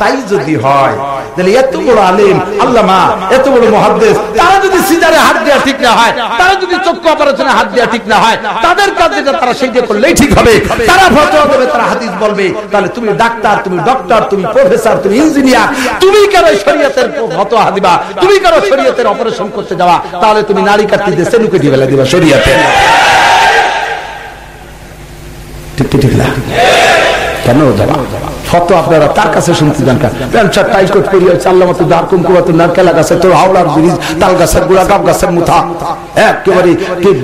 তাই যদি হয়, তাহলে এত বড় আলিম, আল্লামা, এত বড় মহাদ্দেশ তারা যদি সিজারে হাত দেওয়া ঠিক না হয়, তারা যদি চক্ষু অপারেশনে হাত দেওয়া ঠিক না হয়, তাদের কাজ যেটা তারা সেইটা করলেই ঠিক হবে। তারা ফতোয়া দেবে, তারা হাদিস বলবে, তাহলে তুমি ডাক্তার, তুমি ডক্টর, তুমি প্রফেসর, তুমি ইঞ্জিনিয়ার, তুমি কেন শরীয়তের ফতোয়া দিবা তুমি কেন শরীয়তের অপারেশন করতে যাওয়া তাহলে তুমি নারী কাটতে দিয়ে সেলুকে দিয়ে দিবা শরীয়তে। ঠিক ঠিক না? কেন যাবা? ফত আপনারা তার কাছে শুনতে কোট করিয়া চাল্লা মতো কুমকুমাত গাছের তোর ব্রিজ, তাল গাছের গুড়া, গাব গাছের মুথা। একেবারে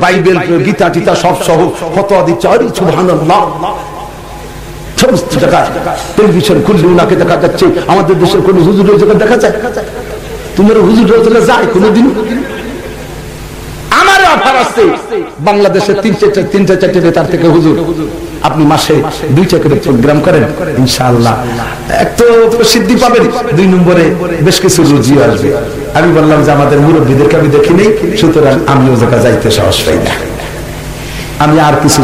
বাইবেল গীতা টিতা সব সহ দিচ্ছে। আরে সমস্ত টেলিভিশন খুললে দেখা যাচ্ছে। আমাদের দেশের কোন হুজুর দেখা যায়? তোমার হুজুর যায় কোনোদিন আমার অফার আছে। বাংলাদেশের তিন চারটে তিনটা চারটে বেতার থেকে হুজুর। আপনি মাসে দুইটা করে প্রোগ্রাম করেন, ইনশাআল্লাহ। এক তো প্রসিদ্ধি পাবেন, দুই নম্বরে বেশ কিছু রুজি আসবে। আমি বললাম যে আমাদের মুরব্বীদেরকে আমি দেখি নেই, সুতরাং আমিও জায়গা যাইতে সাহস পাই না। আমি আর কিছু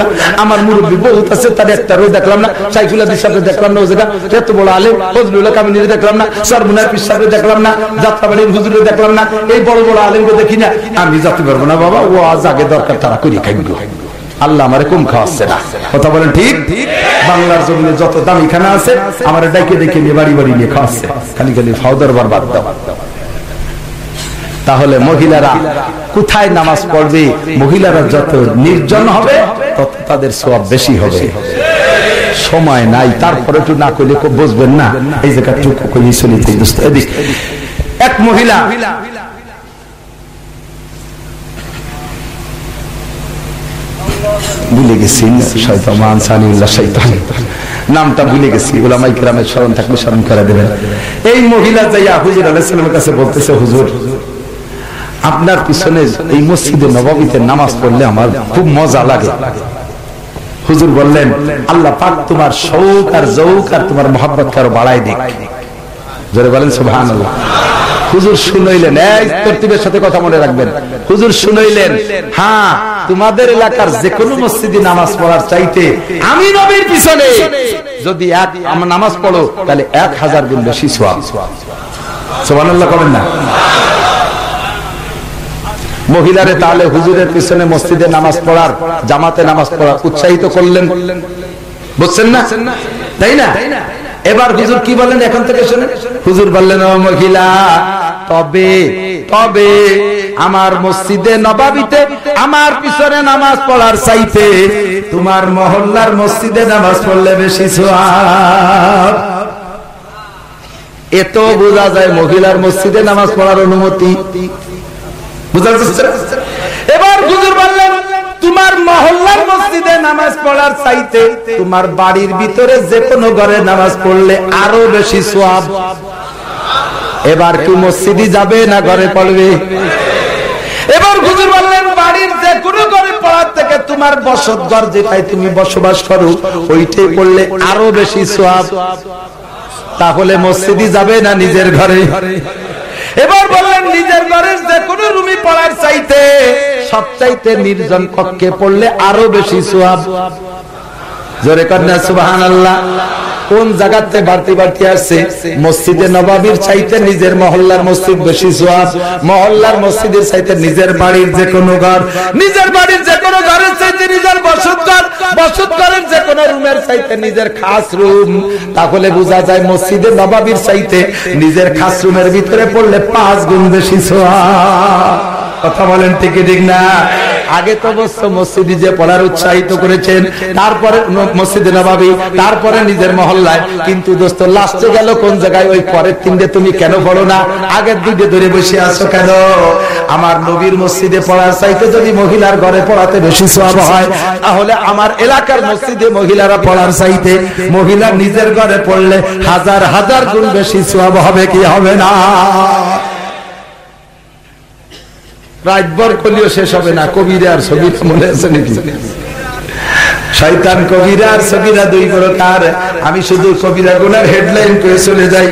না আমার মুরব্বী বহুত আছে, তার একটা দেখলাম না সাহেব দেখলাম না, ও এত বড় আলে ফজলুল্লাহ দেখলাম না, সরমুনার পিস সাহেব দেখলাম না যাত্রাবাড়ির হুজুরে দেখলাম না, এই বড় বড় আলেমকে দেখি না, আমি যাতে পারব না বাবা, ও আগে দরকার, তারা করি খাইব। আল্লাহ আমারে কম খাওয়াচ্ছে না। কথা বলেন ঠিক? বাংলার জমিনে যত দামি খানা আছে, আমার ডাইকে ডেকে নিয়ে বাড়ি বাড়ি নিয়ে খাওয়াচ্ছে। খালি খালি ফাউদার বারবার দাও। তাহলে মহিলারা কোথায় নামাজ পড়বে? মহিলারা যত নির্জন হবে, তত তাদের সব বেশি হবে। সময় নাই, তারপরে একটু না করলে বুঝবেন না। এই জায়গাটা এদিক। এক মহিলা শৈতান নামটা ভুলে গেছি স্মরণ থাকলে স্মরণ করে দেবেন। এই মহিলা কাছে বলতেছে, হুজুর আপনার পিছনে এই মসজিদে নবাবিতে নামাজ পড়লে আমার খুব মজা লাগে। হুজুর বললেন, আল্লাহ পাক তোমার শৌক আর জৌক আর তোমার মহাব্বত কারও বাড়াই দিক। জোরে বলেন সুবহান হুজুর তরতিবের সাথে কথা মনে রাখবেন। হুজুর হ্যাঁ তোমাদের এলাকার যে কোনো মসজিদে নামাজ পড়ার চাইতে আমি নবীর পিছনে। যদি এক, আমার নামাজ পড়ো, তাহলে এক হাজার গুণ বেশি সোয়াব। সোহান আল্লাহ করেন না? মহিলারে তাহলে হুজুরের পিছনে মসজিদে নামাজ পড়ার, জামাতে নামাজ পড়ার উৎসাহিত করলেন। বুঝছেন না? তাই না? এবার হুজুর কি বলেন এখন থেকে শুনে হুজুর বললেন, ও মহিলা, তবে তবে আমার মসজিদে নবাবিতে আমার পিছনে নামাজ পড়ার চাইতে তোমার মহল্লার মসজিদে নামাজ পড়লে বেশি সোয়াব। এত বোঝা যায় মহিলার মসজিদে নামাজ পড়ার অনুমতি। এবার হুজুর বললেন, তোমার মহল্লার মসজিদে নামাজ পড়ার চাইতে তোমার বাড়ির ভিতরে যে কোনো ঘরে নামাজ পড়লে আরও বেশি সোয়াব। এবার কি মসজিদে যাবে না ঘরে পড়বে? এবার হুজুর বললেন, বাড়ির যে কোনো ঘরে পড়ার থেকে তোমার বসত ঘর যেটাই তুমি বসবাস করো, ওইটাই পড়লে আরও বেশি সোয়াব। তাহলে মসজিদই যাবে না নিজের ঘরে? এবার বললেন, নিজের ঘরের যে কোনো রুমি পড়ার চাইতে সব চাইতে নির্জন কক্ষে পড়লে আরও বেশি সোয়াব। জোরে কন্যা সুবাহ আল্লাহ কোন জায়গাতে বাড়তি বাড়তি আসছে? মসজিদে নবাবির চাইতে নিজের মহল্লার মসজিদ বেশি সোয়াব মহল্লার মসজিদের চাইতে নিজের বাড়ির যে কোনো ঘর। নিজের বাড়ির যে কোনো ঘরের চাইতে নিজের বসত ঘর। বসত ঘরের যে কোনো রুমের চাইতে নিজের খাস রুম। তাহলে বোঝা যায় মসজিদে নবাবির চাইতে নিজের খাস রুমের ভিতরে পড়লে পাঁচ গুণ বেশি সোয়াব কথা বলেন, ঠিক ঠিক না? আগে তো অবশ্য মসজিদে যে পড়ার উৎসাহিত করেছেন, তারপরে মসজিদে নবাবি, তারপরে নিজের মহল্লায়। কিন্তু দোস্ত, লাস্টে গেল কোন জায়গায়? ওই পরের তিনটে তুমি কেন পড়ো না? আগের দুইটে ধরে বসে আছো কেন? আমার নবীর মসজিদে পড়ার চাইতে যদি মহিলার ঘরে পড়াতে বেশি সব হয়, তাহলে আমার এলাকার মসজিদে মহিলারা পড়ার চাইতে, মহিলা নিজের ঘরে পড়লে হাজার হাজার গুণ বেশি সব হবে কি হবে না? রাতভর করলেও শেষ হবে না, কবিরা আর ছবিরা মনে আছে নাকি? কবিরা আর ছবিরা দুই আমি শুধু কবিরা হেডলাইন করে চলে যাই।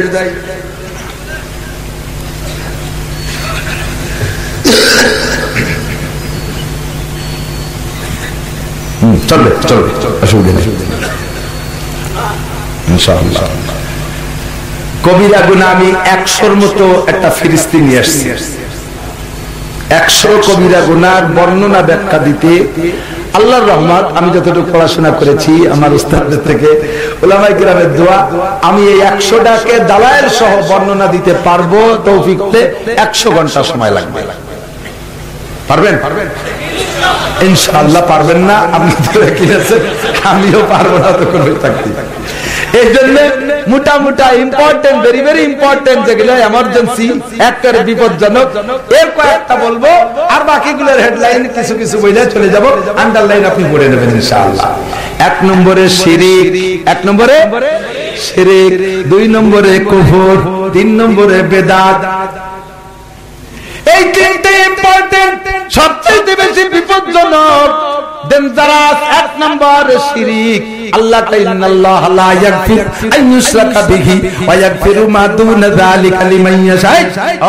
কবিরা গুনা আমি একশোর মতো একটা ফিরিস্তি নিয়ে আসছি। একশো কবিরা গুনার বর্ণনা ব্যাখ্যা দিতে আল্লাহর রহমান আমি যতটুকু পড়াশোনা করেছি আমার উস্তাদের থেকে ওলামাই গ্রামের দোয়া, আমি এই একশোটাকে দালায়ের সহ বর্ণনা দিতে পারব তৌফিক একশো ঘণ্টা সময় লাগবে। পারবেন? ইনশাল্লাহ পারবেন না আপনি কিনেছেন আমিও পারব না তো করে থাকতে এই জন্য মোটা ইম্পর্টেন্ট ভেরি ভেরি ইম্পর্টেন্ট যেগুলো এমার্জেন্সি একটার বিপজ্জনক। এর কয়েকটা বলব, আর বাকিগুলোর হেডলাইন কিছু কিছু বইলে চলে যাব। আন্ডারলাইন আপনি পড়ে নেবেন ইনশাআল্লাহ। এক নম্বরে শিরিক, এক নম্বরে শিরিক, দুই নম্বরে কুফর, তিন নম্বরে বেদাত। এই তিনটে ইম্পর্টেন্ট সবচেয়ে বেশি বিপজ্জনক এক শিরিক। আল্লাহ ইন্নাল্লাহ লা ইয়াগফির আন ইউশরাকা বিহি ওয়া ইয়াগফিরু মা যালিকা লিমান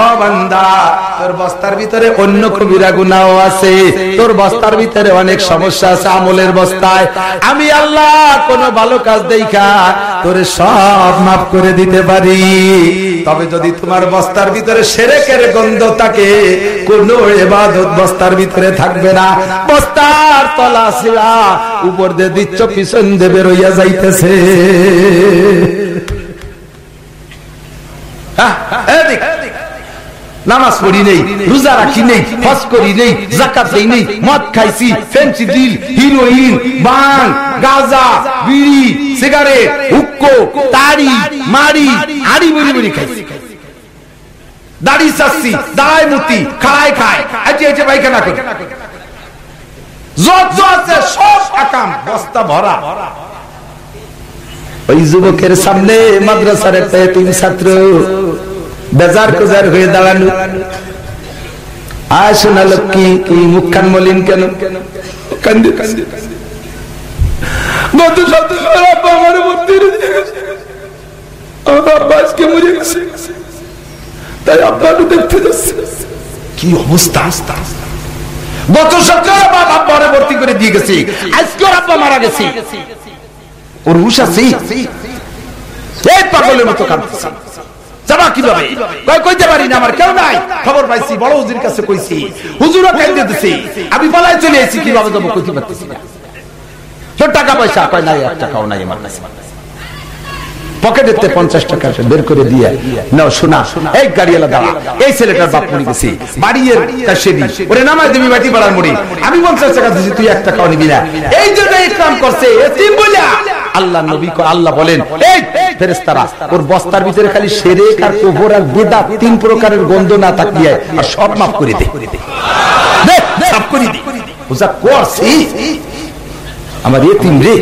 ও বান্দা, তোর বস্তার ভিতরে অন্য কবিরা আছে। তোর বস্তার ভিতরে অনেক সমস্যা আছে আমলের বস্তায়। আমি আল্লাহ কোন ভালো কাজ দেইখা, তোরে সব মাফ করে দিতে পারি। তবে যদি তোমার বস্তার ভিতরে সেরেকের গন্ধ থাকে, কোন ইবাদত বস্তার ভিতরে থাকবে না। বস্তার শিরা উপর দিয়ে দিচ্ছ, পিছন দিয়ে বেরোইয়া যাইতেছে। নামাজ পড়ি নেই, রোজা রাখি নেই, হজ করি নেই জাকাত দেই নেই, মদ খাইছি ফেন্সি দিল হিরোইন বাং, গাজা, বিড়ি, সিগারেট, হুক্কো তাড়ি মারি আড়ি বুড়ি বুড়ি খাইছি। দাড়ি চাচ্ছি দাঁড়ায় মুতি, খায় খায়। আজকে পায়খানা করে। যত আছে সব আকাম বস্তা ভরা। ওই যুবকের সামনে মাদ্রাসার একটা তিন ছাত্র বেজার কোজার হয়ে দাঁড়ানো আয় শোনা লক্ষ্মী কি মুখখান মলিন কেন? কান্দি কান্দি গত সপ্তাহে আমার মন্দিরে আমার আব্বা মরে গেছে। তাই আব্বা দেখতে যাচ্ছে। কি অবস্থা? গত করে দিয়ে গেছি। আজকে আব্বা মারা গেছে। ওর এই পাগলের মতো কইতে আমার কেউ খবর পাইছি, বড় হুজুর কাছে হুজুরও আমি পালাই চলে এসেছি কীভাবে কইতে পারতেছি না। টাকা পয়সা, কয়, নাই, এক টাকাও নাই আমার কাছে। পকেটেতে পঞ্চাশ টাকা বের করে দিয়ে নাও শোনা এই গাড়িওয়ালা দাঁড়া এই ছেলেটার বাপ মরে গেছে। বাড়িয়ে তার সেবি। ওরে নামাই দিবি বাটি পাড়ার মুড়ি। আমি পঞ্চাশ টাকা দিচ্ছি তুই এক টাকাও নিবি না। এই জন্য ইসলাম করছে বলিয়া। আল্লাহ নবী আল্লাহ বলেন এই ফেরেস্তারা ওর বস্তার ভিতরে খালি সেরেক আর কোহর আর বেদা তিন প্রকারের গন্ধ না তাকিয়ে আর সব মাফ করে দে। সাফ করে দে। ওজা করছি আমার এতিম রে।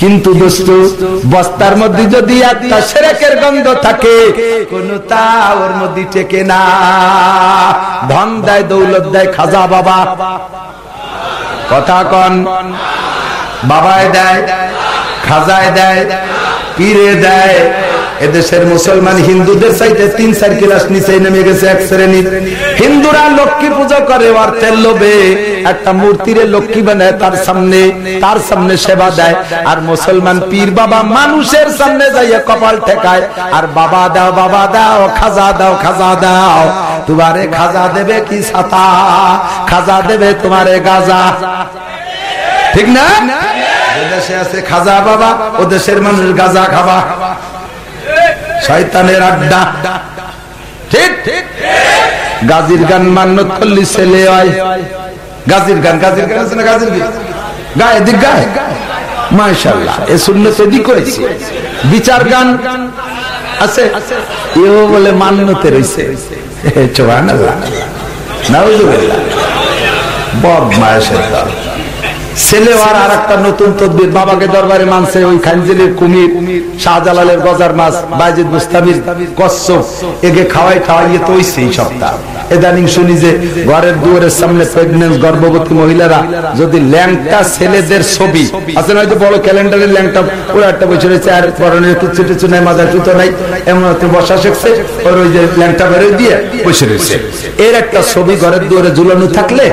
কিন্তু দোস্ত, বস্তার মধ্যে যদি একটা সেরেকের গন্ধ থাকে, কোন তা ওর মধ্যে টেকে না। ধন দেয়, দৌলত দেয়, খাজা বাবা। কথা কন, বাবায় দেয়, খাজায় দেয়, পীরে দেয় এদেশের মুসলমান হিন্দুদের চাইতে তিন চার ক্লাস নিচে নেমে গেছে এক শ্রেণির হিন্দুরা লক্ষ্মী পুজো করে অর্থের লোভে। একটা মূর্তিরে লক্ষ্মী বানায় তার সামনে তার সামনে সেবা দেয়। আর মুসলমান পীর বাবা মানুষের সামনে যাইয়া কপাল ঠেকায়। আর বাবা দাও বাবা দাও, খাজা দাও খাজা দাও। তোমারে খাজা দেবে কি ছাতা? খাজা দেবে তোমারে গাজা। ঠিক না? দেশে আছে খাজা বাবা, ও দেশের মানুষ গাজা খাবা। শয়তানের আড্ডা। ঠিক? ঠিক গাজীর গান মান্যত করলি ছেলে হয়। গাজীর গান গাজীর গান আছে না গাজীর গান? গায়ে দিক গায়ে। মাশাল্লাহ এ শূন্য সেদি করেছি। বিচার গান আছে? এও বলে মান্যতে রয়েছে চোহান নাউজুবিল্লাহ। বদমায়েশের দল। ছেলে আর আর একটা নতুন তদ্বির বাবাকে দরবারে মানছে ওই খানজিলের কুমির শাহজালালের গজার মাছ বাইজিদ কচ্ছপ এগে খাওয়াই খাওয়াইয়ে তো এই সপ্তাহ। এদানিং শুনি যে ঘরের দুয়ারের সামনে গর্ভবতী মহিলারা যদি ল্যাংটা ছেলেদের ছবি আছে নয়তো বড় ক্যালেন্ডারের ল্যাংটা পুরো একটা বছর হয়েছে আর পরনের কিচ্ছু টিচ্ছু নাই মাথা চুতো নাই এমন বসা শিখছে ওর ওই যে ল্যাংটা বেরোয় দিয়ে বসে রয়েছে। এর একটা ছবি ঘরের দুয়ারে ঝুলানো থাকলে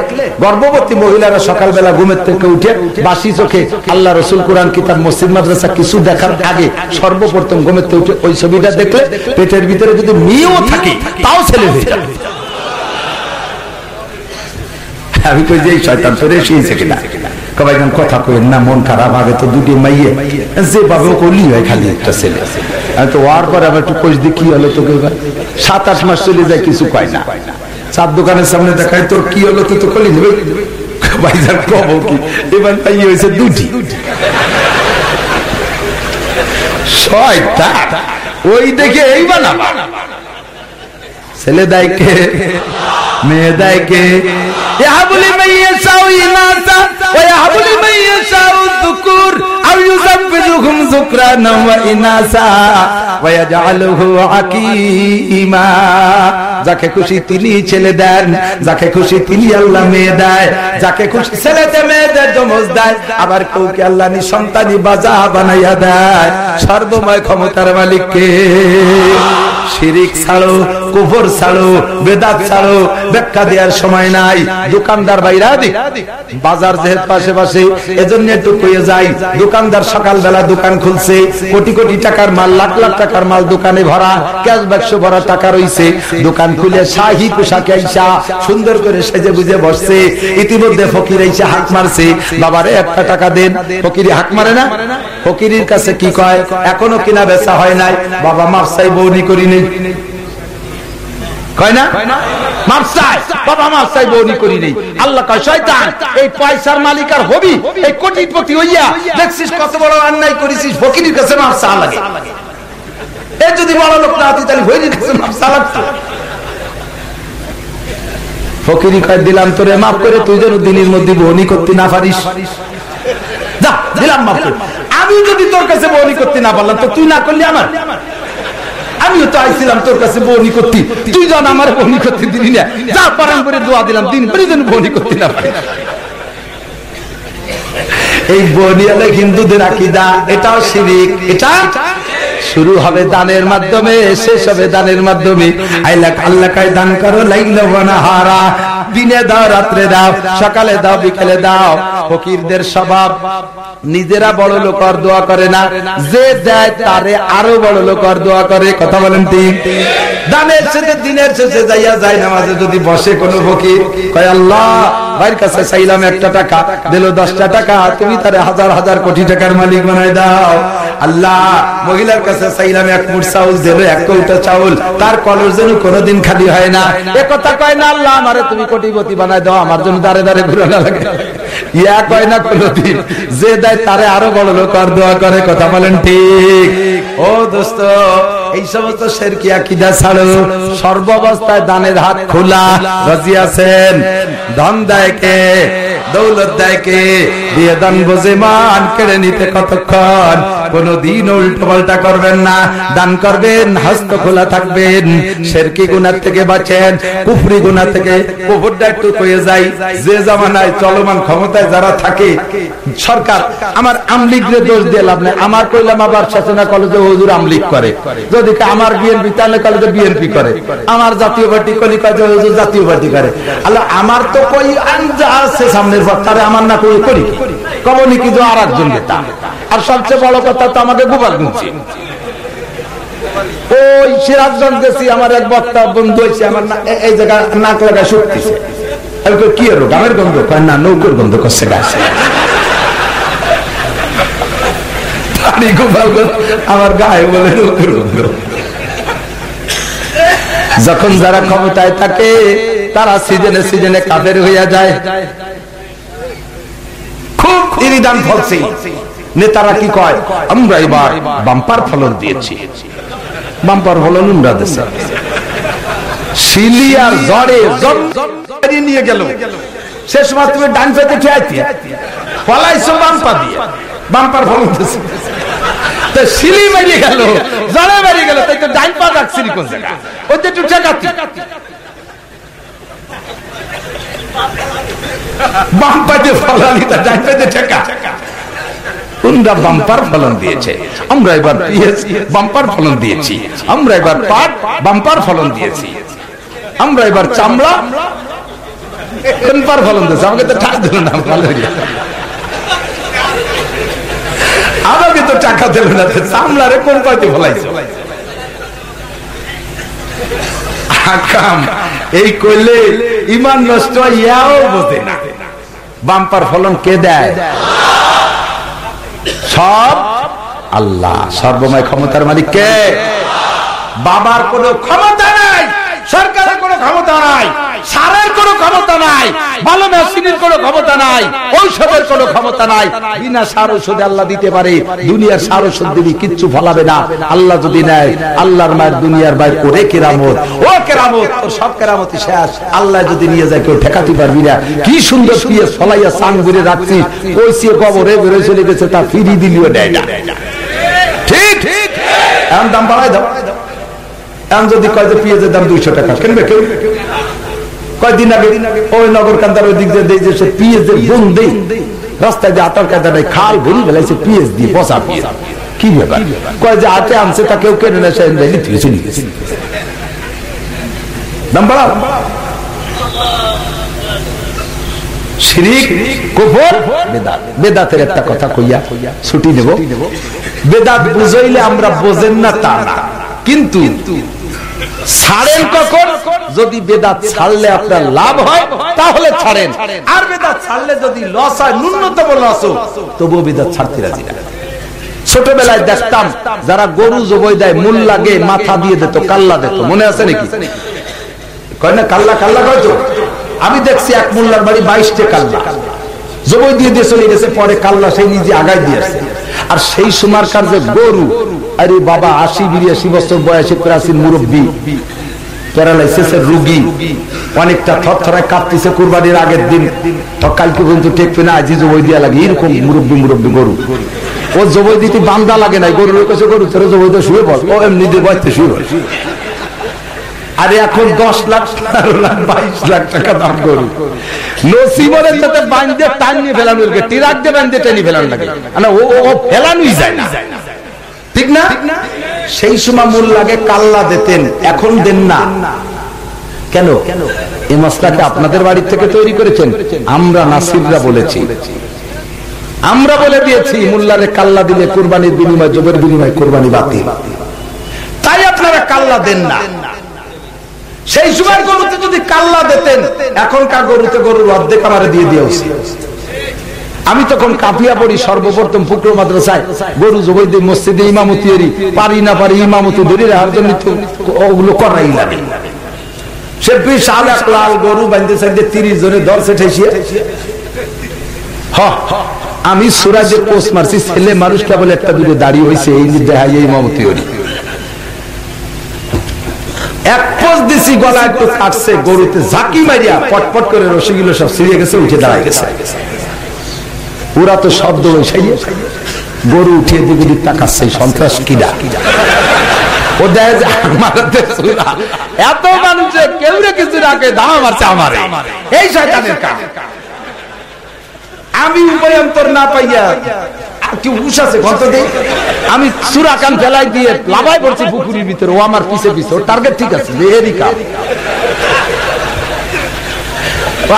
গর্ভবতী মহিলারা সকালবেলা ঘুমের থেকে উঠে বাসি চোখে আল্লাহ রসুল কোরআন কিতাব, মসজিদ, মাদ্রাসা কিছু দেখার আগে সর্বপ্রথম ঘুমের উঠে ওই ছবিটা দেখলে পেটের ভিতরে যদি মেয়েও থাকে, তাও ছেলে হয়ে যাবে। আমি কই যে শয়তান কিনা? কবাই কথা কইেন না, মন খারাপ, আগে তো দুটি মাইয়ে। করলি হয় খালি একটা ছেলে। আমি তো ওয়ার পরে আবার একটু কোচ দিয়ে কি হলো তোকে সাত, আট মাস চলে যায়, কিছু কয় না। চার দোকানের সামনে দেখায়, তোর কি হলো? তুই তো করলি দেবে ভাইজান কব কি এবার তাই হয়েছে দুটি শয়তান ওই দেখে এই বানাবা ছেলে মেয়ে কে ইয়াহাবুলি মাইয়া চাও ইনাসা ও যুকুর আও যুকরানা ওয়া ইনাসা ওয়া ইয়াজআলুহু আকীমা যাকে খুশি তিনি ছেলে দেন, যাকে খুশি তিনি আল্লাহ মেয়ে দেয়, যাকে খুশি ছেলেতে মেয়েদের জমজ দেয় আবার কেউকে আল্লাহ নি সন্তানি বাজা বানাইয়া দেয়? সর্বময় ক্ষমতার মালিককে শিরিক ছাড়ো কুফর ছাড়ো, বেদাত ছাড়ো, ব্যাখ্যা দেওয়ার সময় নাই। দোকানদার বাইরা দি বাজার যেহেতু আশেপাশে এজন্য একটু কয়ে যাই। দোকানদার সকালবেলা দোকান খুলছে, কোটি কোটি টাকার মাল, লাখ লাখ টাকার মাল দোকানে ভরা, ক্যাশ বাক্স ভরা টাকা রইছে। দোকান খুলে শাহী পোশাকে আইসা সুন্দর করে সেজে বুঝে বসছে। ইতিমধ্যে ফকির আইসা হাক মারছে। বাবারে, একটা টাকা দেন। ফকিরি হাক মারে না? ফকিরির কাছে কি কয়? এখনও কিনা বেচা হয় নাই। বাবা মাফসাই বৌনি করি নেই কয় না? মাপসাই বাবা মাপসাই বৌনি করি নেই। আল্লাহ কয় শয়তান এই পয়সার মালিক আর হবি? এই কোটিপতি হইয়া দেখছিস কত বড় অন্যায় করেছিস ফকিরের কাছে মাপসা লাগে। এ যদি বড় লোক না হতি তাহলে ভৈরির কাছে মাপসা লাগতো। ফকিরি কয় দিলাম তোরে মাফ করে তুই যেন দিনের মধ্যে বহনি করতে না পারিস। যা দিলাম মাফ আমি যদি তোর কাছে বহনি করতে না পারলাম তো তুই না করলি আমার। আমিও তো আইছিলাম তোর কাছে বনি করতি তুই জান আমার বনি করতে দিলি না। যা পারাম করে দোয়া দিলাম, দিন পরে যেন বনি করতে না পারি এই বনিয়ালে হিন্দুদের আকিদা, এটাও শিরিক। এটা? শুরু হবে দানের মাধ্যমে, শেষ হবে দানের মাধ্যমে। দান করো, লাইল হারা দিনে দাও, রাত্রে দাও, সকালে দাও, বিকেলে দাও। ফকিরদের স্বভাব, নিজেরা বড় লোক আর দোয়া করে না। যে দেয় তারে আরও বড় লোক আর দোয়া করে। কথা বলেন দানের শেষে দিনের শেষে যাইয়া যায় যদি বসে কোনো ফকির, কয় আল্লাহ ভাইয়ের কাছে চাইলাম একটা টাকা, দিল দশটা টাকা, তুমি তারে হাজার হাজার কোটি টাকার মালিক বানাই দাও। আল্লাহ, মহিলার কাছে চাইলাম এক মুঠ চাউল দিল এক কৌটা চাউল, তার কলর যেন কোনোদিন খালি হয় না। এ কথা কয় না, আল্লাহ, আমারে তুমি কোটিপতি বানাই দাও, আমার জন্য দাঁড়ে দাঁড়ে ঘুরে না লাগে। ইয়া কয় না কোনোদিন, যে দেয় তারে আরও বড় লোক আর দোয়া করে, কথা বলেন ঠিক। ও দোস্ত এই সমস্ত ছাড়ো। সর্বাবস্থায় দানের হাত খোলা। রাজি আছেন? ধন দেয় কে? দৌলত দেয় কে দিয়ে দান বোঝে মান কেড়ে নিতে কতক্ষণ? কোনদিন উল্টো পাল্টা করবেন না। দান করবেন, হস্ত খোলা থাকবেন। শেরকি গুনার থেকে বাঁচেন, কুফরি গুনা থেকে কুফুরটা একটু কয়ে যাই। যে জামানায় চলমান ক্ষমতায় যারা থাকে, সরকার, আমার আমলিগরে দোষ দিয়ে লাভ নেই। আমার কইলাম আবার শাসনা কলেজে হুজুর আমলিগ করে। যদি আমার বিএনপি, তাহলে কলেজে বিএনপি করে। আমার জাতীয় পার্টি কলি কাজে হুজুর জাতীয় পার্টি করে। আল্লাহ, আমার তো কই আঞ্জা আছে সামনের পর তারে আমার না করি কি? কবনি কি আর একজন নেতা। আর সবচেয়ে বড় কথা তো আমাকে গোপাল গুনছি ওই সিরাজগঞ্জ গেছি, আমার এক বক্তা বন্ধু হয়েছে আমার এই জায়গা নাক লাগায় শুকতেছে আমি কি হলো গামের গন্ধ? কয়, না, নৌকর গন্ধ করছে গাছে। গোপালগঞ্জ, আমার গায়ে বলে নৌকর গন্ধ। যখন যারা ক্ষমতায় থাকে, তারা সিজনে সিজনে কাদের হইয়া যায়। খুব ইরিদান ফলছি। নেতারা কি কয়? আমরা এবার বাম্পার ফলন দিয়েছি। বাম্পার ফলন উমরা দেশে। সিলিয়ার জ্বর নিয়ে গেল। শেষ তুমি ডান পেতে খেয়াইতে পলাইছো বাম্পা দিয়ে। বাম্পার ফলন দিয়েছে। সিলি গেল জ্বরে মারিয়ে গেল। তো বাম পাতে ফলানি, তা ডাইন পাতে ঠেকা। বাম্পার ফলন দিয়েছে। বাম্পার ফলন দিয়েছি। আমরা বাম্পার ফলন দিয়েছি। আমরা এবার চামড়া ফলন দিয়েছি। আমাকে তো টাকা দিল না টাকা দিল না চামড়ারে কোন পাতে ফলাইছো। আকাম এই কইলে ইমান নষ্ট ইয়াও বোঝে না। বাম্পার ফলন কে দেয়? সব আল্লাহ। সর্বময় ক্ষমতার মালিক কে? বাবার কোনো ক্ষমতা নাই, সরকারের কোনো ক্ষমতা নাই। সারের কোনো ক্ষমতা নাই ভালো মেশিনের কোনো ক্ষমতা নাই ঔষধের কোনো ক্ষমতা নাই। বিনা সার ঔষধে আল্লাহ দিতে পারে দুনিয়ার সার ঔষধ দিবি কিচ্ছু ফলাবে না। আল্লাহ যদি নেয় আল্লাহর মায়ের দুনিয়ার বাইর করে কেরামত ও কেরামত তোর সব কেরামতি শেষ। আল্লাহ যদি নিয়ে যায় কেউ ঠেকাতে পারবি না। কি সুন্দর দিয়ে ফলাইয়া সাং করে রাখছি কইসিয়ে কবরে বেরোয় চলে গেছে তা ফিরি দিলিও দেয় না। ঠিক ঠিক। এখন দাম বাড়াই দাও। এখন যদি কয় যে পেঁয়াজের দাম দুইশো টাকা কিনবে কেউ? কয়দিন আগে ওই নগর কান্দার ওই দিক দিয়ে দেয় যে সে পেঁয়াজের বোন দেই রাস্তায় যে আটার কায়দা নাই খাল ভরি বেলাইছে পেঁয়াজ দিয়ে বসা পেঁয়াজ কি ব্যাপার? কয় যে আটে আনছে তা কেউ কেনে না সে নিতে গেছে নিয়ে গেছে। দাম বাড়াও শিরিক কুফর বেদাত। বেদাতের একটা কথা কইয়া ছুটি দেব বেদাত বুঝাইলে আমরা বোঝেন না তা না। কিন্তু ছাড়েন কখন যদি বেদাত ছাড়লে আপনার লাভ হয়, তাহলে ছাড়েন। আর বেদাত ছাড়লে যদি লস হয়, ন্যূনতম লস হোক তবুও বেদাত ছাড়তে রাজি না। ছোটবেলায় দেখতাম, যারা গরু জবই দেয় মূল লাগে মাথা দিয়ে দিত, কাল্লা দিত। মনে আছে নাকি? কয় না, কাল্লা কাল্লা কয় তো? আমি দেখছি এক মোল্লার বাড়ি বাইশটে কাল্লা। জবই দিয়ে দিয়ে চলে গেছে, পরে কাল্লা সেই নিজে আগায় দিয়েছে আর সেই সময়কার যে গরু আরে বাবা, আশি, বিরাশি বছর বয়সে প্রাচীন মুরব্বী। প্যারালাইসিসের রুগী। অনেকটা কাঁপতেছে কুরবানির আগের দিন। কালকে টেকবে না, আজি জবই দিয়া লাগে। এরকম মুরব্বী মুরব্বী গরু। ও জবই দিতে বান্দা লাগে নাই। গরুর কাছে গরু জবই শুয়ে বল ও এমনি দিয়ে শুয়ে বল আরে এখন দশ লাখ তেরো লাখ, বাইশ লাখ টাকা দাম গরু। নসিবরের সাথে বান্ধে টান নিয়ে ফেলানো টিরাক দিয়ে ফেলানো লাগে। ও ফেলানোই যায় না। ঠিক না? সেই সময় মূল লাগে কাল্লা দিতেন, এখন দেন না। কেন? এই মশলাটা আপনাদের বাড়ির থেকে তৈরি করেছেন? আমরা নাসিররা বলেছি। আমরা বলে দিয়েছি, মোল্লারে কাল্লা দিলে কোরবানির বিনিময়, জবের বিনিময়, কোরবানি বাতিল। তাই আপনারা কাল্লা দেন না। সেই সময় গরুতে যদি কাল্লা দিতেন, এখনকার গরুতে গরুর অর্ধেক আমারে দিয়ে দিয়ে উচিত আমি তখন কাপিয়া পড়ি সর্বপ্রথম ফুকর মাদ্রাসায়। গরু জবই দিই মসজিদে ইমামতি এরি। পারি না পারি ইমামতি ধরে রাখার জন্য ওগুলো করাই লাগে। সে এক লাল গরু তিরিশ জনে দর্শে ঠেসিয়ে। আমি সুরাজের পোস্ট মারছি, ছেলে মানুষ কেবল একটা দূরে দাঁড়িয়ে হয়েছে এই দেখাই এই ইমামতি ওরি এক পোস্ট দিছি গলা একটু কাটছে গরুতে ঝাঁকি মারিয়া পটপট করে রসিগুলো সব ছিঁড়ে গেছে, উঠে দাঁড়ায় গেছে। ওরা তো শব্দ বৈশাইয়ে গরু উঠিয়ে দিকে তাকাচ্ছে সন্ত্রাস কিডা? ও এত মানুষে কেউ রে কিছু রাখে দাম মারছে আমারে। এই শয়তানের কাজ। আমি উপায়ন্তর না পাইয়া কি হুশ আছে আমি সুরা কান ফেলাই দিয়ে লাভাই পড়ছি পুকুরের ভিতরে, ও আমার পিছে পিছে টার্গেট ঠিক আছে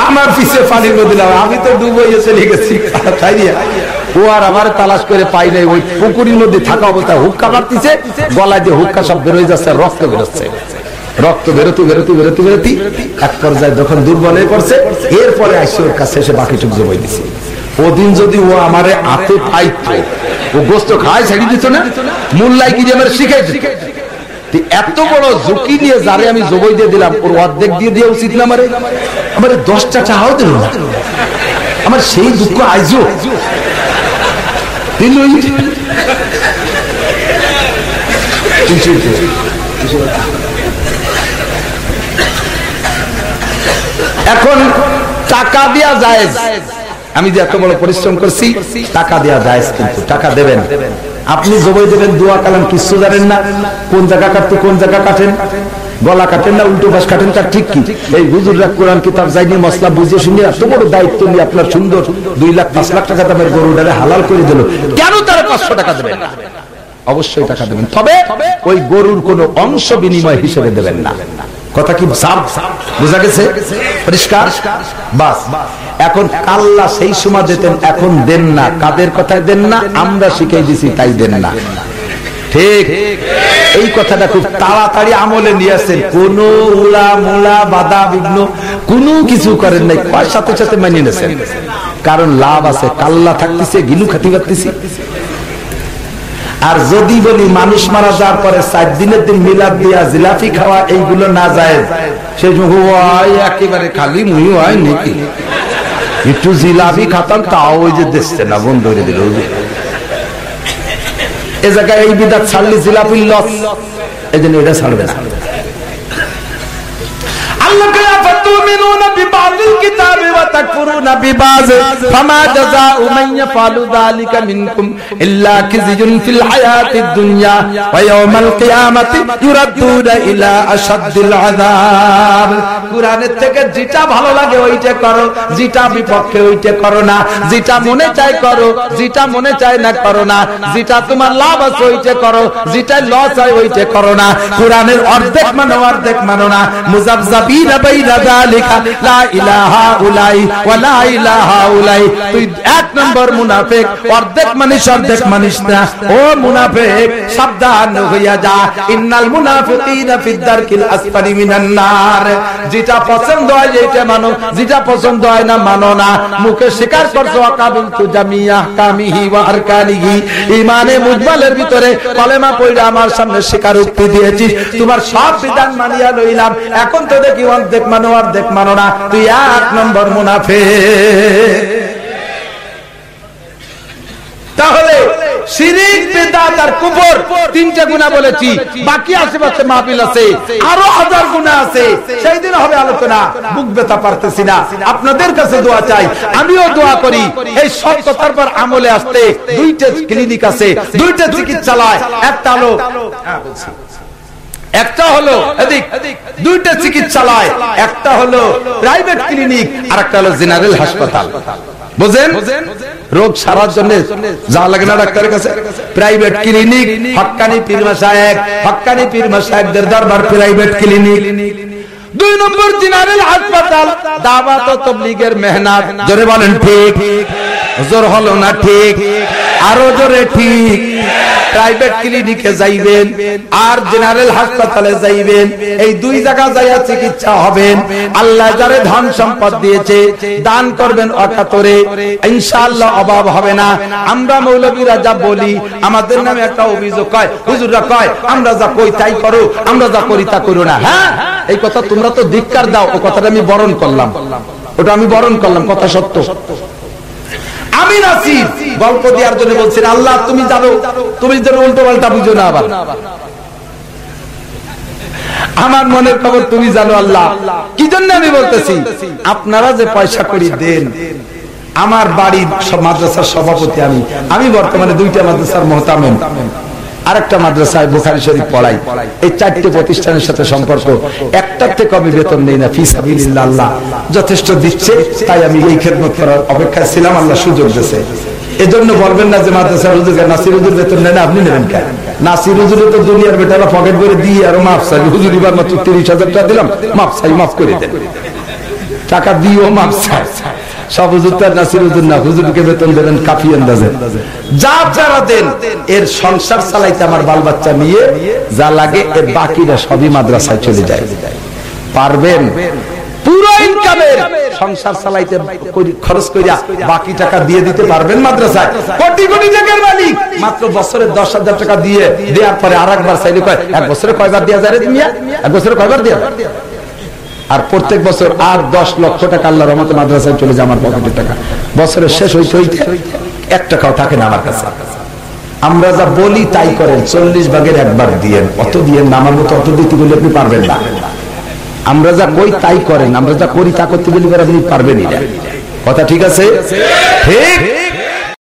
আমার পিছে পানির মধ্যে আমি তো ডুবাইয়ে চলে গেছি। তাই ও আর আমার তালাশ করে পাই নাই। ওই পুকুরের মধ্যে থাকা অবস্থায় হুক্কা মারতেছে। গলায় দিয়ে হুক্কা সব বেরোয় যাচ্ছে, রক্ত বেরোচ্ছে রক্ত বেরোতে বেরোতে বেরোতে বেরোতে। এক পর্যায়ে যখন দুর্বল হয়ে পড়ছে, এরপরে আসি ওর কাছে এসে বাকি বাকিটুক জমাই দিছি। ওদিন যদি ও আমারে আতে পাইতো, ও গোস্ত খায়, ছেড়ে দিত না? মূল্যায় কি যে আমার শিখাই দিত এত বড় ঝুঁকি যারে আমি জবই দিয়ে দিলাম, ওর অর্ধেক দিয়ে দেওয়া উচিত না আমারে? দশটা চাহাও দিল আমার সেই দুঃখ আইজো দিল এখন টাকা দেয়া যায় আমি যে এত বড় পরিশ্রম করছি, টাকা দেয়া যায় কিন্তু। টাকা দেবেন। আপনি জবাই দেবেন, দোয়া কালাম কিছু জানেন না। কোন জায়গা কাটতে, কোন জায়গা কাটেন? গলা কাটেন না, উল্টো পাশ কাটেন, তার ঠিক কি? এই হুজুররা কোরআন কিতাব যাইনি মশলা বুঝে শুনে এত বড় দায়িত্ব নিয়ে আপনার সুন্দর দুই লাখ, পাঁচ লাখ টাকা দামের গরুটারে হালাল করে দিল। কেন তারা পাঁচশো টাকা দেবেন? অবশ্যই টাকা দেবেন। তবে ওই গরুর কোন অংশ বিনিময় হিসেবে দেবেন না। কথা কি সাপ বোঝা গেছে? পরিষ্কার? বাস। এখন কাল্লা সেই সময় দিতেন, এখন দেন না। কাদের কথায় দেন না? আমরা শিখাই দিছি, তাই দেন না। ঠিক। এই কথাটা খুব তাড়াতাড়ি আমলে নিয়ে আসেন কোন উলা মুলা বাধা বিঘ্ন কোনো কিছু করেন নাই সাথে সাথে মানিয়ে নিয়েছেন। কারণ লাভ আছে, কাল্লা থাকতেছে, গিলু খাতি পারতেছি আর যদি বলি মানুষ মারা যাওয়ার পরে চার দিনের দিন মিলাদ দিয়া জিলাপি খাওয়া এইগুলো না যায় সময় একেবারে খালি মুই হয় নাকি? একটু জিলাপি খাতাম, তাও ওই যে দেখছে না, বন্ধ করে দিল এ জায়গায় এই বিদাত ছাড়লি জিলাপির লস এই জন্য এটা ছাড়বে না। যেটা করো, যেটা বিপক্ষে যেটা মনে চায় করো, যেটা মনে চায় না করো না। যেটা তোমার লাভ আছে ওইটে করো, যেটা লস হয় ওইটা করো না। অর্ধেক মানো অর্ধেক মানো না। মুজাবজাবি বাইনা যালিকা লা ইলাহা উলাই ওয়া লা ইলাহা উলাই। তুই এক নম্বর মুনাফিক, অর্ধেক মানিস অর্ধেক মানিস না। ও মুনাফিক, সাবধান হইয়া যা। ইন্নাল মুনাফিকিনা ফিদ দারকিল আসফালি মিনান নার। যেটা পছন্দ হয় যেটা মানো, যেটা পছন্দ হয় না মানো না। মুখে স্বীকার করছ আকাবিল তু জামিয়া কামিহি ওয়া আরকানিহি। ইমানে মুজমালের ভিতরে কলেমা পড়ে আমার সামনে স্বীকারোক্তি দিয়েছিস। তোমার সব বিধান মানিয়া লইলাম। এখন তো দেখি অর্ধেক মানো অর্ধেক মানো না। তুই এক নম্বর মুনাফে তাহলে আপনাদের কাছে দোয়া চাই। আমিও দোয়া করি। এই সব কথার পর আমলে আসতে দুইটা ক্লিনিক আছে। দুইটা চিকিৎসালয়। একটা হলো হ্যাঁ, বলছি। একটা হলো দুইটা চিকিৎসালয়, একটা হলো প্রাইভেট ক্লিনিক আর একটা হলো জেনারেল হাসপাতাল বুঝেন? রোগ সারার জন্য যা লাগে না ডাক্তারের কাছে। প্রাইভেট ক্লিনিক হক্কানি পীরমা সাহেব হক্কানি পীরমা সাহেবদের দরবার প্রাইভেট ক্লিনিক দুই নম্বর জেনারেল হাসপাতাল দাওয়াত ও তবলিগের মেহনত। জোরে বলেন ঠিক? জোর হলো না ঠিক? আরও জোরে ঠিক। প্রাইভেট ক্লিনিকে যাইবেন আর জেনারেল হাসপাতালে যাইবেন। এই দুই জায়গা যাইয়া চিকিৎসা হবেন। আল্লাহ যারে ধন সম্পদ দিয়েছে, দান করবেন অকাতরে। ইনশাআল্লাহ অভাব হবে না। আমরা মৌলবীরা যা বলি, আমাদের নামে একটা অভিযোগ কয়, হুজুররা কয়, আমরা যা কই তাই করো, আমরা যা করি তা করো না। হ্যাঁ? এই কথা তোমরা তো ধিক্কার দাও, ও কথাটা আমি বরণ করলাম। ওটা আমি বরণ করলাম, কথা সত্য। আমি নাসির। গল্প দেওয়ার জন্য বলছেন, আল্লাহ, তুমি জানো, তুমি যেন উল্টো পাল্টা বুঝো না আবার। আমার মনের খবর তুমি জানো, আল্লাহ। কি জন্য আমি বলতেছি? আপনারা যে পয়সা করি দেন, আমার বাড়ির মাদ্রাসার সভাপতি আমি। আমি বর্তমানে দুইটা মাদ্রাসার মহতামেন আরেকটা মাদ্রাসায় বুখারি শরীফ পড়াই। এই চারটি প্রতিষ্ঠানের সাথে সম্পর্ক। একটার থেকে আমি বেতন নেই না ফিস আল্লাহ যথেষ্ট দিচ্ছে, তাই আমি এই খেদমত করার অপেক্ষায় ছিলাম, আল্লাহ সুযোগ দিচ্ছে এজন্য বলবেন না যে মাদ্রাসা নাসির হুজুর বেতন নেন আপনি নেবেন কেন? নাসির হুজুর তো দুনিয়ার বেটারা পকেট করে দিয়ে আরও মাফ চাই। হুজুর এবার মাত্র তিরিশ হাজার টাকা দিলাম, মাফ চাই, মাফ করে দেন। টাকা দিয়েও মাফ চাই। সব হুজুর নাসির হুজুর না বেতন দেবেন কাফি আন্দাজে। যা যারা দেন, এর সংসার চালাইতে আমার বাল বাচ্চা নিয়ে যা লাগে, এর বাকিরা সবই মাদ্রাসায় চলে যায়। পারবেন? পুরো ইনকামের সংসার চালাইতে খরচ করিয়া বাকি টাকা দিয়ে দিতে পারবেন মাদ্রাসায়? কোটি কোটি টাকার মালিক। মাত্র বছরে দশ হাজার টাকা দিয়ে দেওয়ার পরে আর একবার চাইলে কয়, এক বছরে কয়বার দেওয়া যায় রে মিয়া এক বছরে কয়বার দেওয়া আর প্রত্যেক বছর আর দশ লক্ষ টাকা আল্লাহর রহমতে মাদ্রাসায় চলে যায় আমার পকেটের টাকা। বছরের শেষ হইতে হইতে এক টাকাও থাকে না আমার কাছে। আমরা যা বলি তাই করেন, চল্লিশ ভাগের একবার দিয়েন, অত দিয়েন না, আমার মতো অত দিতে বলে আপনি পারবেন না। আমরা যা কই তাই করেন, আমরা যা করি তা করতে গেলে আপনি পারবেনই না। কথা ঠিক আছে? ঠিক?